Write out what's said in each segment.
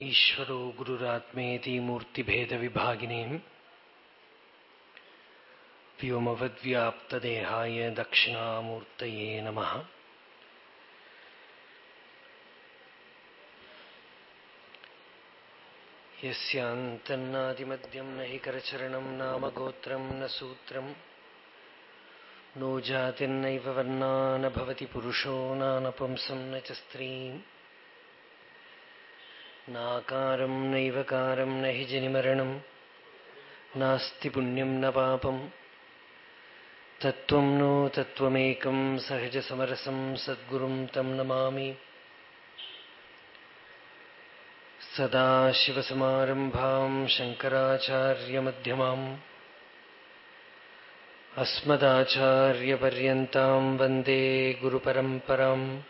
ഈശ്വരോ ഗുരുരാത്മേതി മൂർത്തിഭേദവിഭാഗിനെയും വ്യോമവദ്വ്യാപ്തദേഹായ ദക്ഷിണാമൂർത്തയേ നമ. യസ്യാന്തന്നാതിമദ്യം ന ഹി കരചരണം നാമഗോത്രം ന സൂത്രം. നോ ജാതിർനൈവ വർണാ ന ഭവതി പുരുഷോ നാനപുംസം ന नाकारं नैव कारं न हि जनिमरणं नास्ति पुण्यं न पापम् तत्त्वं नो तत्त्वमेकं सहजसमरसं सद्गुरुं तं नमामि। सदाशिवसमारम्भां शङ्कराचार्यमध्यमाम् अस्मदाचार्यपर्यन्तां वन्दे गुरुपरम्पराम्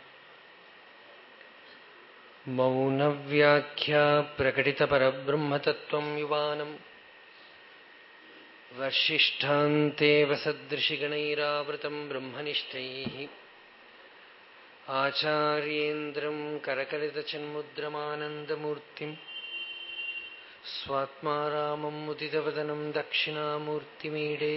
മൗനവ്യാഖ്യാ പ്രകടിതപരബ്രഹ്മതത്വം യുവാനം വർഷിഷ്ഠാന്തേവ സദൃശിഗണൈരാവൃതം ബ്രഹ്മനിഷ്ഠൈ ആചാര്യേന്ദ്രം കരകലിതചന്മുദ്രമാനന്ദമൂർത്തി സ്വാത്മാരാമം മുദിതവദനം ദക്ഷിണാമൂർത്തിമീഡേ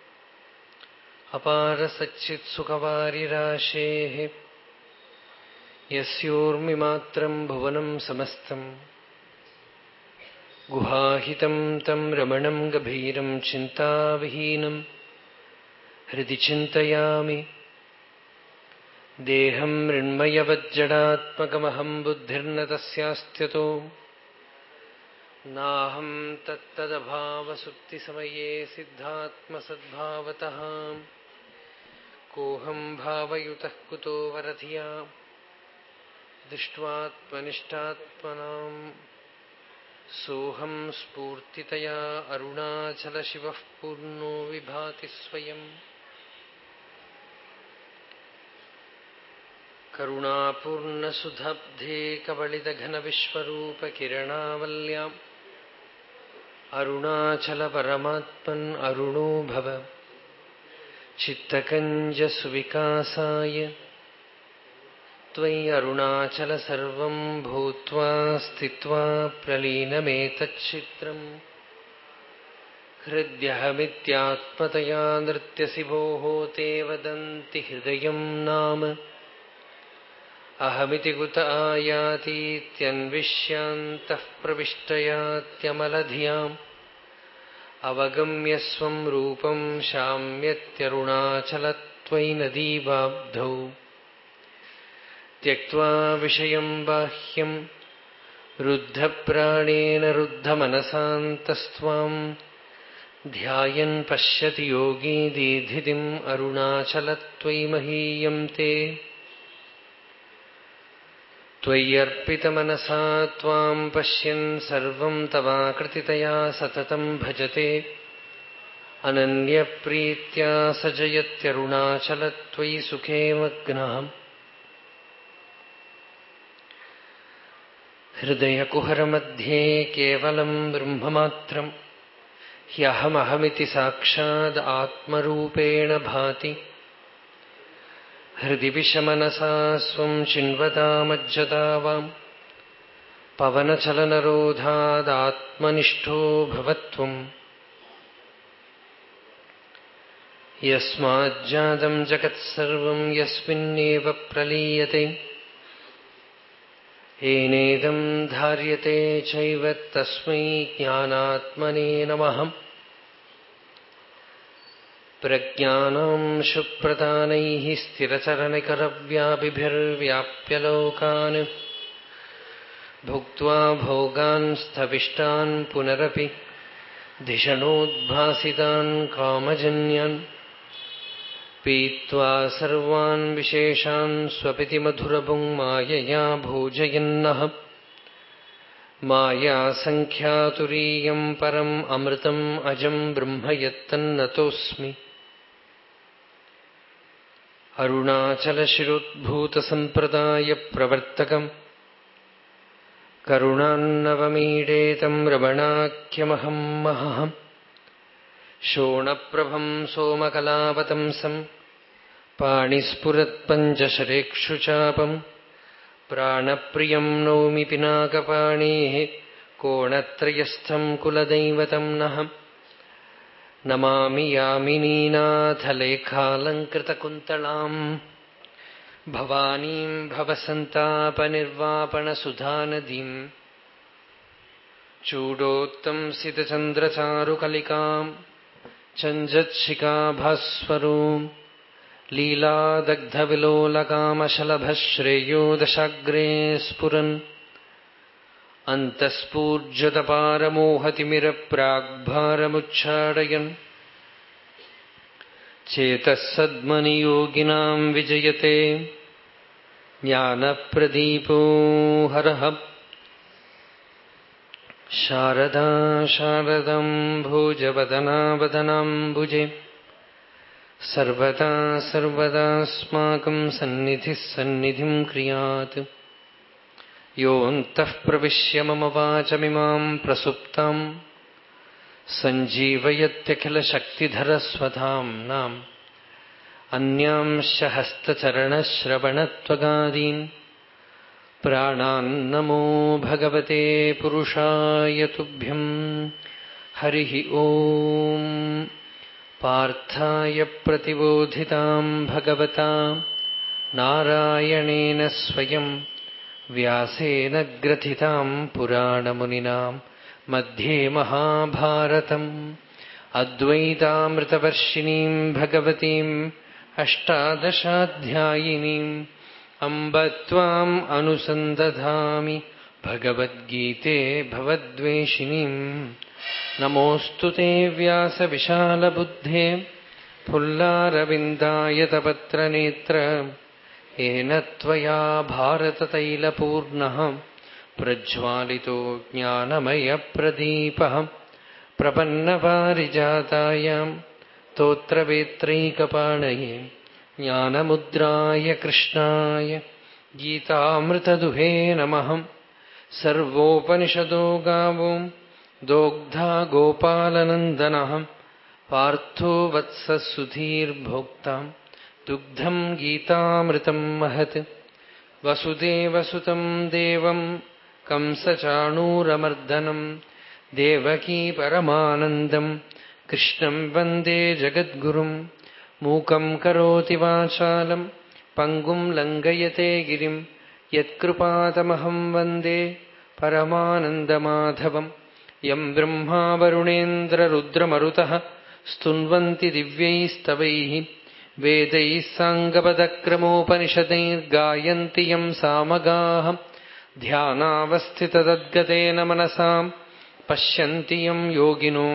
अपारसच्चित्सुखवारिराशेः यस्योर्मिमात्रम् भुवनम् समस्तम् गुहाहितम् तम् रमणम् गभीरम् चिन्ताविहीनम् हृदि चिन्तयामि देहम् मृण्मयवज्जडात्मकमहम् बुद्धिर्न तस्यास्त्यतो नाहम् तत्तदभावसुप्तिसमये सिद्धात्मसद्भावतः कोऽहम् भावयुतः कुतो वरधिया दृष्ट्वात्मनिष्ठात्मनाम्। सोऽहम् स्फूर्तितया अरुणाचलशिवः पूर्णो विभाति स्वयं स्वयम्। करुणापूर्णसुधब्धे कबलितघनविश्वरूपकिरणावल्याम्। अरुणाचलपरमात्मन् अरुणो भव। चित्तकञ्जसुविकासाय त्वयि अरुणाचल सर्वम् भूत्वा स्थित्वा प्रलीनमेतच्चित्रम् हृद्यहमित्यात्मतया नृत्यसि भोः ते वदन्ति हृदयम् नाम। अहमिति कुत अवगम्य स्वम् रूपम् शाम्यत्यरुणाचलत्वयि नदीवाब्धौ त्यक्त्वा विषयम् बाह्यम् रुद्धप्राणेन रुद्धमनसान्तस्त्वाम्। ध्यायन् पश्यति योगी दीधितिम् अरुणाचलत्वयि महीयम् ते त्वय्यर्पितमनसा त्वाम् पश्यन् सर्वम् तवाकृतितया सततम् भजते। अनन्यप्रीत्या स जयत्यरुणाचलत्वयि सुखे मग्नः हृदयकुहरमध्ये केवलम् ब्रह्ममात्रम् ह्यहमहमिति साक्षाद् आत्मरूपेण भाति। हृदि विषमनसा स्वम् चिन्वतामज्जता वाम् पवनचलनरोधादात्मनिष्ठो भवत्वम् यस्माज्जातम् जगत्सर्वम् यस्मिन्नेव प्रलीयते येनेदम् धार्यते चैव तस्मै ज्ञानात्मने नमः प्रज्ञानाम् शुप्रदानैः स्थिरचरणिकरव्यापिभिर्व्याप्य लोकान्। भुक्त्वा भोगान् स्थविष्टान् पुनरपि धिषणोद्भासितान् कामजन्यान्। पीत्वा सर्वान् विशेषान् स्वपिति मधुरभुङ् मायया भोजयन्नः। मायासङ्ख्यातुरीयम् परम् अमृतम् अरुणाचलशिरोद्भूतसम्प्रदायप्रवर्तकम् करुणान्नवमीडेतम् रमणाख्यमहम् महहम् शोणप्रभम् सोमकलावतंसम् पाणिस्फुरत्पञ्चशरेक्षु चापम् प्राणप्रियम् नौमि पिनाकपाणेः कोणत्रयस्थम् कुलदैवतम् नः नमामि यामिनीनाथलेखालङ्कृतकुन्तलाम्। भवानीम् भवसन्तापनिर्वापणसुधानदीम्। चूडोत्तंसितचन्द्रचारुकलिकाम् चञ्जत्शिखाभास्वरो लीलादग्धविलोलकामशलभश्रेयो दशाग्रे स्फुरन् अन्तःस्फूर्जतपारमोहतिमिरप्राग्भारमुच्छाडयन् चेतः सद्मनियोगिनाम् विजयते ज्ञानप्रदीपो हरः शारदा शारदम् भोजवदनावदनाम्बुजे सर्वदा सर्वदास्माकम् सन्निधिः सन्निधिम् क्रियात् योऽन्तः प्रविश्य मम वाचमिमाम् प्रसुप्ताम् सञ्जीवयत्यखिलशक्तिधरस्वधाम्नाम् अन्यांश्च हस्तचरणश्रवणत्वगादीन् प्राणान्नमो भगवते पुरुषाय तुभ्यम् हरिः ओम् पार्थाय प्रतिबोधिताम् भगवता नारायणेन स्वयम् व्यासेन ग्रथिताम् पुराणमुनिनाम् मध्ये महाभारतम् अद्वैतामृतवर्षिणीम् भगवतीम् अष्टादशाध्यायिनीम् अम्ब त्वाम् अनुसन्दधामि भगवद्गीते भवद्वेषिणीम् नमोऽस्तु ते व्यासविशालबुद्धे फुल्लारविन्दायतपत्रनेत्र येन त्वया भारततैलपूर्णः प्रज्वालितो ज्ञानमयप्रदीपः प्रपन्नपारिजातायाम् स्तोत्रवेत्रैकपाणये ज्ञानमुद्राय कृष्णाय गीतामृतदुहे नमः सर्वोपनिषदो गावो दोग्धा गोपालनन्दनः पार्थो वत्सः दुग्धम् गीतामृतम् महत् वसुदेवसुतम् देवम् कंसचाणूरमर्दनम् देवकी परमानन्दम् कृष्णम् वन्दे जगद्गुरुम् मूकम् करोति वाचालम् पङ्गुम् लङ्घयते गिरिम् यत्कृपातमहम् वन्दे परमानन्दमाधवम् यम् ब्रह्मा वरुणेन्द्ररुद्रमरुतः स्तुन्वन्ति दिव्यैस्तवैः वेदैः साङ्गपदक्रमोपनिषदैर्गायन्ति यम् सामगाः ध्यानावस्थितदद्गतेन मनसाम् पश्यन्ति यम् योगिनो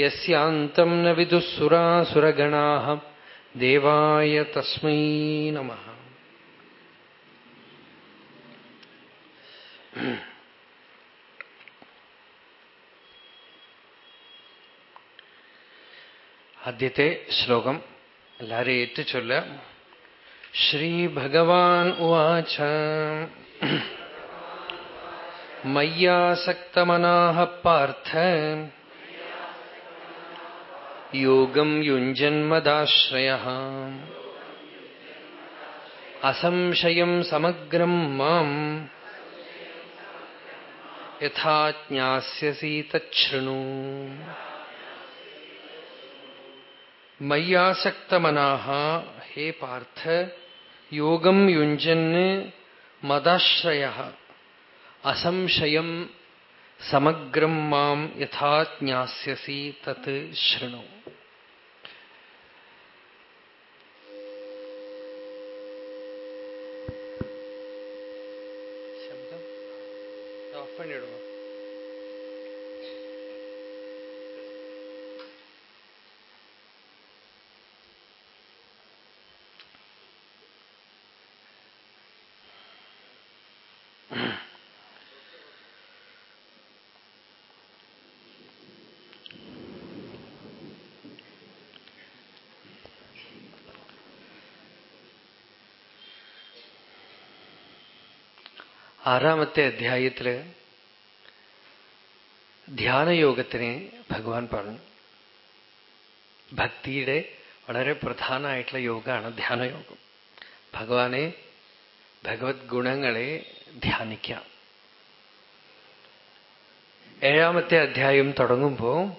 यस्यान्तम् न विदुः सुरासुरगणाः देवाय तस्मै नमः ആദ്യത്തെ ശ്ലോകം എല്ലാവരും ഏറ്റുചൊല്ല ശ്രീഭഗവാൻ ഉവാച. മയ്യാസക്തമനാഹ പാർത്ഥ. യോഗം യുഞ്ജന്മദാശ്രയ. അസംശയം സമഗ്രം മാം. യഥാ ജ്ഞാസ്യസി തൃണു മയ്യാസക്തമനാഹ ഹേ പാർത്ഥ യോഗം യുഞ്ജന് മതാശ്രയ അസംശയം സമഗ്രം മാം യഥാ ജ്ഞാസ്യസി തത് ശൃണു. ശബ്ദം ഓഫ് പണിയിടുമോ ആറാമത്തെ അധ്യായത്തിൽ ധ്യാനയോഗത്തിനെ ഭഗവാൻ പറഞ്ഞു. ഭക്തിയുടെ വളരെ പ്രധാനമായിട്ടുള്ള യോഗമാണ് ധ്യാനയോഗം. ഭഗവാനെ ഭഗവത് ഗുണങ്ങളെ ധ്യാനിക്കാം ഏഴാമത്തെ അധ്യായം തുടങ്ങുമ്പോൾ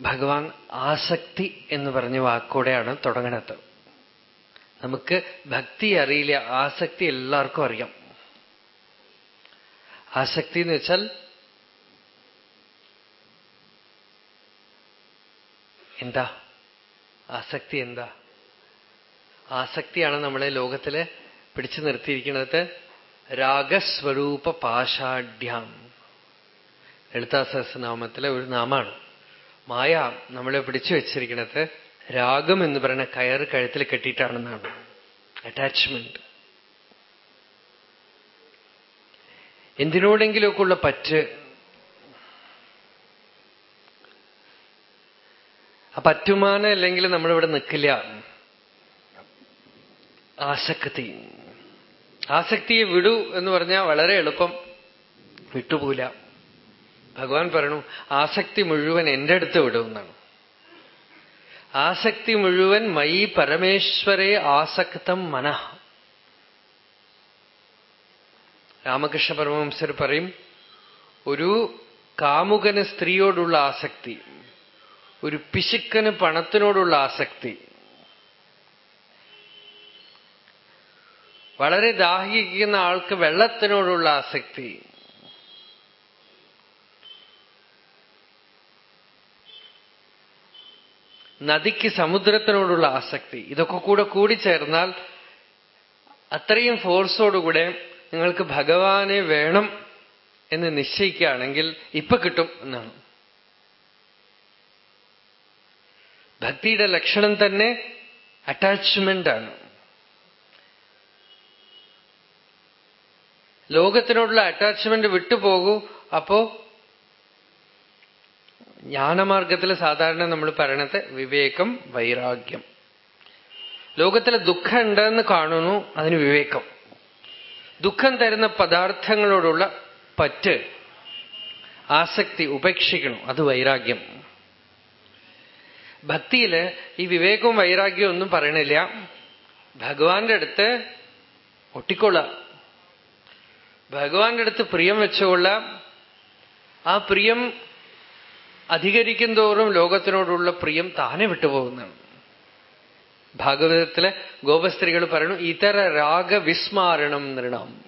ഭഗവാൻ ആസക്തി എന്ന് പറഞ്ഞ വാക്കോടെയാണ് തുടങ്ങണത് നമുക്ക് ഭക്തി അറിയില്ല ആസക്തി എല്ലാവർക്കും അറിയാം. ആസക്തി എന്ന് വെച്ചാൽ എന്താ? ആസക്തി എന്താ? ആസക്തിയാണ് നമ്മളെ ലോകത്തിൽ പിടിച്ചു നിർത്തിയിരിക്കുന്നത്. രാഗസ്വരൂപ പാഷാഢ്യം. ലളിതാ സഹസ്രനാമത്തിലെ ഒരു നാമാണ്. മായ നമ്മളെ പിടിച്ചു വെച്ചിരിക്കുന്നത് രാഗം എന്ന് പറയുന്ന കയർ കഴുത്തിൽ കെട്ടിയിട്ടാണെന്നാണ്. അറ്റാച്ച്മെന്റ് എന്തിനോടെങ്കിലുമൊക്കെ ഉള്ള പറ്റ്. ആ പറ്റുമാന അല്ലെങ്കിൽ നമ്മളിവിടെ നിൽക്കില്ല. ആസക്തി. ആസക്തിയെ വിടൂ എന്ന് പറഞ്ഞാൽ വളരെ എളുപ്പം. വിട്ടുപോല ഭഗവാൻ പറയണു ആസക്തി മുഴുവൻ എന്റെ അടുത്ത് വിടുമെന്നാണ് ആസക്തി മുഴുവൻ മയി പരമേശ്വരെ ആസക്തം മന. രാമകൃഷ്ണ പരമഹംസർ പറയും ഒരു കാമുകന് സ്ത്രീയോടുള്ള ആസക്തി ഒരു പിശുക്കന് പണത്തിനോടുള്ള ആസക്തി വളരെ ദാഹിക്കുന്ന ആൾക്ക് വെള്ളത്തിനോടുള്ള ആസക്തി നദിക്ക് സമുദ്രത്തിനോടുള്ള ആസക്തി. ഇതൊക്കെ കൂടെ കൂടിച്ചേർന്നാൽ അത്രയും ഫോഴ്സോടുകൂടെ നിങ്ങൾക്ക് ഭഗവാനെ വേണം എന്ന് നിശ്ചയിക്കുകയാണെങ്കിൽ ഇപ്പൊ കിട്ടും എന്നാണ്. ഭക്തിയുടെ ലക്ഷണം തന്നെ അറ്റാച്ച്മെന്റ് ആണ് ലോകത്തിനോടുള്ള അറ്റാച്ച്മെന്റ് വിട്ടുപോകൂ അപ്പോ ജ്ഞാനമാർഗത്തിൽ സാധാരണ നമ്മൾ പറയണത് വിവേകം വൈരാഗ്യം. ലോകത്തിലെ ദുഃഖം ഉണ്ടെന്ന് കാണുന്നു അതിന് വിവേകം. ദുഃഖം തരുന്ന പദാർത്ഥങ്ങളോടുള്ള പറ്റ് ആസക്തി ഉപേക്ഷിക്കണം അത് വൈരാഗ്യം. ഭക്തിയിൽ ഈ വിവേകവും വൈരാഗ്യവും ഒന്നും പറയണില്ല. ഭഗവാന്റെ അടുത്ത് ഒട്ടിക്കൊള്ളാം ഭഗവാന്റെ അടുത്ത് പ്രിയം വെച്ചുകൊള്ളാം ആ പ്രിയം അധികരിക്കും തോറും ലോകത്തിനോടുള്ള പ്രിയം താനെ വിട്ടുപോകുന്നതാണ് ഭാഗവതത്തിലെ ഗോപസ്ത്രീകൾ പറയണു ഇതര രാഗവിസ്മാരണം നൃണം.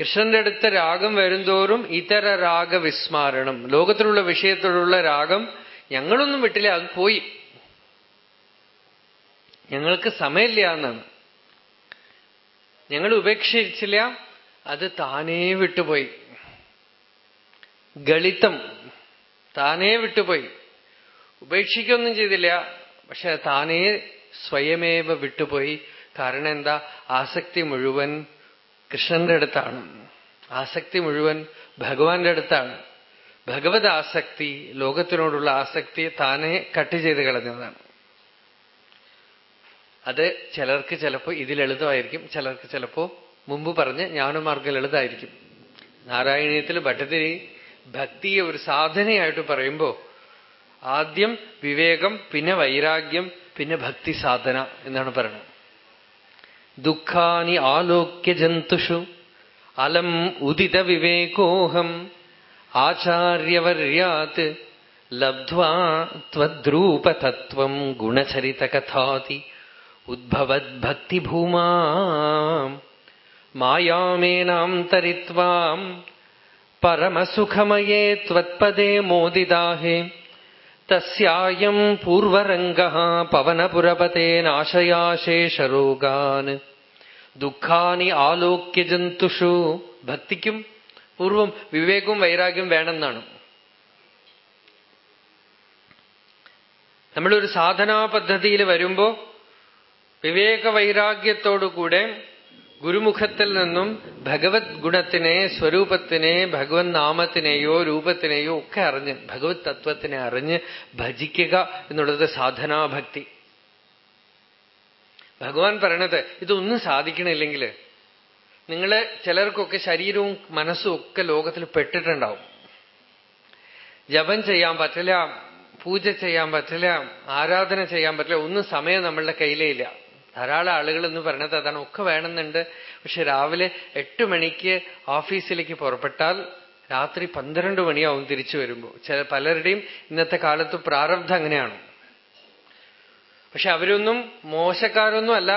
കൃഷ്ണന്റെ അടുത്ത രാഗം വരുംതോറും ഇതര രാഗവിസ്മാരണം. ലോകത്തിലുള്ള വിഷയത്തോടുള്ള രാഗം ഞങ്ങളൊന്നും വിട്ടില്ല അത് പോയി. ഞങ്ങൾക്ക് സമയമില്ല എന്നാണ് ഞങ്ങൾ ഉപേക്ഷിച്ചില്ല അത് താനേ വിട്ടുപോയി. ഗളിതം. താനേ വിട്ടുപോയി. ഉപേക്ഷിക്കൊന്നും ചെയ്തില്ല. പക്ഷെ താനേ സ്വയമേവ വിട്ടുപോയി. കാരണം എന്താ? ആസക്തി മുഴുവൻ കൃഷ്ണന്റെ അടുത്താണ്. ആസക്തി മുഴുവൻ ഭഗവാന്റെ അടുത്താണ്. ഭഗവത് ആസക്തി ലോകത്തിനോടുള്ള ആസക്തി താനെ കട്ട് ചെയ്ത് കളഞ്ഞതാണ്. അത് ചിലർക്ക് ചിലപ്പോ ഇതിൽ ലളിതമായിരിക്കും. ചിലർക്ക് ചിലപ്പോ മുമ്പ് പറഞ്ഞ് ജ്ഞാനമാർഗം ലളിതമായിരിക്കും. നാരായണീയത്തിൽ ഭട്ടതിരി ഭക്തിയെ ഒരു സാധനയായിട്ട് പറയുമ്പോ ആദ്യം വിവേകം പിന്നെ വൈരാഗ്യം പിന്നെ ഭക്തി സാധന എന്നാണ് പറയുന്നത്. ദുഃഖാനി ആലോക്യ ജന്തുഷു അലം ഉദിത വിവേകോഹം ആചാര്യവര്യാത് ലബ്ധ്വാ ത്വദ്രൂപതത്വം ഗുണചരിതകഥാതി ഉദ്ഭവദ്ഭക്തിഭൂമാ മായാമേനാം തരിത്വാം പരമസുഖമയേ ത്വത്പദേ മോദിദാഹേ തസ്യായം പൂർവരംഗ പവനപുരപതേനാശയാശേഷരോഗാൻ ദുഃഖാനി ആലോക്യ ജന്തുഷു ഭക്തിക്കും പൂർവം വിവേകവും വൈരാഗ്യം വേണമെന്നാണ്. നമ്മളൊരു സാധനാ പദ്ധതിയിൽ വരുമ്പോ വിവേക വൈരാഗ്യത്തോടുകൂടെ ഗുരുമുഖത്തിൽ നിന്നും ഭഗവത് ഗുണത്തിനെ സ്വരൂപത്തിനെ ഭഗവത് നാമത്തിനെയോ രൂപത്തിനെയോ ഒക്കെ അറിഞ്ഞ് ഭഗവത് തത്വത്തിനെ അറിഞ്ഞ് ഭജിക്കുക എന്നുള്ളത് സാധനാഭക്തി. ഭഗവാൻ പറയണത് ഇതൊന്നും സാധിക്കണില്ലെങ്കിൽ നിങ്ങൾ ചിലർക്കൊക്കെ ശരീരവും മനസ്സും ഒക്കെ ലോകത്തിൽ പെട്ടിട്ടുണ്ടാവും. ജപം ചെയ്യാൻ പറ്റില്ല പൂജ ചെയ്യാൻ പറ്റില്ല ആരാധന ചെയ്യാൻ പറ്റില്ല ഒന്നും സമയം നമ്മളുടെ കയ്യിലേ ഇല്ല. ധാരാളം ആളുകൾ എന്ന് പറയണത് അതാണ്. ഒക്കെ വേണമെന്നുണ്ട്. പക്ഷെ രാവിലെ എട്ട് മണിക്ക് ഓഫീസിലേക്ക് പുറപ്പെട്ടാൽ രാത്രി പന്ത്രണ്ട് മണിയാവും തിരിച്ചു വരുമ്പോൾ. ചില പലരുടെയും ഇന്നത്തെ കാലത്ത് പ്രാരബ്ധം അങ്ങനെയാണ്. പക്ഷെ അവരൊന്നും മോശക്കാരൊന്നും അല്ല.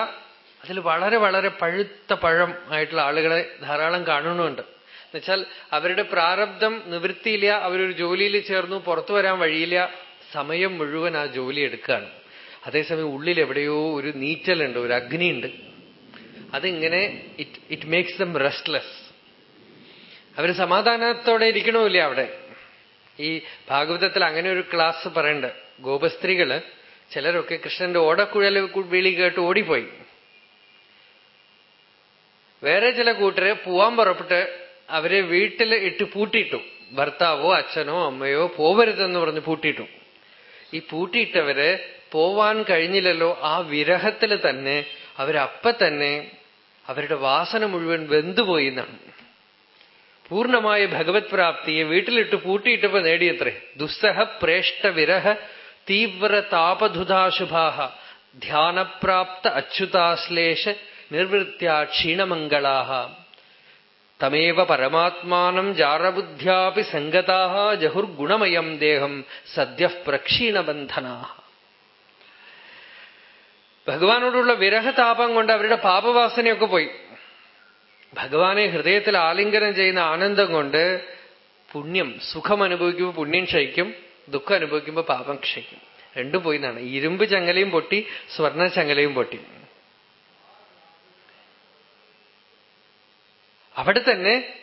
അതിൽ വളരെ വളരെ പഴുത്ത പഴം ആയിട്ടുള്ള ആളുകളെ ധാരാളം കാണുന്നുണ്ട്. എന്നുവെച്ചാൽ അവരുടെ പ്രാരബ്ധം നിവൃത്തിയില്ല. അവരൊരു ജോലിയിൽ ചേർന്നു പുറത്തു വരാൻ വഴിയില്ല. സമയം മുഴുവൻ ആ ജോലി എടുക്കുകയാണ്. അതേസമയം ഉള്ളിൽ എവിടെയോ ഒരു നീറ്റലുണ്ട് ഒരു അഗ്നിയുണ്ട്. അതിങ്ങനെ it it makes them restless അവർ സമാധാനത്തോടെ ഇരിക്കണമില്ല അവിടെ? ഈ ഭാഗവതത്തിൽ അങ്ങനെ ഒരു ക്ലാസ് പറയണ്ട്. ഗോപസ്ത്രീകൾ ചിലരൊക്കെ കൃഷ്ണന്റെ ഓടക്കുഴൽ വിളി കേട്ട് ഓടിപ്പോയി. വേറെ ചില കൂട്ടര് പോവാൻ പുറപ്പെട്ട് അവരെ വീട്ടിൽ ഇട്ട് പൂട്ടിയിട്ടു. ഭർത്താവോ അച്ഛനോ അമ്മയോ പോവരുതെന്ന് പറഞ്ഞ് പൂട്ടിയിട്ടു. ഈ പൂട്ടിയിട്ടവര് പോവാൻ കഴിഞ്ഞില്ലല്ലോ ആ വിരഹത്തിൽ തന്നെ അവരപ്പ തന്നെ അവരുടെ വാസന മുഴുവൻ വെന്തുപോയി എന്നാണ്. പൂർണമായ ഭഗവത് പ്രാപ്തിയെ വീട്ടിലിട്ട് പൂട്ടിയിട്ടപ്പോ നേടിയത്രേ. ദുസ്സഹ പ്രേഷ്ട വിരഹ തീവ്ര താപധുതാശുഭാഹ ധ്യാനപ്രാപ്ത അച്യുതാശ്ലേഷ നിർവൃത്യ ക്ഷീണമംഗളാഹ. തമേവ പരമാത്മാനം ജാരബുദ്ധ്യാപി സംഗതാഹ ജഹുർഗുണമയം ദേഹം സദ്യ പ്രക്ഷീണബന്ധനാ ഭഗവാനോടുള്ള വിരഹതാപം കൊണ്ട് അവരുടെ പാപവാസനയൊക്കെ പോയി. ഭഗവാനെ ഹൃദയത്തിൽ ആലിംഗനം ചെയ്യുന്ന ആനന്ദം കൊണ്ട് പുണ്യം സുഖം അനുഭവിക്കുമ്പോൾ പുണ്യം ക്ഷയിക്കും ദുഃഖം അനുഭവിക്കുമ്പോൾ പാപം ക്ഷയിക്കും. രണ്ടും പോയി എന്നാണ്. ഇരുമ്പ് ചങ്ങലയും പൊട്ടി സ്വർണ ചങ്ങലയും പൊട്ടി. അവിടെ തന്നെ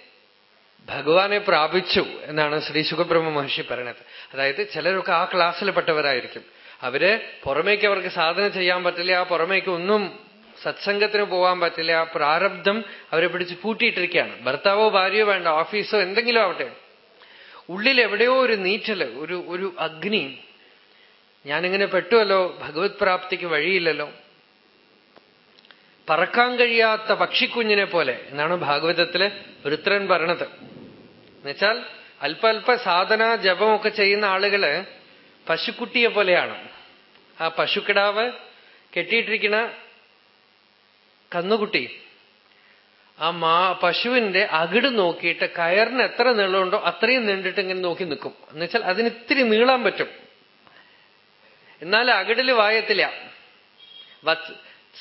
ഭഗവാനെ പ്രാപിച്ചു എന്നാണ് ശ്രീ സുഖബ്രഹ്മ മഹർഷി പറയണത്. അതായത് ചിലരൊക്കെ ആ ക്ലാസ്സിൽ പെട്ടവരായിരിക്കും. അവർ പുറമേക്ക് അവർക്ക് സാധന ചെയ്യാൻ പറ്റില്ല പുറമേക്ക് ഒന്നും സത്സംഗത്തിന് പോകാൻ പറ്റില്ല. പ്രാരബ്ധം അവരെ പിടിച്ച് പൂട്ടിയിട്ടിരിക്കുകയാണ്. ഭർത്താവോ ഭാര്യയോ വേണ്ട ഓഫീസോ എന്തെങ്കിലും ആവട്ടെ. ഉള്ളിൽ എവിടെയോ ഒരു നീറ്റൽ ഒരു ഒരു അഗ്നി. ഞാനിങ്ങനെ പെട്ടുവല്ലോ ഭഗവത് പ്രാപ്തിക്ക് വഴിയില്ലല്ലോ. പറക്കാൻ കഴിയാത്ത പക്ഷിക്കുഞ്ഞിനെ പോലെ എന്നാണ് ഭാഗവതത്തിൽ വൃത്രൻ പറഞ്ഞത് എന്നുവെച്ചാൽ അല്പ അല്പ സാധന ജപമൊക്കെ ചെയ്യുന്ന ആളുകൾ പശുക്കുട്ടിയെ പോലെയാണ്. ആ പശുക്കിടാവ് കെട്ടിയിട്ടിരിക്കുന്ന കന്നുകുട്ടി ആ മാ പശുവിന്റെ അകിട് നോക്കിയിട്ട് കയറിന് എത്ര നീളമുണ്ടോ അത്രയും നീണ്ടിട്ട് ഇങ്ങനെ നോക്കി നിൽക്കും. എന്നുവെച്ചാൽ അതിന് ഇത്തിരി നീളാൻ പറ്റും. എന്നാൽ അകിടിൽ വായത്തില്ല.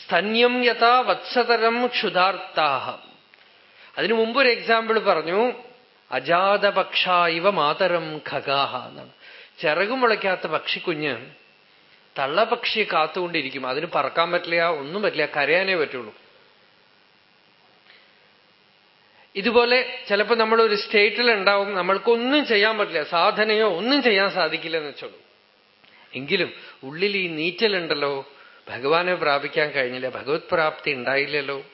സ്തന്യം യഥാ വത്സതരം ക്ഷുതാർത്ഥാഹ അതിനു മുമ്പ് ഒരു എക്സാമ്പിൾ പറഞ്ഞു അജാതപക്ഷ ഇവ മാതരം ഖഗാഹ എന്നാണ്. ചിറകും മുളയ്ക്കാത്ത പക്ഷിക്കുഞ്ഞ് തള്ളപക്ഷിയെ കാത്തുകൊണ്ടിരിക്കും. അതിന് പറക്കാൻ പറ്റില്ല ഒന്നും പറ്റില്ല കരയാനേ പറ്റുള്ളൂ. ഇതുപോലെ ചിലപ്പോൾ നമ്മൾ ഒരു സ്റ്റേറ്റിൽ ഉണ്ടാവും നമ്മൾക്കൊന്നും ചെയ്യാൻ പറ്റില്ല സാധനയോ ഒന്നും ചെയ്യാൻ സാധിക്കില്ല എന്ന് വെച്ചോളൂ. എങ്കിലും ഉള്ളിൽ ഈ നീറ്റലുണ്ടല്ലോ ഭഗവാനെ പ്രാപിക്കാൻ കഴിഞ്ഞില്ല ഭഗവത് പ്രാപ്തി ഉണ്ടായില്ലല്ലോ.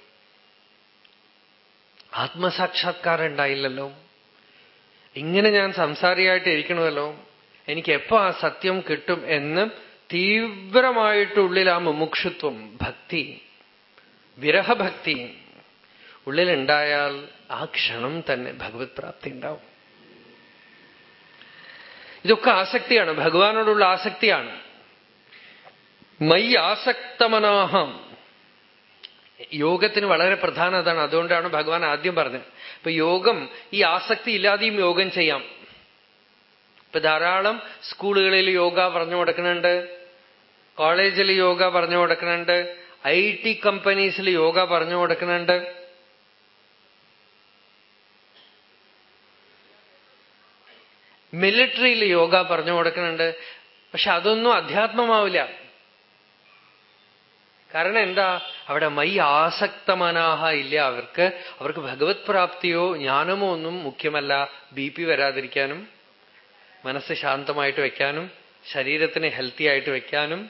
ആത്മസാക്ഷാത്കാരം ഉണ്ടായില്ലല്ലോ. ഇങ്ങനെ ഞാൻ സംസാരിയായിട്ട് ഇരിക്കണമല്ലോ എനിക്ക് എപ്പോ ആ സത്യം കിട്ടും എന്ന് തീവ്രമായിട്ടുള്ളിൽ ആ മുമുക്ഷുത്വം ഭക്തി വിരഹഭക്തി ഉള്ളിലുണ്ടായാൽ ആ ക്ഷണം തന്നെ ഭഗവത് പ്രാപ്തി ഉണ്ടാവും. ഇതൊക്കെ ആസക്തിയാണ് ഭഗവാനോടുള്ള ആസക്തിയാണ്. മൈ ആസക്തമനാഹം യോഗത്തിന് വളരെ പ്രധാനതാണ് അതുകൊണ്ടാണ് ഭഗവാൻ ആദ്യം പറഞ്ഞത്. അപ്പൊ യോഗം ഈ ആസക്തി ഇല്ലാതെയും യോഗം ചെയ്യാം. ഇപ്പൊ ധാരാളം സ്കൂളുകളിൽ യോഗ പറഞ്ഞു കൊടുക്കുന്നുണ്ട്. കോളേജിൽ യോഗ പറഞ്ഞു കൊടുക്കുന്നുണ്ട്. ഐ ടി കമ്പനീസിൽ യോഗ പറഞ്ഞു കൊടുക്കുന്നുണ്ട്. മിലിറ്ററിയിൽ യോഗ പറഞ്ഞു കൊടുക്കുന്നുണ്ട്. പക്ഷെ അതൊന്നും അധ്യാത്മമാവില്ല. കാരണം എന്താ? അവിടെ മൈ ആസക്തമനാഹ ഇല്ല. അവർക്ക് അവർക്ക് ഭഗവത് പ്രാപ്തിയോ ജ്ഞാനമോ ഒന്നും മുഖ്യമല്ല. ബി പി വരാതിരിക്കാനും മനസ്സ് ശാന്തമായിട്ട് വയ്ക്കാനും ശരീരത്തിനെ ഹെൽത്തി ആയിട്ട് വയ്ക്കാനും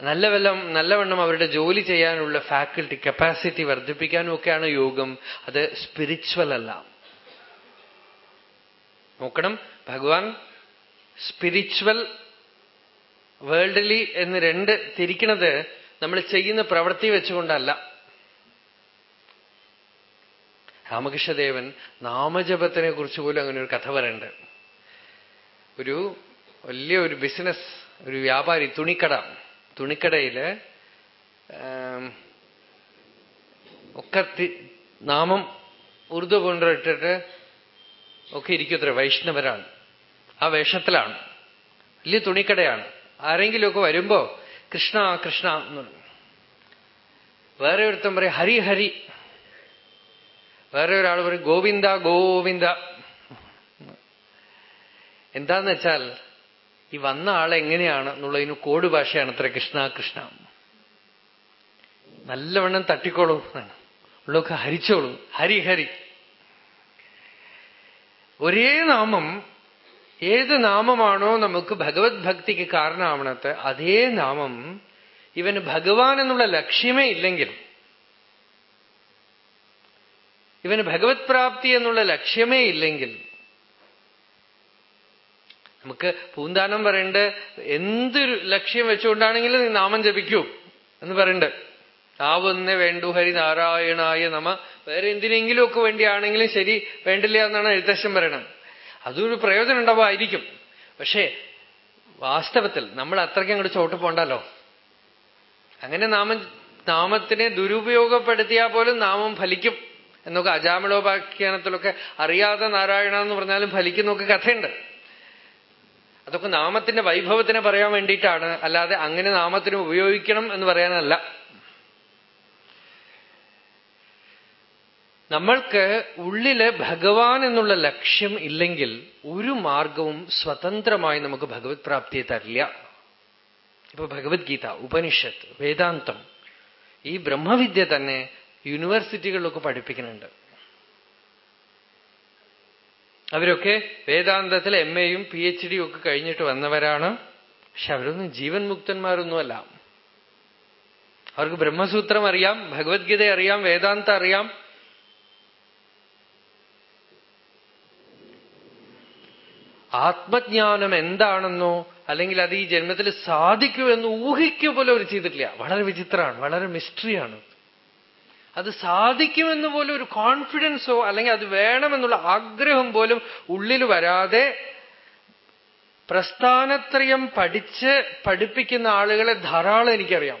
നല്ല വെല്ലം നല്ലവണ്ണം അവരുടെ ജോലി ചെയ്യാനുള്ള ഫാക്കൽറ്റി കപ്പാസിറ്റി വർദ്ധിപ്പിക്കാനും ഒക്കെയാണ് യോഗം. അത് സ്പിരിച്വൽ അല്ല. നോക്കണം ഭഗവാൻ സ്പിരിച്വൽ വേൾഡ്ലി എന്ന് രണ്ട് തിരിക്കണത് നമ്മൾ ചെയ്യുന്ന പ്രവൃത്തി വെച്ചുകൊണ്ടല്ല. രാമകൃഷ്ണദേവൻ നാമജപത്തിനെ കുറിച്ച് പോലും അങ്ങനെ ഒരു കഥ വരണ്ട് ഒരു വലിയ ഒരു ബിസിനസ് ഒരു വ്യാപാരി തുണിക്കട. തുണിക്കടയിൽ ഒക്കെ നാമം ഉറുദു കൊണ്ടിട്ടിട്ട് ഒക്കെ ഇരിക്കത്ര വൈഷ്ണവരാണ്. ആ വേഷത്തിലാണ്. വലിയ തുണിക്കടയാണ്. ആരെങ്കിലുമൊക്കെ വരുമ്പോ കൃഷ്ണ കൃഷ്ണ എന്ന് വേറെ ഒരുത്തം പറയും ഹരി ഹരി. വേറെ ഒരാൾ പറയും ഗോവിന്ദ ഗോവിന്ദ. എന്താന്ന് വെച്ചാൽ ഈ വന്ന ആൾ എങ്ങനെയാണ് എന്നുള്ളതിന് കോഡ് ഭാഷയാണ് അത്ര കൃഷ്ണ കൃഷ്ണ. നല്ലവണ്ണം തട്ടിക്കോളും. ഉള്ളൊക്കെ ഹരിച്ചോളും. ഹരി ഹരി. ഒരേ നാമം ഏത് നാമമാണോ നമുക്ക് ഭഗവത് ഭക്തിക്ക് കാരണമാവണത് അതേ നാമം ഇവന് ഭഗവാൻ എന്നുള്ള ലക്ഷ്യമേ ഇല്ലെങ്കിൽ ഇവന് ഭഗവത് പ്രാപ്തി എന്നുള്ള ലക്ഷ്യമേ ഇല്ലെങ്കിൽ നമുക്ക് പൂന്താനം പറയേണ്ട എന്തൊരു ലക്ഷ്യം വെച്ചുകൊണ്ടാണെങ്കിലും നീ നാമം ജപിക്കൂ എന്ന് പറയണ്ട്. ആവുന്നേ വേണ്ടു ഹരി നാരായണായ നമ. വേറെ എന്തിനെങ്കിലും ഒക്കെ വേണ്ടിയാണെങ്കിലും ശരി വേണ്ടില്ല എന്നാണ് എഴുത്തശ്ശൻ പറയണം അതൊരു പ്രയോജനം ഉണ്ടാവുമായിരിക്കും പക്ഷേ വാസ്തവത്തിൽ നമ്മൾ അത്രയ്ക്ക് അങ്ങോട്ട് ചോട്ട് പോണ്ടല്ലോ അങ്ങനെ നാമം നാമത്തിനെ ദുരുപയോഗപ്പെടുത്തിയാൽ പോലും നാമം ഫലിക്കും. എന്നൊക്കെ അജാമിളോപാഖ്യാനത്തിലൊക്കെ അറിയാതെ നാരായണ എന്ന് പറഞ്ഞാലും ഫലിക്കുന്നൊക്കെ കഥയുണ്ട്. അതൊക്കെ നാമത്തിന്റെ വൈഭവത്തിനെ പറയാൻ വേണ്ടിയിട്ടാണ്. അല്ലാതെ അങ്ങനെ നാമത്തിന് ഉപയോഗിക്കണം എന്ന് പറയാനല്ല. നമ്മൾക്ക് ഉള്ളിൽ ഭഗവാൻ എന്നുള്ള ലക്ഷ്യം ഇല്ലെങ്കിൽ ഒരു മാർഗവും സ്വതന്ത്രമായി നമുക്ക് ഭഗവത് പ്രാപ്തിയെ തരില്ല. ഇപ്പൊ ഭഗവത്ഗീത ഉപനിഷത്ത് വേദാന്തം ഈ ബ്രഹ്മവിദ്യ തന്നെ യൂണിവേഴ്സിറ്റികളിലൊക്കെ പഠിപ്പിക്കുന്നുണ്ട്. അവരൊക്കെ വേദാന്തത്തിൽ എം എയും പി എച്ച് ഡിയും ഒക്കെ കഴിഞ്ഞിട്ട് വന്നവരാണ്. പക്ഷെ അവരൊന്നും ജീവൻ മുക്തന്മാരൊന്നുമല്ല. അവർക്ക് ബ്രഹ്മസൂത്രം അറിയാം ഭഗവത്ഗീത അറിയാം വേദാന്ത അറിയാം. ആത്മജ്ഞാനം എന്താണെന്നോ അല്ലെങ്കിൽ അത് ഈ ജന്മത്തിൽ സാധിക്കുമെന്ന് ഊഹിക്കുക പോലെ അവർ ചെയ്തിട്ടില്ല. വളരെ വിചിത്രമാണ് വളരെ മിസ്റ്ററിയാണ് അത് സാധിക്കുമെന്ന് പോലും ഒരു കോൺഫിഡൻസോ അല്ലെങ്കിൽ അത് വേണമെന്നുള്ള ആഗ്രഹം പോലും ഉള്ളിൽ വരാതെ പ്രസ്ഥാനത്രയം പഠിച്ച് പഠിപ്പിക്കുന്ന ആളുകളെ ധാരാളം എനിക്കറിയാം.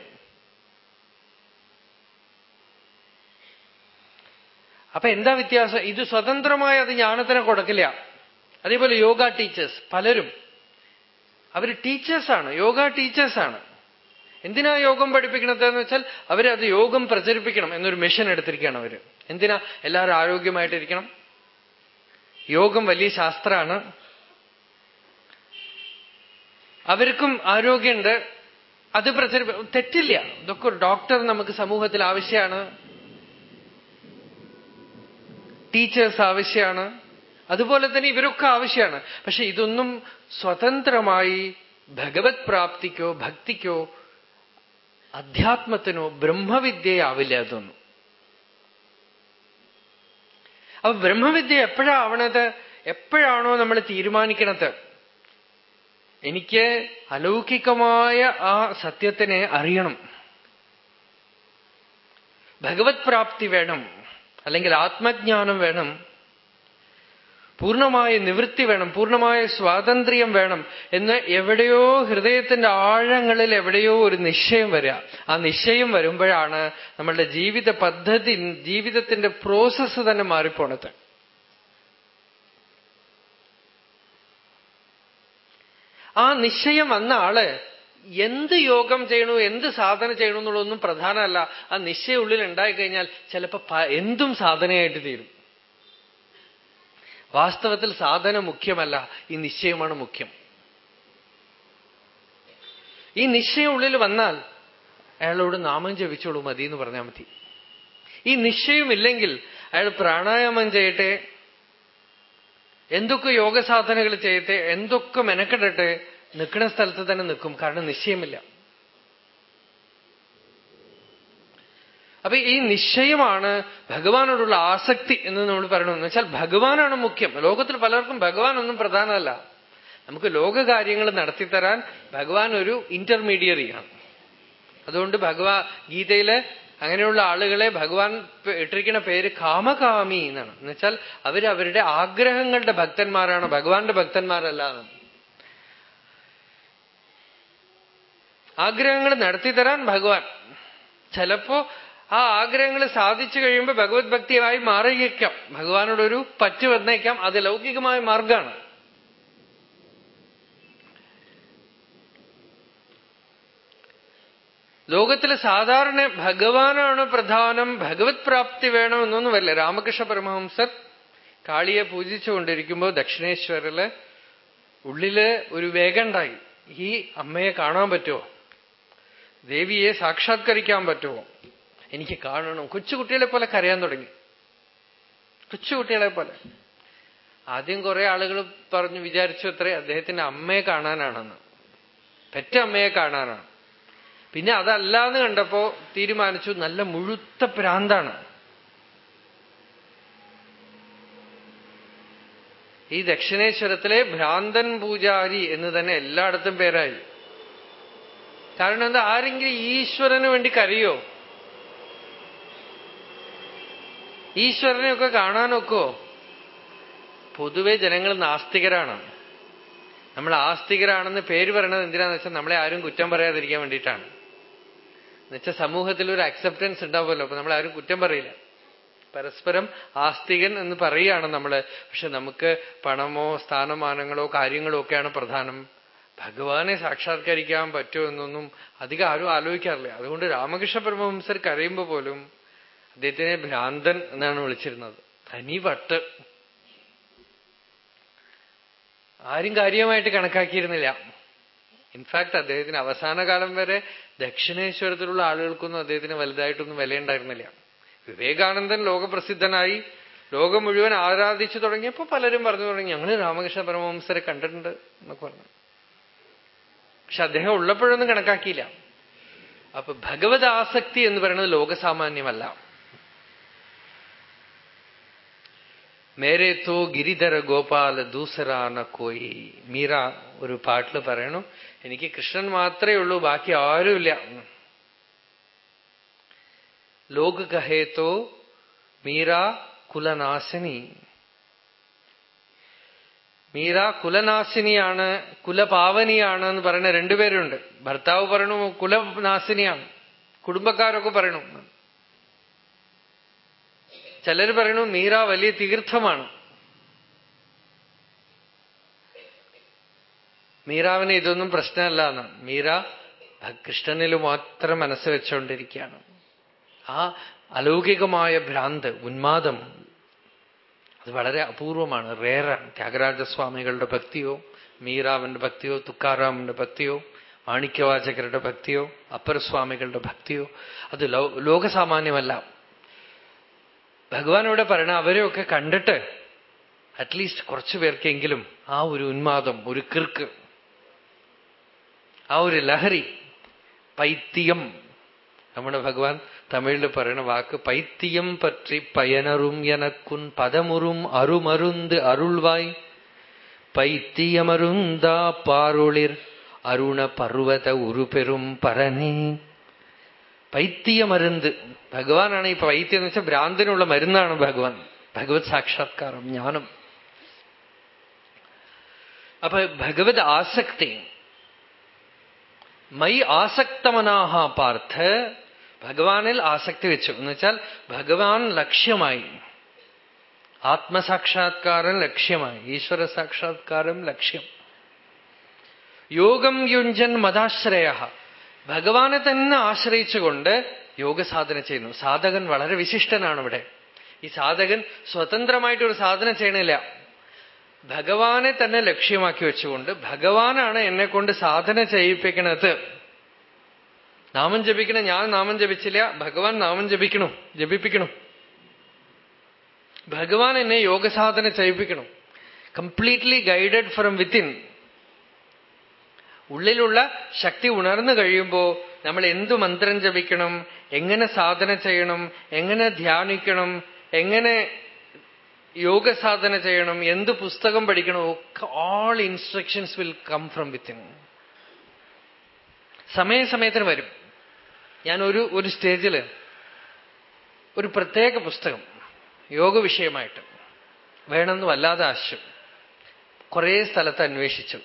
അപ്പൊ എന്താ വ്യത്യാസം? ഇത് സ്വതന്ത്രമായ അത് ജ്ഞാനത്തിന് കൊടുക്കില്ല. അതേപോലെ യോഗ ടീച്ചേഴ്സ് പലരും. അവർ ടീച്ചേഴ്സാണ് യോഗ ടീച്ചേഴ്സാണ് എന്തിനാ യോഗം പഠിപ്പിക്കണത് എന്ന് വെച്ചാൽ അവരത് യോഗം പ്രചരിപ്പിക്കണം എന്നൊരു മിഷൻ എടുത്തിരിക്കുകയാണ് അവർ എന്തിനാ എല്ലാവരും ആരോഗ്യമായിട്ടിരിക്കണം? യോഗം വലിയ ശാസ്ത്രമാണ്. അവർക്കും ആരോഗ്യമുണ്ട്. അത് പ്രചരി തെറ്റില്ല. ഇതൊക്കെ ഒരു ഡോക്ടർ നമുക്ക് സമൂഹത്തിൽ ആവശ്യമാണ്. ടീച്ചേഴ്സ് ആവശ്യമാണ്. അതുപോലെ തന്നെ ഇവരൊക്കെ ആവശ്യമാണ്. പക്ഷെ ഇതൊന്നും സ്വതന്ത്രമായി ഭഗവത് പ്രാപ്തിക്കോ ഭക്തിക്കോ അധ്യാത്മത്തിനോ ബ്രഹ്മവിദ്യയാവില്ല അതൊന്നും. അപ്പൊ ബ്രഹ്മവിദ്യ എപ്പോഴാവണത് എപ്പോഴാണോ നമ്മൾ തീരുമാനിക്കണത്? എനിക്ക് അലൗകികമായ ആ സത്യത്തിനെ അറിയണം. ഭഗവത് പ്രാപ്തി വേണം. അല്ലെങ്കിൽ ആത്മജ്ഞാനം വേണം. പൂർണമായ നിവൃത്തി വേണം പൂർണമായ സ്വാതന്ത്ര്യം വേണം എന്ന് എവിടെയോ ഹൃദയത്തിന്റെ ആഴങ്ങളിൽ എവിടെയോ ഒരു നിശ്ചയം വരിക. ആ നിശ്ചയം വരുമ്പോഴാണ് നമ്മളുടെ ജീവിത പദ്ധതി ജീവിതത്തിന്റെ പ്രോസസ്സ് തന്നെ മാറിപ്പോണത്. ആ നിശ്ചയം വന്ന ആൾ എന്ത് യോഗം ചെയ്യണു എന്ത് സാധന ചെയ്യണു എന്നുള്ളതൊന്നും പ്രധാനമല്ല. ആ നിശ്ചയ ഉള്ളിൽ ഉണ്ടായിക്കഴിഞ്ഞാൽ ചിലപ്പോ എന്തും സാധനയായിട്ട് തീരും. വാസ്തവത്തിൽ സാധന മുഖ്യമല്ല ഈ നിശ്ചയമാണ് മുഖ്യം. ഈ നിശ്ചയം ഉള്ളിൽ വന്നാൽ അയാളോട് നാമം ജപിച്ചോളൂ മതി എന്ന് പറഞ്ഞാൽ മതി. ഈ നിശ്ചയമില്ലെങ്കിൽ അയാൾ പ്രാണായാമം ചെയ്യട്ടെ എന്തൊക്കെ യോഗ സാധനകൾ ചെയ്യട്ടെ എന്തൊക്കെ മെനക്കെടട്ടെ നിൽക്കുന്ന സ്ഥലത്ത് തന്നെ നിൽക്കും. കാരണം നിശ്ചയമില്ല. അപ്പൊ ഈ നിശ്ചയമാണ് ഭഗവാനോടുള്ള ആസക്തി എന്ന് നമ്മൾ പറയണമെന്ന് വെച്ചാൽ ഭഗവാനാണ് മുഖ്യം. ലോകത്തിൽ പലർക്കും ഭഗവാൻ ഒന്നും പ്രധാനമല്ല. നമുക്ക് ലോകകാര്യങ്ങൾ നടത്തിത്തരാൻ ഭഗവാൻ ഒരു ഇന്റർമീഡിയറിയാണ് അതുകൊണ്ട് ഭഗവാ ഗീതയിൽ അങ്ങനെയുള്ള ആളുകളെ ഭഗവാൻ ഇട്ടിരിക്കുന്ന പേര് കാമകാമി എന്നാണ്. എന്നുവെച്ചാൽ അവർ അവരുടെ ആഗ്രഹങ്ങളുടെ ഭക്തന്മാരാണ്. ഭഗവാന്റെ ഭക്തന്മാരല്ലാതെ ആഗ്രഹങ്ങൾ നടത്തിത്തരാൻ ഭഗവാൻ. ചിലപ്പോ ആ ആഗ്രഹങ്ങൾ സാധിച്ചു കഴിയുമ്പോൾ ഭഗവത് ഭക്തിയായി മാറിയേക്കാം. ഭഗവാനോടൊരു പറ്റു വന്നേക്കാം. അത് ലൗകികമായ മാർഗമാണ്. ലോകത്തിൽ സാധാരണ ഭഗവാനാണ് പ്രധാനം ഭഗവത് പ്രാപ്തി വേണമെന്നൊന്നുമല്ല രാമകൃഷ്ണ പരമഹംസർ കാളിയെ പൂജിച്ചുകൊണ്ടിരിക്കുമ്പോൾ ദക്ഷിണേശ്വരിൽ ഉള്ളിൽ ഒരു വേഗമുണ്ടായി ഈ അമ്മയെ കാണാൻ പറ്റുമോ ദേവിയെ സാക്ഷാത്കരിക്കാൻ പറ്റുമോ എനിക്ക് കാണണം. കൊച്ചുകുട്ടികളെ പോലെ കരയാൻ തുടങ്ങി. കൊച്ചുകുട്ടികളെ പോലെ ആദ്യം കുറെ ആളുകൾ പറഞ്ഞു വിചാരിച്ചു അത്രേ അദ്ദേഹത്തിന്റെ അമ്മയെ കാണാനാണെന്ന്. പെറ്റ അമ്മയെ കാണാനാണ്. പിന്നെ അതല്ല എന്ന് കണ്ടപ്പോ തീരുമാനിച്ചു നല്ല മുഴുത്ത പ്രാന്താണ്. ഈ ദക്ഷിണേശ്വരത്തിലെ ഭ്രാന്തൻ പൂജാരി എന്ന് തന്നെ എല്ലായിടത്തും പേരായി. കാരണം എന്താ ആരെങ്കിലും ഈശ്വരന് വേണ്ടി കരയോ? ഈശ്വരനെയൊക്കെ കാണാനൊക്കോ? പൊതുവെ ജനങ്ങൾ നാസ്തികരാണ്. നമ്മൾ ആസ്തികരാണെന്ന് പേര് പറയണത് എന്തിനാന്ന് വെച്ചാൽ നമ്മളെ ആരും കുറ്റം പറയാതിരിക്കാൻ വേണ്ടിയിട്ടാണ്. എന്നുവെച്ചാൽ സമൂഹത്തിൽ ഒരു അക്സെപ്റ്റൻസ് ഉണ്ടാവുമല്ലോ അപ്പൊ നമ്മളാരും ആരും കുറ്റം പറയില്ല. പരസ്പരം ആസ്തികൻ എന്ന് പറയുകയാണ് നമ്മൾ പക്ഷെ നമുക്ക് പണമോ സ്ഥാനമാനങ്ങളോ കാര്യങ്ങളോ ഒക്കെയാണ് പ്രധാനം. ഭഗവാനെ സാക്ഷാത്കരിക്കാൻ പറ്റുമോ എന്നൊന്നും അധികം ആരും ആലോചിക്കാറില്ല. അതുകൊണ്ട് രാമകൃഷ്ണ പരമഹംസർ കരയുമ്പോൾ പോലും അദ്ദേഹത്തിനെ ഭ്രാന്തൻ എന്നാണ് വിളിച്ചിരുന്നത്. തനി വട്ട്. ആരും കാര്യമായിട്ട് കണക്കാക്കിയിരുന്നില്ല. ഇൻഫാക്ട് അദ്ദേഹത്തിന് അവസാന കാലം വരെ ദക്ഷിണേശ്വരത്തിലുള്ള ആളുകൾക്കൊന്നും അദ്ദേഹത്തിന് വലുതായിട്ടൊന്നും വിലയുണ്ടായിരുന്നില്ല. വിവേകാനന്ദൻ ലോകപ്രസിദ്ധനായി ലോകം മുഴുവൻ ആരാധിച്ചു തുടങ്ങിയപ്പോൾ പലരും പറഞ്ഞു തുടങ്ങി ഞങ്ങൾ രാമകൃഷ്ണ പരമവംസരെ കണ്ടിട്ടുണ്ട് എന്നൊക്കെ പറഞ്ഞു. പക്ഷെ അദ്ദേഹം ഉള്ളപ്പോഴൊന്നും കണക്കാക്കിയില്ല. അപ്പൊ ഭഗവത് ആസക്തി എന്ന് പറയുന്നത് ലോകസാമാന്യമല്ല. മേരെ തോ ഗിരിധര ഗോപാല ദൂസരാന കോയി. മീര ഒരു പാട്ടിൽ പറയണു എനിക്ക് കൃഷ്ണൻ മാത്രമേ ഉള്ളൂ ബാക്കി ആരുമില്ല. ലോക് കഹേത്തോ മീര കുലനാശിനി. മീര കുലനാശിനിയാണ് കുലപാവനിയാണ് എന്ന് പറയുന്ന രണ്ടുപേരുണ്ട്. ഭർത്താവ് പറയണു കുലനാശിനിയാണ്. കുടുംബക്കാരൊക്കെ പറയണു. ചിലർ പറയണു മീര വലിയ തീർത്ഥമാണ്. മീരാവിന് ഇതൊന്നും പ്രശ്നമല്ല എന്നാണ്. മീര കൃഷ്ണനിൽ മാത്രം മനസ്സ് വെച്ചുകൊണ്ടിരിക്കുകയാണ് ആ അലൗകികമായ ഭ്രാന്ത് ഉന്മാദം അത് വളരെ അപൂർവമാണ് റേറാണ് ത്യാഗരാജസ്വാമികളുടെ ഭക്തിയോ മീരാവിന്റെ ഭക്തിയോ തുക്കാറാമിന്റെ ഭക്തിയോ മാണിക്യവാചകരുടെ ഭക്തിയോ അപ്പരസ്വാമികളുടെ ഭക്തിയോ അത് ലോകസാമാന്യമല്ല. ഭഗവാനോട് പറയണ അവരെയൊക്കെ കണ്ടിട്ട് അറ്റ്ലീസ്റ്റ് കുറച്ചു പേർക്കെങ്കിലും ആ ഒരു ഉന്മാദം ഒരു കിർക്ക് ആ ഒരു ലഹരി പൈത്യം നമ്മുടെ ഭഗവാൻ തമിഴിൽ പറയുന്ന വാക്ക് പൈത്യം പറ്റി പയനറും എനക്കുൻ പദമുറും അരുമരുന്ത് അരുൾവായ്. പൈത്തിയമരുന്താ പാരുളിർ അരുണ പർവത ഉരുപെരും പരനീ. പൈത്യ മരുന്ന് ഭഗവാനാണ് ഈ പൈത്യം എന്ന് വെച്ചാൽ ഭ്രാന്തിനുള്ള മരുന്നാണ് ഭഗവാൻ. ഭഗവത് സാക്ഷാത്കാരം ജ്ഞാനം. അപ്പൊ ഭഗവത് ആസക്തി. മൈ ആസക്തമനാഹ പാർത്ഥ. ഭഗവാനിൽ ആസക്തി വെച്ചു. എന്ന് വെച്ചാൽ ഭഗവാൻ ലക്ഷ്യമായി. ആത്മസാക്ഷാത്കാരം ലക്ഷ്യമായി. ഈശ്വര സാക്ഷാത്കാരം ലക്ഷ്യം. യോഗം യുഞ്ചൻ മതാശ്രയ ഭഗവാനെ തന്നെ ആശ്രയിച്ചുകൊണ്ട് യോഗസാധന ചെയ്യുന്നു. സാധകൻ വളരെ വിശിഷ്ടനാണ് ഇവിടെ ഈ സാധകൻ സ്വതന്ത്രമായിട്ട് ഒരു സാധന ചെയ്യണില്ല. ഭഗവാനെ തന്നെ ലക്ഷ്യമാക്കി വെച്ചുകൊണ്ട് ഭഗവാനാണ് എന്നെ കൊണ്ട് സാധന ചെയ്യിപ്പിക്കുന്നത് നാമം ജപിക്കണം ഞാൻ നാമം ജപിച്ചില്ല ഭഗവാൻ നാമം ജപിക്കണം ജപിപ്പിക്കണം. ഭഗവാൻ എന്നെ യോഗസാധന ചെയ്യിപ്പിക്കണം. കംപ്ലീറ്റ്ലി ഗൈഡഡ് ഫ്രം വിത്തിൻ ഉള്ളിലുള്ള ശക്തി ഉണർന്നു കഴിയുമ്പോൾ നമ്മൾ എന്തു മന്ത്രം ജപിക്കണം എങ്ങനെ സാധന ചെയ്യണം എങ്ങനെ ധ്യാനിക്കണം എങ്ങനെ യോഗ സാധന ചെയ്യണം എന്ത് പുസ്തകം പഠിക്കണം ഒക്കെ all instructions will come from within സമയസമയത്തിന് വരും. ഞാൻ ഒരു ഒരു സ്റ്റേജിൽ ഒരു പ്രത്യേക പുസ്തകം യോഗ വിഷയമായിട്ട് വേണമെന്ന് വല്ലാതെ ആശയം കുറേ സ്ഥലത്ത് അന്വേഷിച്ചു.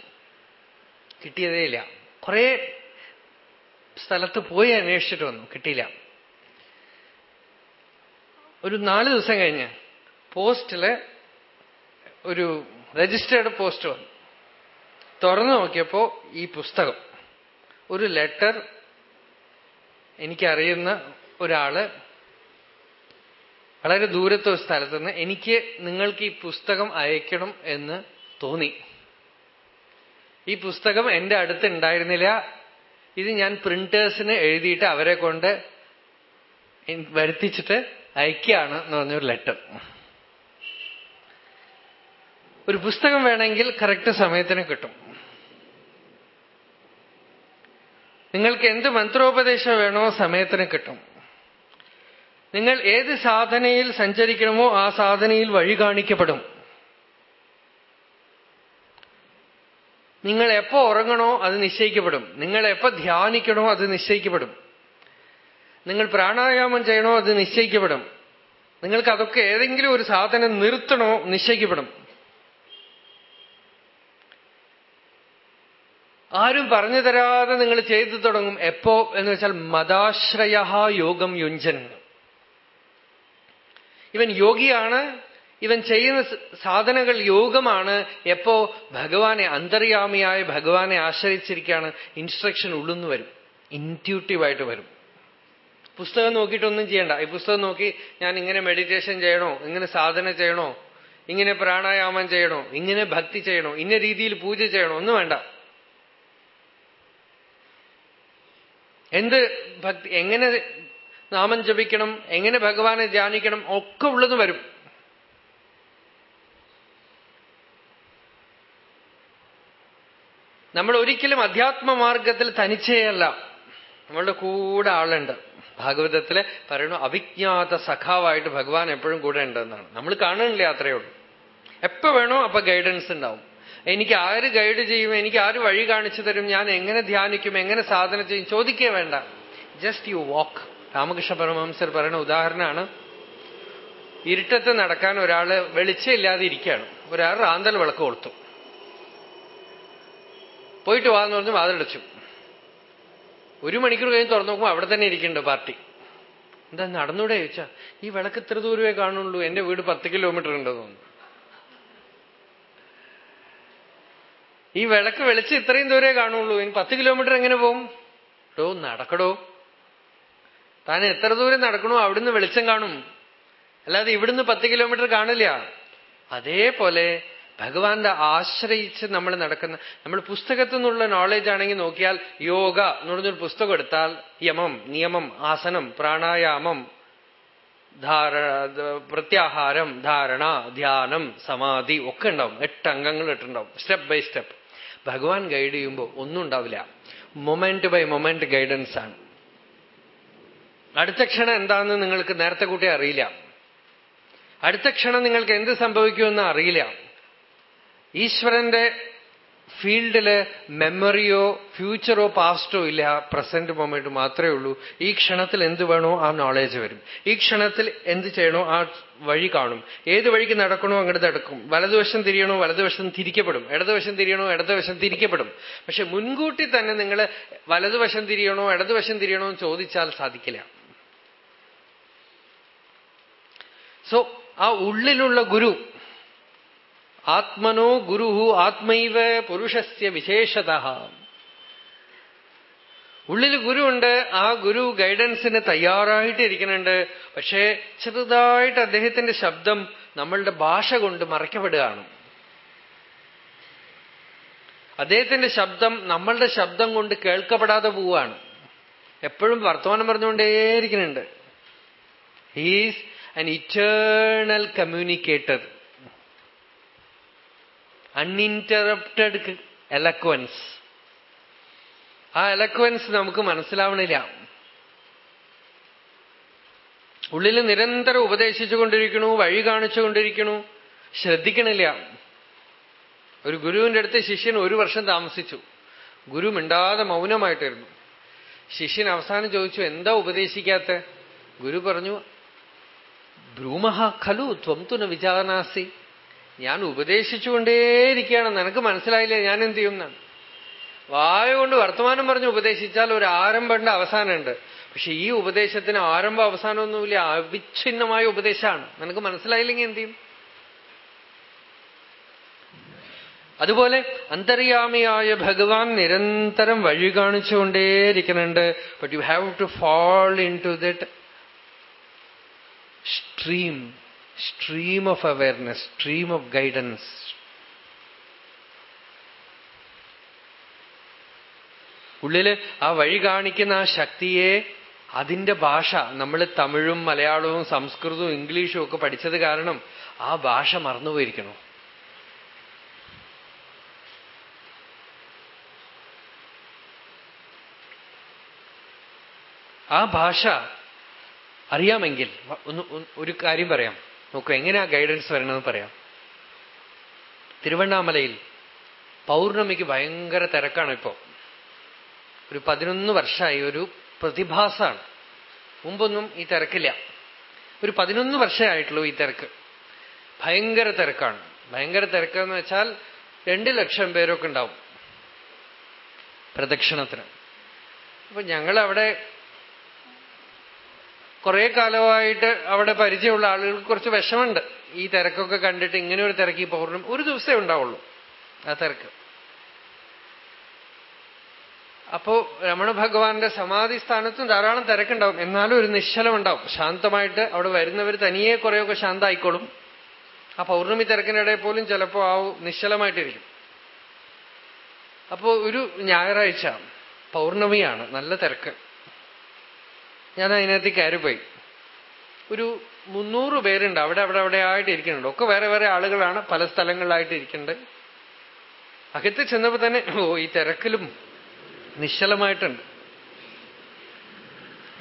കിട്ടിയതേ ഇല്ല. കുറേ സ്ഥലത്ത് പോയി അന്വേഷിച്ചിട്ട് വന്നു. കിട്ടിയില്ല. ഒരു നാല് ദിവസം കഴിഞ്ഞ് പോസ്റ്റിൽ ഒരു രജിസ്റ്റേർഡ് പോസ്റ്റ് വന്നു. തുറന്നു നോക്കിയപ്പോ ഈ പുസ്തകം. ഒരു ലെറ്റർ എനിക്കറിയുന്ന ഒരാൾ വളരെ ദൂരത്തെ ഒരു സ്ഥലത്ത് നിന്ന് എനിക്ക് നിങ്ങൾക്ക് ഈ പുസ്തകം അയക്കണം എന്ന് തോന്നി. ഈ പുസ്തകം എന്റെ അടുത്ത് ഉണ്ടായിരുന്നില്ല. ഇത് ഞാൻ പ്രിന്റേഴ്സിന് എഴുതിയിട്ട് അവരെ കൊണ്ട് വരുത്തിച്ചിട്ട് അയക്കുകയാണ് എന്ന് പറഞ്ഞൊരു ലെറ്റർ ഒരു പുസ്തകം വേണമെങ്കിൽ കറക്റ്റ് സമയത്തിന് കിട്ടും. നിങ്ങൾക്ക് എന്ത് മന്ത്രോപദേശം വേണോ സമയത്തിന് കിട്ടും. നിങ്ങൾ ഏത് സാധനയിൽ സഞ്ചരിക്കണമോ ആ സാധനയിൽ വഴി കാണിക്കപ്പെടും. നിങ്ങൾ എപ്പോ ഉറങ്ങണോ അത് നിശ്ചയിക്കപ്പെടും. നിങ്ങൾ എപ്പോ ധ്യാനിക്കണോ അത് നിശ്ചയിക്കപ്പെടും. നിങ്ങൾ പ്രാണായാമം ചെയ്യണോ അത് നിശ്ചയിക്കപ്പെടും. നിങ്ങൾക്ക് അതൊക്കെ ഏതെങ്കിലും ഒരു സാധനം നിർത്തണോ നിശ്ചയിക്കപ്പെടും. ആരും പറഞ്ഞു തരാതെ നിങ്ങൾ ചെയ്തു തുടങ്ങും. എപ്പോ എന്ന് വെച്ചാൽ മതാശ്രയ യോഗം യുഞ്ചൻ ഇവൻ യോഗിയാണ്. ഇവൻ ചെയ്യുന്ന സാധനങ്ങൾ യോഗമാണ്. എപ്പോ ഭഗവാനെ അന്തര്യാമിയായ ഭഗവാനെ ആശ്രയിച്ചിരിക്കുകയാണ് ഇൻസ്ട്രക്ഷൻ ഉള്ളുന്ന് വരും. ഇന്റ്യൂട്ടീവായിട്ട് വരും. പുസ്തകം നോക്കിയിട്ടൊന്നും ചെയ്യണ്ട. ഈ പുസ്തകം നോക്കി ഞാൻ ഇങ്ങനെ മെഡിറ്റേഷൻ ചെയ്യണോ? ഇങ്ങനെ സാധന ചെയ്യണോ? ഇങ്ങനെ പ്രാണായാമം ചെയ്യണോ? ഇങ്ങനെ ഭക്തി ചെയ്യണോ? ഇന്ന രീതിയിൽ പൂജ ചെയ്യണോ? ഒന്നും വേണ്ട. എന്ത് ഭക്തി എങ്ങനെ നാമം ജപിക്കണം? എങ്ങനെ ഭഗവാനെ ധ്യാനിക്കണം? ഒക്കെ ഉള്ളത് വരും. നമ്മൾ ഒരിക്കലും അധ്യാത്മമാർഗത്തിൽ തനിച്ചേയല്ല. നമ്മളുടെ കൂടെ ആളുണ്ട്. ഭാഗവതത്തിൽ പറയണു അവിജ്ഞാത സഖാവായിട്ട് ഭഗവാൻ എപ്പോഴും കൂടെ ഉണ്ടെന്നാണ്. നമ്മൾ കാണുന്നില്ല അത്രയേ ഉള്ളൂ. എപ്പോ വേണോ അപ്പൊ ഗൈഡൻസ് ഉണ്ടാവും. എനിക്ക് ആര് ഗൈഡ് ചെയ്യും? എനിക്ക് ആര് വഴി കാണിച്ചു തരും? ഞാൻ എങ്ങനെ ധ്യാനിക്കും? എങ്ങനെ സാധന ചെയ്യും? ചോദിക്കേ വേണ്ട. ജസ്റ്റ് യു വാക്ക് രാമകൃഷ്ണ പരമഹംസർ പറയുന്ന ഉദാഹരണമാണ്. ഇരുട്ടത്ത് നടക്കാൻ ഒരാൾ വെളിച്ചമില്ലാതെ ഇരിക്കുകയാണ്. ഒരാൾ റാന്തൽ വിളക്ക് കൊടുത്തു പോയിട്ട് വാന്ന് പറഞ്ഞ് വാതിലടച്ചു. ഒരു മണിക്കൂർ കഴിഞ്ഞ് തുറന്നു നോക്കുമ്പോൾ അവിടെ തന്നെ ഇരിക്കുന്നുണ്ട് പാർട്ടി. എന്താ നടന്നൂടെ ചോദിച്ചാ? ഈ വിളക്ക് ഇത്ര ദൂരമേ കാണുള്ളൂ. എന്റെ വീട് പത്ത് കിലോമീറ്റർ ഉണ്ടെന്ന് തോന്നുന്നു. ഈ വിളക്ക് വെളിച്ച് ഇത്രയും ദൂരേ കാണുള്ളൂ. ഇനി പത്ത് കിലോമീറ്റർ എങ്ങനെ പോകും ഡോ നടക്കടോ. താൻ എത്ര ദൂരം നടക്കണോ അവിടുന്ന് വെളിച്ചം കാണും. അല്ലാതെ ഇവിടുന്ന് പത്ത് കിലോമീറ്റർ കാണില്ല. അതേപോലെ ഭഗവാന്റെ ആശ്രയിച്ച് നമ്മൾ നടക്കുന്ന നമ്മൾ പുസ്തകത്തിൽ നിന്നുള്ള നോളജ് ആണെങ്കിൽ നോക്കിയാൽ യോഗ എന്ന് പറഞ്ഞൊരു പുസ്തകം എടുത്താൽ യമം നിയമം ആസനം പ്രാണായാമം ധാര പ്രത്യാഹാരം ധാരണ ധ്യാനം സമാധി ഒക്കെ ഉണ്ടാവും. എട്ട് അംഗങ്ങൾ ഇട്ടുണ്ടാവും സ്റ്റെപ്പ് ബൈ സ്റ്റെപ്പ് ഭഗവാൻ ഗൈഡ് ചെയ്യുമ്പോൾ ഒന്നും ഉണ്ടാവില്ല. മൊമെന്റ് ബൈ മൊമെന്റ് ഗൈഡൻസ് ആണ്. അടുത്ത ക്ഷണം എന്താണെന്ന് നിങ്ങൾക്ക് നേരത്തെ കൂട്ടി അറിയില്ല. അടുത്ത ക്ഷണം നിങ്ങൾക്ക് എന്ത് സംഭവിക്കുമെന്ന് അറിയില്ല. ഈശ്വരന്റെ ഫീൽഡിൽ മെമ്മറിയോ ഫ്യൂച്ചറോ പാസ്റ്റോ ഇല്ല. പ്രസന്റ് മൊമെന്റ് മാത്രമേ ഉള്ളൂ. ഈ ക്ഷണത്തിൽ എന്ത് വേണോ ആ നോളേജ് വരും. ഈ ക്ഷണത്തിൽ എന്ത് ചെയ്യണോ ആ വഴി കാണും. ഏത് വഴിക്ക് നടക്കണോ അങ്ങോട്ട് നടക്കും. വലതുവശം തിരിയണോ വലതുവശം തിരിക്കപ്പെടും. ഇടതുവശം തിരിയണോ ഇടതുവശം തിരിക്കപ്പെടും. പക്ഷെ മുൻകൂട്ടി തന്നെ നിങ്ങൾ വലതുവശം തിരിയണോ ഇടതുവശം തിരിയണോ എന്ന് ചോദിച്ചാൽ സാധിക്കില്ല. സോ ആ ഉള്ളിലുള്ള ഗുരു ആത്മനോ ഗുരു ആത്മൈവ പുരുഷസ്യ വിശേഷത. ഉള്ളിൽ ഗുരുവുണ്ട് ആ ഗുരു ഗൈഡൻസിന് തയ്യാറായിട്ട് ഇരിക്കുന്നുണ്ട് പക്ഷേ ചെറുതായിട്ട് അദ്ദേഹത്തിന്റെ ശബ്ദം നമ്മളുടെ ഭാഷ കൊണ്ട് മറയ്ക്കപ്പെടുകയാണ്. അദ്ദേഹത്തിന്റെ ശബ്ദം നമ്മളുടെ ശബ്ദം കൊണ്ട് കേൾക്കപ്പെടാതെ പോവുകയാണ്. എപ്പോഴും വർത്തമാനം പറഞ്ഞുകൊണ്ടേയിരിക്കുന്നുണ്ട്. He's an eternal communicator. Uninterrupted eloquence ആ എലക്വൻസ് നമുക്ക് മനസ്സിലാവണില്ല. ഉള്ളിൽ നിരന്തരം ഉപദേശിച്ചുകൊണ്ടിരിക്കണു വഴി കാണിച്ചുകൊണ്ടിരിക്കണു ശ്രദ്ധിക്കണില്ല. ഒരു ഗുരുവിന്റെ അടുത്ത് ശിഷ്യൻ ഒരു വർഷം താമസിച്ചു. ഗുരു മിണ്ടാതെ മൗനമായിട്ടിരുന്നു. ശിഷ്യൻ അവസാനം ചോദിച്ചു എന്താ ഉപദേശിക്കാത്ത? ഗുരു പറഞ്ഞു ബ്രൂമഹ ഖലു ത്വം തുന വിചാരണാസി ഞാൻ ഉപദേശിച്ചുകൊണ്ടേയിരിക്കുകയാണ്. നിനക്ക് മനസ്സിലായില്ലേ? ഞാൻ എന്ത് ചെയ്യുന്ന വായ കൊണ്ട് വർത്തമാനം പറഞ്ഞ് ഉപദേശിച്ചാൽ ഒരു ആരംഭമുണ്ട് അവസാനമുണ്ട് പക്ഷെ ഈ ഉപദേശത്തിന് ആരംഭ അവസാനമൊന്നുമില്ല അവിഛിന്നമായ ഉപദേശമാണ്. നിനക്ക് മനസ്സിലായില്ലെങ്കിൽ എന്ത് ചെയ്യും? അതുപോലെ അന്തര്യാമിയായ ഭഗവാൻ നിരന്തരം വഴി കാണിച്ചുകൊണ്ടേയിരിക്കുന്നുണ്ട്. But you have to fall into that stream stream of awareness stream of guidance ഉള്ളിൽ ആ വഴി കാണിക്കുന്ന ആ ശക്തിയെ അതിന്റെ ഭാഷ നമ്മൾ തമിഴും മലയാളവും സംസ്കൃതവും ഇംഗ്ലീഷും ഒക്കെ പഠിച്ചത് കാരണം ആ ഭാഷ മറന്നുപോയിരിക്കണം. ആ ഭാഷ അറിയാമെങ്കിൽ ഒരു കാര്യം പറയാം. നോക്കൂ എങ്ങനെയാ ഗൈഡൻസ് വരണമെന്ന് പറയാം. തിരുവണ്ണാമലയിൽ പൗർണമിക്ക് ഭയങ്കര തിരക്കാണ് ഇപ്പോ. ഒരു പതിനൊന്ന് വർഷമായി ഒരു പ്രതിഭാസമാണ് മുമ്പൊന്നും ഈ തിരക്കില്ല. ഒരു പതിനൊന്ന് വർഷമായിട്ടുള്ളൂ ഈ തിരക്ക്. ഭയങ്കര തിരക്കാണ്. ഭയങ്കര തിരക്കെന്ന് വെച്ചാൽ രണ്ട് ലക്ഷം പേരൊക്കെ ഉണ്ടാവും. പ്രദക്ഷിണത്തിന്. അപ്പൊ ഞങ്ങൾ അവിടെ കുറെ കാലമായിട്ട് അവിടെ പരിചയമുള്ള ആളുകൾക്ക് കുറച്ച് വിഷമുണ്ട് ഈ തിരക്കൊക്കെ കണ്ടിട്ട് ഇങ്ങനെ ഒരു തിരക്ക് ഈ പൗർണം ഒരു ദിവസമേ ഉണ്ടാവുള്ളൂ. ആ തിരക്ക്. അപ്പോ രമണ ഭഗവാന്റെ സമാധി സ്ഥാനത്തും ധാരാളം തിരക്കുണ്ടാവും. എന്നാലും ഒരു നിശ്ചലം ഉണ്ടാവും ശാന്തമായിട്ട് അവിടെ വരുന്നവർ തനിയെ കുറെയൊക്കെ ശാന്തമായിക്കോളും ആ പൗർണമി തിരക്കിനിടെ പോലും ചിലപ്പോ ആ നിശ്ചലമായിട്ടിരിക്കും. അപ്പോ ഒരു ഞായറാഴ്ച പൗർണമിയാണ്. നല്ല തിരക്ക്. ഞാൻ അതിനകത്ത് കയറിപ്പോയി. ഒരു മുന്നൂറ് പേരുണ്ട്. അവിടെ അവിടെ അവിടെ ആയിട്ട് ഇരിക്കുന്നുണ്ട്. ഒക്കെ വേറെ വേറെ ആളുകളാണ് പല സ്ഥലങ്ങളിലായിട്ട് ഇരിക്കുന്നുണ്ട്. അകത്ത് ചെന്നപ്പോ തന്നെ ഓ ഈ തിരക്കിലും നിശ്ചലമായിട്ടുണ്ട്.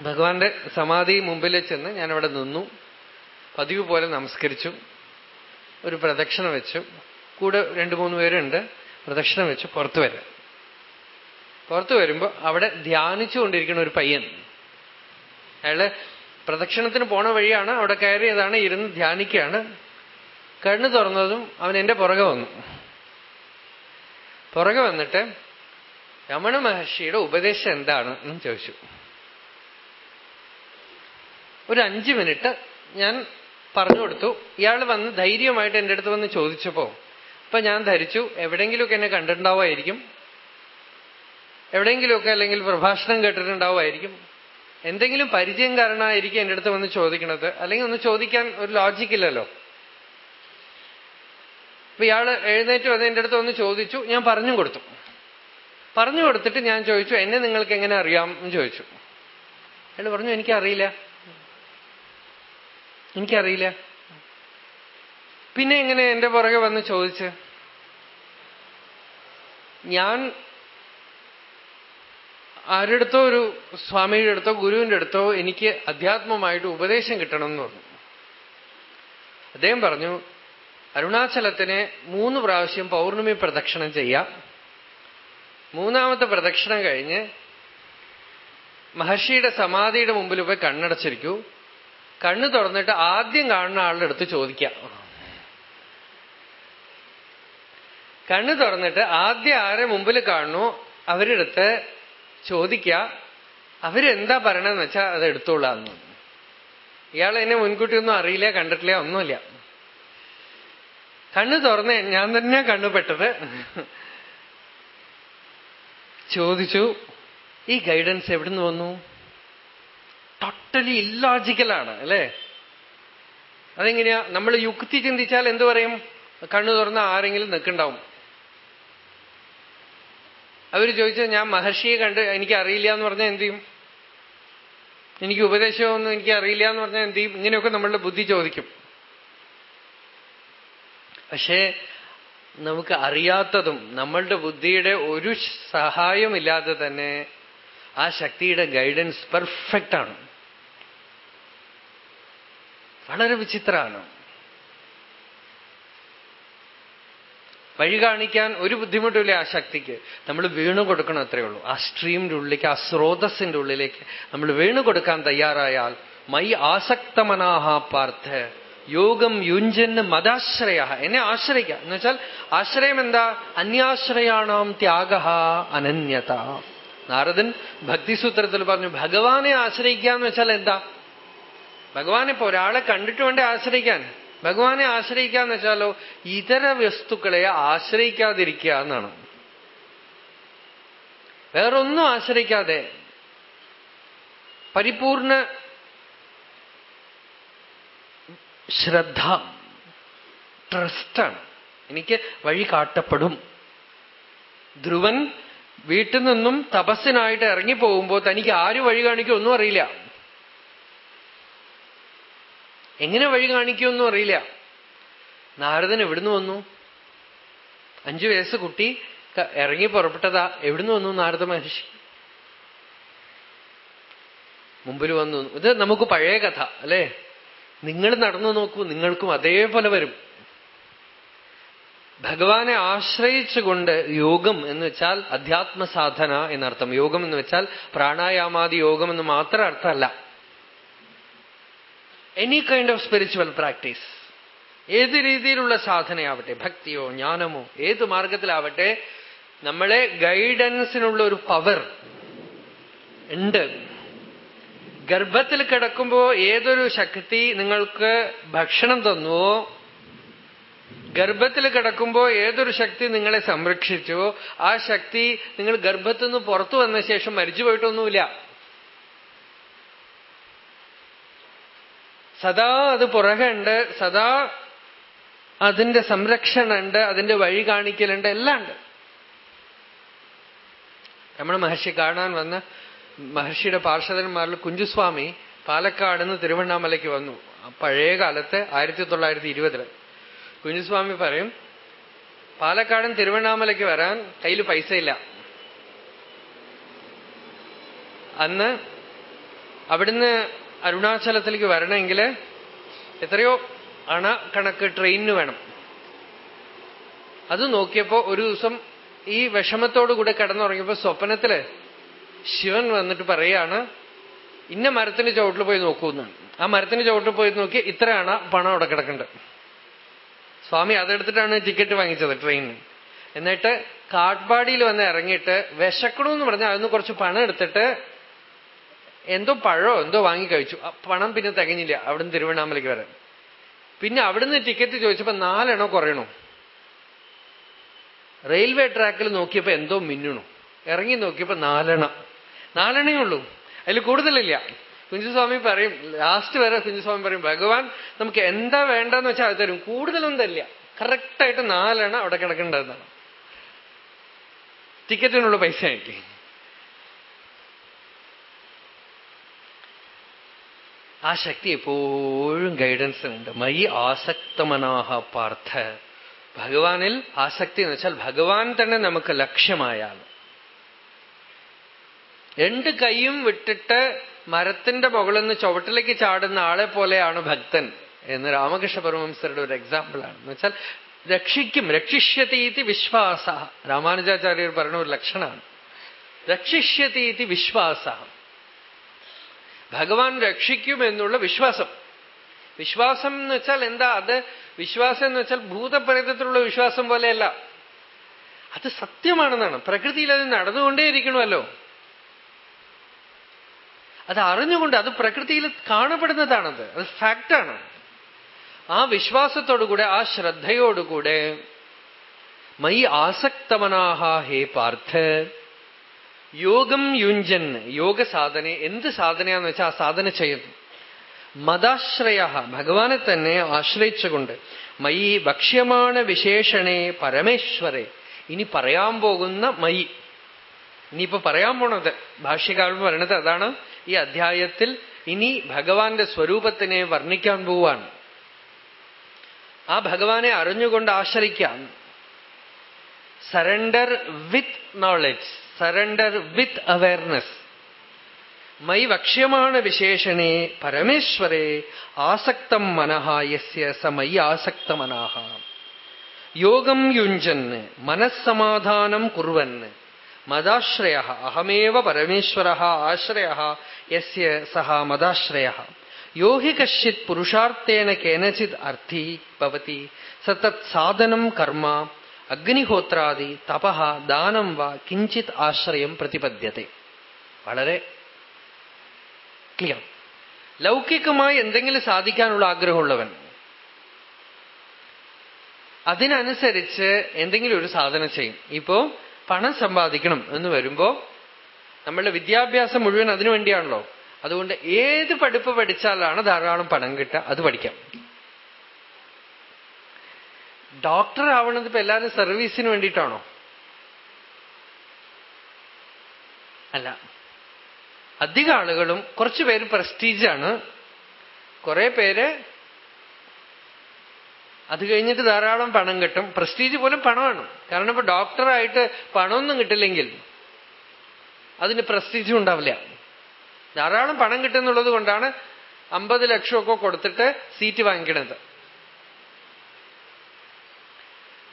ഭഗവാന്റെ സമാധി മുമ്പിൽ ചെന്ന് ഞാൻ അവിടെ നിന്നു. പതിവ് പോലെ നമസ്കരിച്ചു. ഒരു പ്രദക്ഷിണ വെച്ചു. കൂടെ രണ്ടു മൂന്ന് പേരുണ്ട്. പ്രദക്ഷിണ വെച്ച് പുറത്തു വരാം. പുറത്തു വരുമ്പോ അവിടെ ധ്യാനിച്ചുകൊണ്ടിരിക്കുന്ന ഒരു പയ്യൻ. അയാൾ പ്രദക്ഷിണത്തിന് പോണ വഴിയാണ് അവിടെ കയറിയതാണ് ഇരുന്ന് ധ്യാനിക്കുകയാണ്. കണ്ണു തുറന്നതും അവൻ എന്റെ പുറകെ വന്നു. പുറകെ വന്നിട്ട് രമണ മഹർഷിയുടെ ഉപദേശം എന്താണ് എന്ന് ചോദിച്ചു. ഒരു അഞ്ചു മിനിറ്റ് ഞാൻ പറഞ്ഞു കൊടുത്തു. ഇയാൾ വന്ന് ധൈര്യമായിട്ട് എന്റെ അടുത്ത് വന്ന് ചോദിച്ചപ്പോ അപ്പൊ ഞാൻ ധരിച്ചു. എവിടെയെങ്കിലുമൊക്കെ എന്നെ കണ്ടിട്ടുണ്ടാവുമായിരിക്കും. എവിടെയെങ്കിലുമൊക്കെ അല്ലെങ്കിൽ പ്രഭാഷണം കേട്ടിട്ടുണ്ടാവുമായിരിക്കും. എന്തെങ്കിലും പരിചയം കാരണമായിരിക്കും എന്റെ അടുത്ത് വന്ന് ചോദിക്കണത്. അല്ലെങ്കിൽ ഒന്ന് ചോദിക്കാൻ ഒരു ലോജിക്കില്ലല്ലോ അപ്പൊ ഇയാൾ എഴുന്നേറ്റ് വന്ന് എന്റെ അടുത്ത് വന്ന് ചോദിച്ചു ഞാൻ പറഞ്ഞു കൊടുത്തു. പറഞ്ഞു കൊടുത്തിട്ട് ഞാൻ ചോദിച്ചു എന്നെ നിങ്ങൾക്ക് എങ്ങനെ അറിയാം? എന്ന് ചോദിച്ചു. അയാൾ പറഞ്ഞു എനിക്കറിയില്ല. എനിക്കറിയില്ല. പിന്നെ എങ്ങനെ എന്റെ പുറകെ വന്ന് ചോദിച്ച്? ഞാൻ ആരുടെടുത്തോ ഒരു സ്വാമിയുടെ അടുത്തോ ഗുരുവിന്റെ അടുത്തോ എനിക്ക് അധ്യാത്മമായിട്ട് ഉപദേശം കിട്ടണം എന്ന് പറഞ്ഞു. അദ്ദേഹം പറഞ്ഞു അരുണാചലത്തിന് മൂന്ന് പ്രാവശ്യം പൗർണമി പ്രദക്ഷിണം ചെയ്യാം. മൂന്നാമത്തെ പ്രദക്ഷിണം കഴിഞ്ഞ് മഹർഷിയുടെ സമാധിയുടെ മുമ്പിൽ പോയി കണ്ണടച്ചിരിക്കൂ. കണ്ണു തുറന്നിട്ട് ആദ്യം കാണുന്ന ആളുടെ അടുത്ത് ചോദിക്കാം. കണ്ണു തുറന്നിട്ട് ആദ്യം ആരെ മുമ്പിൽ കാണുന്നു അവരുടെ അടുത്ത് ചോദിക്ക അവരെന്താ പറയണെന്ന് വെച്ചാൽ അത് എടുത്തോളാന്ന്. ഇയാൾ എന്നെ മുൻകൂട്ടി ഒന്നും അറിയില്ല കണ്ടിട്ടില്ല ഒന്നുമില്ല. കണ്ണു തുറന്ന് ഞാൻ തന്നെ കണ്ണുപെട്ടത് ചോദിച്ചു ഈ ഗൈഡൻസ് എവിടുന്ന് വന്നു? ടോട്ടലി ഇല്ലോജിക്കലാണ് അല്ലേ? അതെങ്ങനെയാ? നമ്മൾ യുക്തി ചിന്തിച്ചാൽ എന്തു പറയും? കണ്ണു തുറന്ന് ആരെങ്കിലും നിൽക്കുണ്ടാവും അവർ ചോദിച്ചാൽ ഞാൻ മഹർഷിയെ കണ്ട് എനിക്ക് അറിയില്ല എന്ന് പറഞ്ഞാൽ എന്ത് ചെയ്യും? എനിക്ക് ഉപദേശമൊന്നും എനിക്ക് അറിയില്ല എന്ന് പറഞ്ഞാൽ എന്ത് ചെയ്യും? ഇങ്ങനെയൊക്കെ നമ്മളുടെ ബുദ്ധി ചോദിക്കും. പക്ഷേ നമുക്ക് അറിയാത്തതും നമ്മളുടെ ബുദ്ധിയുടെ ഒരു സഹായമില്ലാതെ തന്നെ ആ ശക്തിയുടെ ഗൈഡൻസ് പെർഫെക്റ്റ് ആണ് വളരെ വിചിത്രമാണ്. വഴി കാണിക്കാൻ ഒരു ബുദ്ധിമുട്ടില്ല ആ ശക്തിക്ക്. നമ്മൾ വീണു കൊടുക്കണം അത്രയേ ഉള്ളൂ. ആ സ്ട്രീമിന്റെ ഉള്ളിലേക്ക് ആ സ്രോതസ്സിന്റെ ഉള്ളിലേക്ക് നമ്മൾ വീണു കൊടുക്കാൻ തയ്യാറായാൽ മൈ ആസക്തമനാഹ പാർത്ഥ യോഗം യുഞ്ചന് മതാശ്രയ എന്നെ ആശ്രയിക്കുക. എന്ന് വെച്ചാൽ ആശ്രയം എന്താ? അന്യാശ്രയാണാം ത്യാഗ അനന്യത. നാരദൻ ഭക്തിസൂത്രത്തിൽ പറഞ്ഞു ഭഗവാനെ ആശ്രയിക്കുക എന്ന് വെച്ചാൽ എന്താ? ഭഗവാനെ ഇപ്പൊ ഒരാളെ കണ്ടിട്ട് വേണ്ടേ ആശ്രയിക്കാൻ? ഭഗവാനെ ആശ്രയിക്കുക എന്ന് വെച്ചാലോ ഇതര വസ്തുക്കളെ ആശ്രയിക്കാതിരിക്കുക എന്നാണ്. വേറൊന്നും ആശ്രയിക്കാതെ പരിപൂർണ ശ്രദ്ധ ട്രസ്റ്റാണ്. എനിക്ക് വഴി കാട്ടപ്പെടും. ധ്രുവൻ വീട്ടിൽ നിന്നും തപസ്സിനായിട്ട് ഇറങ്ങിപ്പോകുമ്പോൾ തനിക്ക് ആര് വഴി കാണിക്കും ഒന്നും അറിയില്ല. എങ്ങനെ വഴി കാണിക്കുമെന്നും അറിയില്ല. നാരദൻ എവിടുന്ന് വന്നു? അഞ്ചു വയസ്സ് കുട്ടി ഇറങ്ങി പുറപ്പെട്ടതാ. എവിടുന്ന് വന്നു നാരദ മഹർഷി? മുമ്പിൽ വന്നു. ഇത് നമുക്ക് പഴയ കഥ അല്ലേ? നിങ്ങൾ നടന്നു നോക്കൂ നിങ്ങൾക്കും അതേപോലെ വരും. ഭഗവാനെ ആശ്രയിച്ചുകൊണ്ട് യോഗം എന്ന് വെച്ചാൽ അധ്യാത്മ സാധന എന്നർത്ഥം. യോഗം എന്ന് വെച്ചാൽ പ്രാണായാമാദി യോഗം എന്ന് മാത്രം അർത്ഥമല്ല. Any kind of spiritual practice ഏത് രീതിയിലുള്ള സാധനയാവട്ടെ ഭക്തിയോ ജ്ഞാനമോ ഏത് മാർഗത്തിലാവട്ടെ നമ്മളെ ഗൈഡൻസിനുള്ള ഒരു പവർ ഉണ്ട്. ഗർഭത്തിൽ കിടക്കുമ്പോ ഏതൊരു ശക്തി നിങ്ങൾക്ക് ഭക്ഷണം തന്നുവോ ഗർഭത്തിൽ കിടക്കുമ്പോ ഏതൊരു ശക്തി നിങ്ങളെ സംരക്ഷിച്ചോ ആ ശക്തി നിങ്ങൾ ഗർഭത്തിൽ നിന്ന് പുറത്തു വന്ന ശേഷം മരിച്ചു പോയിട്ടൊന്നുമില്ല സദാ അത് പുറകുണ്ട് സദാ അതിന്റെ സംരക്ഷണുണ്ട് അതിന്റെ വഴി കാണിക്കലുണ്ട് എല്ലാം ഉണ്ട് രമണ മഹർഷി കാണാൻ വന്ന മഹർഷിയുടെ പാർഷദന്മാരിൽ കുഞ്ചുസ്വാമി പാലക്കാട് നിന്ന് തിരുവണ്ണാമലയ്ക്ക് വന്നു. പഴയ കാലത്ത് ആയിരത്തി തൊള്ളായിരത്തി ഇരുപതിൽ കുഞ്ഞുസ്വാമി പറയും പാലക്കാടൻ തിരുവണ്ണാമലയ്ക്ക് വരാൻ കയ്യിൽ പൈസയില്ല. അന്ന് അവിടുന്ന് അരുണാചലത്തിലേക്ക് വരണമെങ്കിൽ എത്രയോ അണ കണക്ക് ട്രെയിനിന് വേണം. അത് നോക്കിയപ്പോ ഒരു ദിവസം ഈ വിഷമത്തോടുകൂടെ കിടന്നുറങ്ങിയപ്പോ സ്വപ്നത്തിൽ ശിവൻ വന്നിട്ട് പറയാണ് ഇന്ന മരത്തിന്റെ ചുവട്ടിൽ പോയി നോക്കൂന്ന് ആ മരത്തിന്റെ ചുവട്ടിൽ പോയി നോക്കി ഇത്രയാണ് പണം അവിടെ കിടക്കേണ്ടത്. സ്വാമി അതെടുത്തിട്ടാണ് ടിക്കറ്റ് വാങ്ങിച്ചത് ട്രെയിനിന്. എന്നിട്ട് കാട്ട്പാടിയിൽ വന്ന് ഇറങ്ങിയിട്ട് വിശക്കണമെന്ന് പറഞ്ഞാൽ അതിന് കുറച്ച് പണം എടുത്തിട്ട് എന്തോ പഴോ എന്തോ വാങ്ങി കഴിച്ചു. പണം പിന്നെ തികഞ്ഞില്ല. അവിടുന്ന് തിരുവണ്ണാമലയ്ക്ക് വരാൻ പിന്നെ അവിടുന്ന് ടിക്കറ്റ് ചോദിച്ചപ്പോ നാലെണ്ണോ കുറയണു. റെയിൽവേ ട്രാക്കിൽ നോക്കിയപ്പോ എന്തോ മിന്നണു. ഇറങ്ങി നോക്കിയപ്പോ നാലെണ്ണം. നാലെണ്ണേ ഉള്ളൂ. അതിൽ കൂടുതലില്ല. കുഞ്ചുസ്വാമി പറയും ലാസ്റ്റ് വരെ കുഞ്ചുസ്വാമി പറയും ഭഗവാൻ നമുക്ക് എന്താ വേണ്ടെന്ന് വെച്ചാൽ അത് തരും. കൂടുതലൊന്നും തരില്ല. കറക്റ്റായിട്ട് നാലെണ്ണം അവിടെ കിടക്കേണ്ടതാണ് ടിക്കറ്റിനുള്ള പൈസ ആയിട്ട് ആ ശക്തി എപ്പോഴും ഗൈഡൻസ് ഉണ്ട്. മൈ ആസക്തമനാഹ പാർത്ഥ. ഭഗവാനിൽ ആസക്തി എന്ന് വെച്ചാൽ ഭഗവാൻ തന്നെ നമുക്ക് ലക്ഷ്യമായാൽ രണ്ട് കൈയും വിട്ടിട്ട് മരത്തിന്റെ മുകളിൽ നിന്ന് ചുവട്ടിലേക്ക് ചാടുന്ന ആളെ പോലെയാണ് ഭക്തൻ എന്ന് രാമകൃഷ്ണ പരമംസരുടെ ഒരു എക്സാമ്പിളാണ് എന്ന് വെച്ചാൽ രക്ഷിക്കും രക്ഷിഷ്യതീതി വിശ്വാസ. രാമാനുജാചാര്യർ പറഞ്ഞ ഒരു ലക്ഷണമാണ്. രക്ഷിഷ്യതീതി വിശ്വാസ. ഭഗവാൻ രക്ഷിക്കും എന്നുള്ള വിശ്വാസം. വിശ്വാസം എന്ന് വെച്ചാൽ എന്താ? അത് വിശ്വാസം എന്ന് വെച്ചാൽ ഭൂതപ്രേതത്തിലുള്ള വിശ്വാസം പോലെയല്ല. അത് സത്യമാണെന്നാണ്. പ്രകൃതിയിൽ അത് നടന്നുകൊണ്ടേയിരിക്കണമല്ലോ. അത് അറിഞ്ഞുകൊണ്ട് അത് പ്രകൃതിയിൽ കാണപ്പെടുന്നതാണത്. അത് ഫാക്റ്റാണ്. ആ വിശ്വാസത്തോടുകൂടെ ആ ശ്രദ്ധയോടുകൂടെ മൈ ആസക്തമനാഹ ഹേ പാർത്ഥ. യോഗം യുഞ്ചൻ യോഗ സാധന എന്ത് സാധനയാന്ന് വെച്ചാൽ ആ സാധന ചെയ്യുന്നു. മതാശ്രയ ഭഗവാനെ തന്നെ ആശ്രയിച്ചുകൊണ്ട് മൈ ഭക്ഷ്യമാണ് വിശേഷണേ പരമേശ്വരെ ഇനി പറയാൻ പോകുന്ന മൈ ഇനിയിപ്പോ പറയാൻ പോണത് ഭാഷ്യകാരൻ പറയണത് അതാണ് ഈ അധ്യായത്തിൽ ഇനി ഭഗവാന്റെ സ്വരൂപത്തിനെ വർണിക്കാൻ പോവാണ്. ആ ഭഗവാനെ അറിഞ്ഞുകൊണ്ട് ആശ്രയിക്കാം. Surrender with knowledge surrender with awareness my വക്ഷ്യമാണ് വിശേഷണേ പരമേശ്വരേ ആസക്തം മനഃ യസ്യ സ മൈ ആസക്ത മനഃ യോഗം യുഞ്ചന് മനസ്സമാധാനം കുറുവന് മദാശ്രയ അഹമേവ പരമേശ്വര ആശ്രയ യസ്യ സഹ മദാശ്രയ. യോ ഹി കശ്ചിത് പുരുഷാർത്ഥേന കേനചിത് അർത്ഥി ഭവതി സതത് സാധനം കർമ്മ അഗ്നിഹോത്രാദി തപഹ ദാനം വ കിഞ്ചിത് ആശ്രയം പ്രതിപദ്ധ്യത വളരെ ക്ലിയർ. ലൗകികമായി എന്തെങ്കിലും സാധിക്കാനുള്ള ആഗ്രഹമുള്ളവൻ അതിനനുസരിച്ച് എന്തെങ്കിലും ഒരു സാധനം ചെയ്യും. ഇപ്പോ പണം സമ്പാദിക്കണം എന്ന് വരുമ്പോ നമ്മളുടെ വിദ്യാഭ്യാസം മുഴുവൻ അതിനു വേണ്ടിയാണല്ലോ അതുകൊണ്ട് ഏത് പഠിപ്പ് പഠിച്ചാലാണ് ധാരാളം പണം കിട്ടുക അത് പഠിക്കാം. ഡോക്ടർ ആവണത് ഇപ്പൊ എല്ലാവരും സർവീസിന് വേണ്ടിയിട്ടാണോ? അല്ല. അധിക ആളുകളും കുറച്ചു പേര് പ്രസ്റ്റീജാണ്. കുറെ പേര് അത് കഴിഞ്ഞിട്ട് ധാരാളം പണം കിട്ടും. പ്രസ്റ്റീജ് പോലും പണമാണ്. കാരണം ഇപ്പൊ ഡോക്ടറായിട്ട് പണമൊന്നും കിട്ടില്ലെങ്കിൽ അതിന് പ്രസ്റ്റീജും ഉണ്ടാവില്ല. ധാരാളം പണം കിട്ടുന്നുള്ളത് കൊണ്ടാണ് അമ്പത് ലക്ഷമൊക്കെ കൊടുത്തിട്ട് സീറ്റ് വാങ്ങിക്കണത്.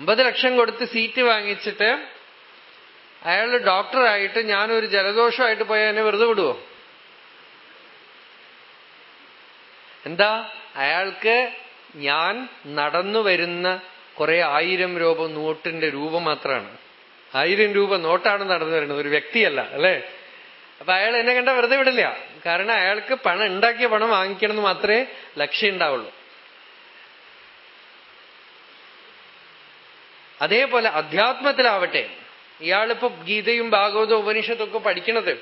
അമ്പത് ലക്ഷം കൊടുത്ത് സീറ്റ് വാങ്ങിച്ചിട്ട് അയാൾ ഡോക്ടറായിട്ട് ഞാനൊരു ജലദോഷമായിട്ട് പോയാൽ എന്നെ വെറുതെ വിടുവോ? എന്താ? അയാൾക്ക് ഞാൻ നടന്നു വരുന്ന കുറെ ആയിരം രൂപ നോട്ടിന്റെ രൂപം മാത്രമാണ് ആയിരം രൂപ നോട്ടാണ് നടന്നു വരുന്നത് ഒരു വ്യക്തിയല്ല അല്ലേ? അപ്പൊ അയാൾ എന്നെ കണ്ട വെറുതെ വിടില്ല. കാരണം അയാൾക്ക് പണം ഉണ്ടാക്കിയ പണം വാങ്ങിക്കണം എന്ന് മാത്രമേ ലക്ഷ്യം ഉണ്ടാവുള്ളൂ. അതേപോലെ അധ്യാത്മത്തിലാവട്ടെ. ഇയാളിപ്പോ ഗീതയും ഭാഗവതവും ഉപനിഷത്തൊക്കെ പഠിക്കണത്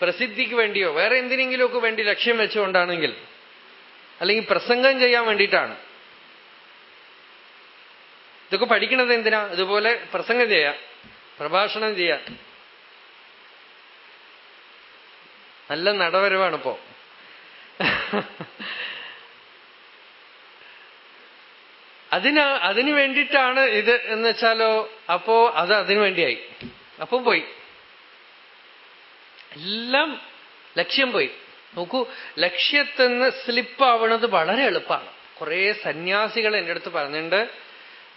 പ്രസിദ്ധിക്ക് വേണ്ടിയോ വേറെ എന്തിനെങ്കിലുമൊക്കെ വേണ്ടി ലക്ഷ്യം വെച്ചുകൊണ്ടാണെങ്കിൽ അല്ലെങ്കിൽ പ്രസംഗം ചെയ്യാൻ വേണ്ടിയിട്ടാണ്. ഇതൊക്കെ പഠിക്കണത് എന്തിനാ? ഇതുപോലെ പ്രസംഗം ചെയ്യാം പ്രഭാഷണം ചെയ്യാം. നല്ല നടവരവാണിപ്പോ. അതിന് അതിനു വേണ്ടിയിട്ടാണ് ഇത് എന്ന് വെച്ചാലോ അപ്പോ അത് അതിനു വേണ്ടിയായി. അപ്പം പോയി. എല്ലാം ലക്ഷ്യം പോയി. നോക്കൂ ലക്ഷ്യത്തിന്ന് സ്ലിപ്പാവണത് വളരെ എളുപ്പമാണ്. കുറേ സന്യാസികൾ എന്റെ അടുത്ത് പറഞ്ഞിട്ടുണ്ട്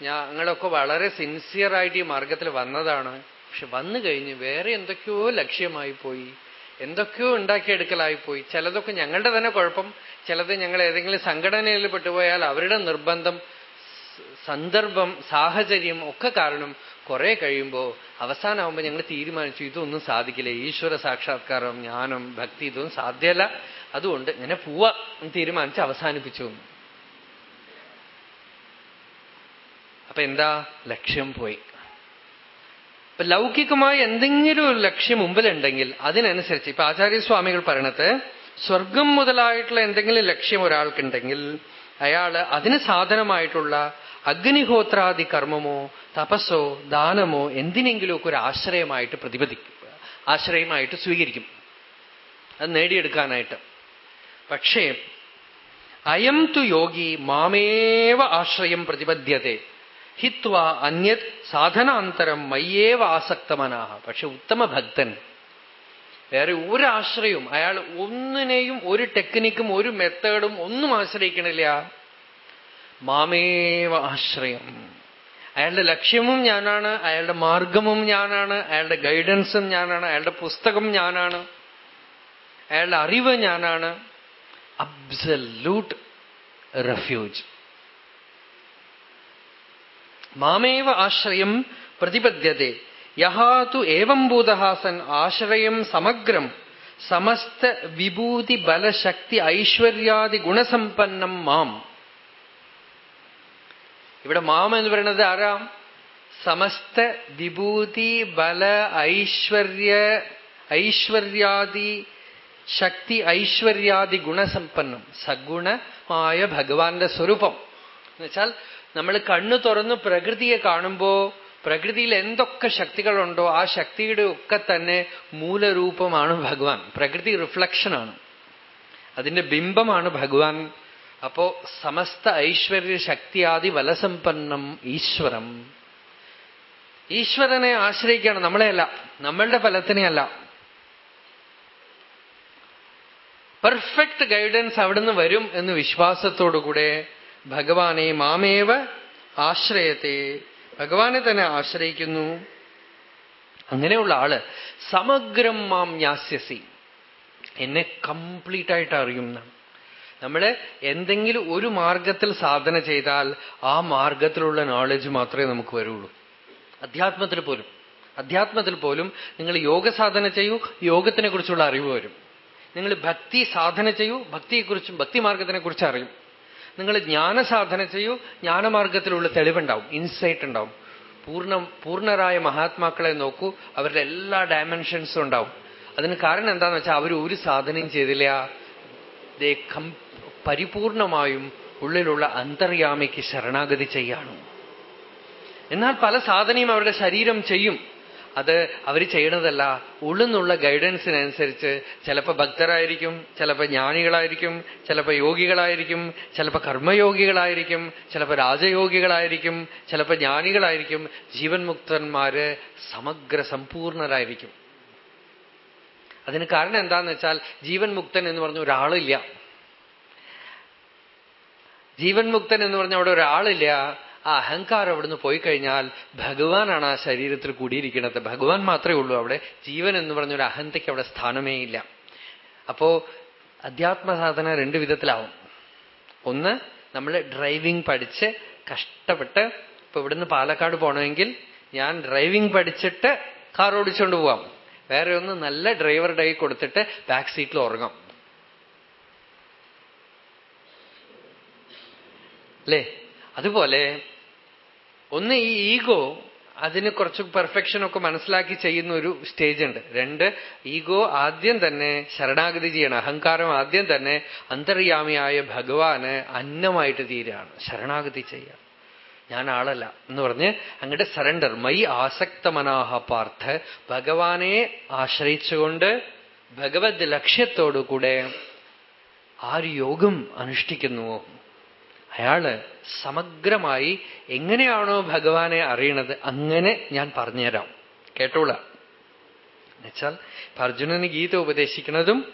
ഞങ്ങളൊക്കെ വളരെ സിൻസിയറായിട്ട് ഈ മാർഗത്തിൽ വന്നതാണ്. പക്ഷെ വന്നു കഴിഞ്ഞ് വേറെ എന്തൊക്കെയോ ലക്ഷ്യമായി പോയി. എന്തൊക്കെയോ ഉണ്ടാക്കിയെടുക്കലായി പോയി. ചിലതൊക്കെ ഞങ്ങളുടെ തന്നെ കുഴപ്പം. ചിലത് ഞങ്ങൾ ഏതെങ്കിലും സംഘടനയിൽ പെട്ടുപോയാൽ അവരുടെ നിർബന്ധം. സന്ദർഭം സാഹചര്യം ഒക്കെ കാരണം കുറെ കഴിയുമ്പോൾ അവസാനമാകുമ്പോൾ ഞങ്ങൾ തീരുമാനിച്ചു ഇതൊന്നും സാധിക്കില്ല. ഈശ്വര സാക്ഷാത്കാരം ജ്ഞാനം ഭക്തി ഇതൊന്നും സാധ്യല്ല. അതുകൊണ്ട് ഇങ്ങനെ പോവാ. തീരുമാനിച്ച് അവസാനിപ്പിച്ചു. അപ്പൊ എന്താ? ലക്ഷ്യം പോയി. ഇപ്പൊ ലൗകികമായ എന്തെങ്കിലും ഒരു ലക്ഷ്യം മുമ്പിലുണ്ടെങ്കിൽ അതിനനുസരിച്ച് ഇപ്പൊ ആചാര്യസ്വാമികൾ പറയണത് സ്വർഗം മുതലായിട്ടുള്ള എന്തെങ്കിലും ലക്ഷ്യം ഒരാൾക്കുണ്ടെങ്കിൽ അയാൾ അതിന് സാധനമായിട്ടുള്ള അഗ്നിഹോത്രാദി കർമ്മമോ തപസ്സോ ദാനമോ എന്തിനെങ്കിലുമൊക്കെ ഒരു ആശ്രയമായിട്ട് പ്രതിപദിക്കും ആശ്രയമായിട്ട് സ്വീകരിക്കും. അത് നേടിയെടുക്കാനായിട്ട്. പക്ഷേ അയം തു യോഗി മാമേവ ആശ്രയം പ്രതിപദ്ധ്യത്തെ. ഹിത്വ അന്യത് സാധനാന്തരം മയ്യേവ ആസക്തമനാഹ. പക്ഷെ ഉത്തമ ഭക്തൻ വേറെ ഒരു ആശ്രയവും അയാൾ ഒന്നിനെയും ഒരു ടെക്നിക്കും ഒരു മെത്തേഡും ഒന്നും ആശ്രയിക്കണില്ല. മാമേവ ആശ്രയം. അയാളുടെ ലക്ഷ്യവും ഞാനാണ് അയാളുടെ മാർഗമും ഞാനാണ് അയാളുടെ ഗൈഡൻസും ഞാനാണ് അയാളുടെ പുസ്തകം ഞാനാണ് അയാളുടെ അറിവ് ഞാനാണ്. Absolute refuge. മാമേവ ആശ്രയം പ്രതിപദ്യത്തെ യഹാതു ഏവം ഭൂതഹാസൻ ആശ്രയം സമഗ്രം. സമസ്ത വിഭൂതി ബലശക്തി ഐശ്വര്യാദി ഗുണസമ്പന്നം മാം. ഇവിടെ മാം എന്ന് പറയുന്നത് ആരാം? സമസ്ത വിഭൂതി ബല ഐശ്വര്യ ഐശ്വര്യാദി ശക്തി ഐശ്വര്യാദി ഗുണസമ്പന്നം സഗുണമായ ഭഗവാന്റെ സ്വരൂപം. എന്നുവെച്ചാൽ നമ്മൾ കണ്ണു തുറന്ന് പ്രകൃതിയെ കാണുമ്പോ പ്രകൃതിയിൽ എന്തൊക്കെ ശക്തികളുണ്ടോ ആ ശക്തിയുടെ ഒക്കെ തന്നെ മൂലരൂപമാണ് ഭഗവാൻ. പ്രകൃതി റിഫ്ലക്ഷനാണ് അതിന്റെ ബിംബമാണ് ഭഗവാൻ. അപ്പോ സമസ്ത ഐശ്വര്യ ശക്തിയാദി വലസമ്പന്നം ഈശ്വരം. ഈശ്വരനെ ആശ്രയിക്കണം നമ്മളെയല്ല നമ്മളുടെ ഫലത്തിനെയല്ല. പെർഫെക്റ്റ് ഗൈഡൻസ് അവിടുന്ന് വരും എന്ന് വിശ്വാസത്തോടുകൂടെ ഭഗവാനെ മാമേവ ആശ്രയത്തെ. ഭഗവാനെ തന്നെ ആശ്രയിക്കുന്നു. അങ്ങനെയുള്ള ആൾ സമഗ്രം മാം യാസ്യസി. എന്നെ കംപ്ലീറ്റ് ആയിട്ട് അറിയുന്നതാണ് നമ്മൾ എന്തെങ്കിലും ഒരു മാർഗത്തിൽ സാധന ചെയ്താൽ ആ മാർഗത്തിലുള്ള നോളജ് മാത്രമേ നമുക്ക് വരുള്ളൂ. അധ്യാത്മത്തിൽ പോലും. അധ്യാത്മത്തിൽ പോലും നിങ്ങൾ യോഗ സാധന ചെയ്യൂ യോഗത്തിനെ കുറിച്ചുള്ള അറിവ് വരും. നിങ്ങൾ ഭക്തി സാധന ചെയ്യൂ ഭക്തിയെക്കുറിച്ചും ഭക്തിമാർഗത്തിനെ കുറിച്ച് അറിയും. നിങ്ങൾ ജ്ഞാന സാധന ചെയ്യൂ ജ്ഞാനമാർഗത്തിലുള്ള തെളിവുണ്ടാവും ഇൻസൈറ്റ് ഉണ്ടാവും. പൂർണ പൂർണരായ മഹാത്മാക്കളെ നോക്കൂ അവരുടെ എല്ലാ ഡയമെൻഷൻസും ഉണ്ടാവും. അതിന് കാരണം എന്താന്ന് വെച്ചാൽ അവർ ഒരു സാധനയും ചെയ്തില്ല. ദേ പരിപൂർണമായും ഉള്ളിലുള്ള അന്തർയാമിക്ക് ശരണാഗതി ചെയ്യാണ്. എന്നാൽ പല സാധനയും അവരുടെ ശരീരം ചെയ്യും. അത് അവർ ചെയ്യണതല്ല. ഉള്ളുന്നുള്ള ഗൈഡൻസിനനുസരിച്ച് ചിലപ്പോൾ ഭക്തരായിരിക്കും ചിലപ്പോൾ ജ്ഞാനികളായിരിക്കും ചിലപ്പോൾ യോഗികളായിരിക്കും ചിലപ്പോൾ കർമ്മയോഗികളായിരിക്കും ചിലപ്പോൾ രാജയോഗികളായിരിക്കും ചിലപ്പോൾ ജ്ഞാനികളായിരിക്കും. ജീവൻ മുക്തന്മാര് സമഗ്ര സമ്പൂർണരായിരിക്കും. അതിന് കാരണം എന്താന്ന് വെച്ചാൽ ജീവൻ മുക്തൻ എന്ന് പറഞ്ഞ ഒരാളില്ല. ജീവൻ മുക്തൻ എന്ന് പറഞ്ഞാൽ അവിടെ ഒരാളില്ല. ആ അഹങ്കാരം അവിടുന്ന് പോയി കഴിഞ്ഞാൽ ഭഗവാനാണ് ആ ശരീരത്തിൽ കൂടിയിരിക്കുന്നത്. ഭഗവാൻ മാത്രമേ ഉള്ളൂ അവിടെ. ജീവൻ എന്ന് പറഞ്ഞ ഒരു അഹന്തയ്ക്ക് അവിടെ സ്ഥാനമേ ഇല്ല. അപ്പോ അധ്യാത്മസാധന രണ്ട് വിധത്തിലാവും. ഒന്ന് നമ്മൾ ഡ്രൈവിംഗ് പഠിച്ച് കഷ്ടപ്പെട്ട് ഇപ്പൊ ഇവിടുന്ന് പാലക്കാട് പോകണമെങ്കിൽ ഞാൻ ഡ്രൈവിംഗ് പഠിച്ചിട്ട് കാർ ഓടിച്ചുകൊണ്ട് പോവാം. വേറെ ഒന്ന് നല്ല ഡ്രൈവറുടെ കൊടുത്തിട്ട് ബാക്ക് സീറ്റിൽ ഉറങ്ങാം. അല്ലേ? അതുപോലെ ഒന്ന് ഈ ഈഗോ അതിന് കുറച്ച് പെർഫെക്ഷനൊക്കെ മനസ്സിലാക്കി ചെയ്യുന്ന ഒരു സ്റ്റേജ് ഉണ്ട്. രണ്ട് ഈഗോ ആദ്യം തന്നെ ശരണാഗതി ചെയ്യണം. അഹങ്കാരം ആദ്യം തന്നെ അന്തർയാമിയായ ഭഗവാന് അന്നമായിട്ട് തീരാണ് ശരണാഗതി ചെയ്യുക. ഞാൻ ആളല്ല എന്ന് പറഞ്ഞ് അങ്ങോട്ട് സറണ്ടർ മൈ ആസക്തമനാഹ പാർത്ഥ. ഭഗവാനെ ആശ്രയിച്ചുകൊണ്ട് ഭഗവത് ലക്ഷ്യത്തോടുകൂടെ ആര് യോഗം അനുഷ്ഠിക്കുന്നുവോ? അയാൾ സമഗ്രമായി എങ്ങനെയാണോ ഭഗവാനെ അറിയണത് അങ്ങനെ ഞാൻ പറഞ്ഞുതരാം. കേട്ടോളാം. എന്നുവെച്ചാൽ അർജുനന് ഗീത ഉപദേശിക്കുന്നതും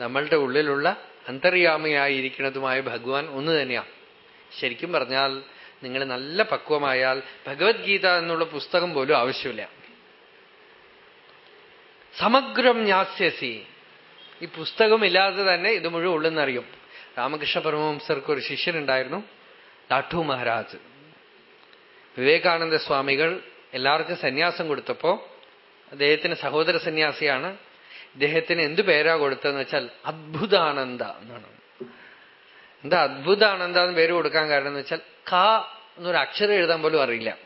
നമ്മളുടെ ഉള്ളിലുള്ള അന്തര്യാമയായിരിക്കുന്നതുമായ ഭഗവാൻ ഒന്ന് തന്നെയാണ് ശരിക്കും പറഞ്ഞാൽ നിങ്ങൾ നല്ല പക്വമായാൽ ഭഗവത്ഗീത എന്നുള്ള പുസ്തകം പോലും ആവശ്യമില്ല. സമഗ്രം ന്യാസ്യസി ഈ പുസ്തകമില്ലാതെ തന്നെ ഇത് മുഴുവൻ ഉള്ളെന്നറിയും രാമകൃഷ്ണ പരമഹംസർക്ക് ഒരു ശിഷ്യനുണ്ടായിരുന്നു. ലാഠു മഹാരാജ്. വിവേകാനന്ദ സ്വാമികൾ എല്ലാവർക്കും സന്യാസം കൊടുത്തപ്പോ അദ്ദേഹത്തിന് സഹോദര സന്യാസിയാണ്. ഇദ്ദേഹത്തിന് എന്തു പേരാ കൊടുത്തതെന്ന് വെച്ചാൽ അദ്ഭുതാനന്ദ എന്നാണ്. എന്താ അദ്ഭുതാനന്ദ എന്ന് പേര് കൊടുക്കാൻ കാരണം എന്ന് വെച്ചാൽ ക എന്നൊരു അക്ഷരം എഴുതാൻ പോലും അറിയില്ല.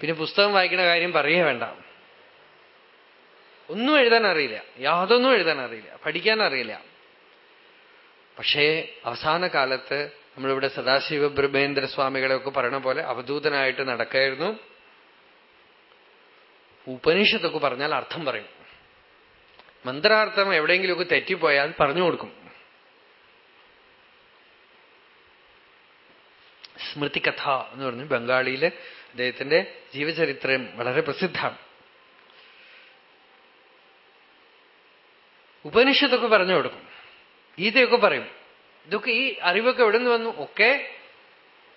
പിന്നെ പുസ്തകം വായിക്കുന്ന കാര്യം പറയേ വേണ്ട. ഒന്നും എഴുതാൻ അറിയില്ല. യാതൊന്നും എഴുതാൻ അറിയില്ല. പഠിക്കാൻ അറിയില്ല. പക്ഷേ അവസാന കാലത്ത് നമ്മളിവിടെ സദാശിവ ബ്രഹ്മേന്ദ്ര സ്വാമികളെയൊക്കെ പറയണ പോലെ അവധൂതനായിട്ട് നടക്കായിരുന്നു. ഉപനിഷത്തൊക്കെ പറഞ്ഞാൽ അർത്ഥം പറയും. മന്ത്രാർത്ഥം എവിടെയെങ്കിലുമൊക്കെ തെറ്റിപ്പോയാൽ പറഞ്ഞു കൊടുക്കും. സ്മൃതി കഥ എന്ന് പറഞ്ഞു ബംഗാളിയിൽ അദ്ദേഹത്തിന്റെ ജീവചരിത്രം വളരെ പ്രസിദ്ധമാണ്. ഉപനിഷത്തൊക്കെ പറഞ്ഞു കൊടുക്കും. ഗീതയൊക്കെ പറയും. ഇതൊക്കെ ഈ അറിവൊക്കെ എവിടെ നിന്ന് വന്നു? ഒക്കെ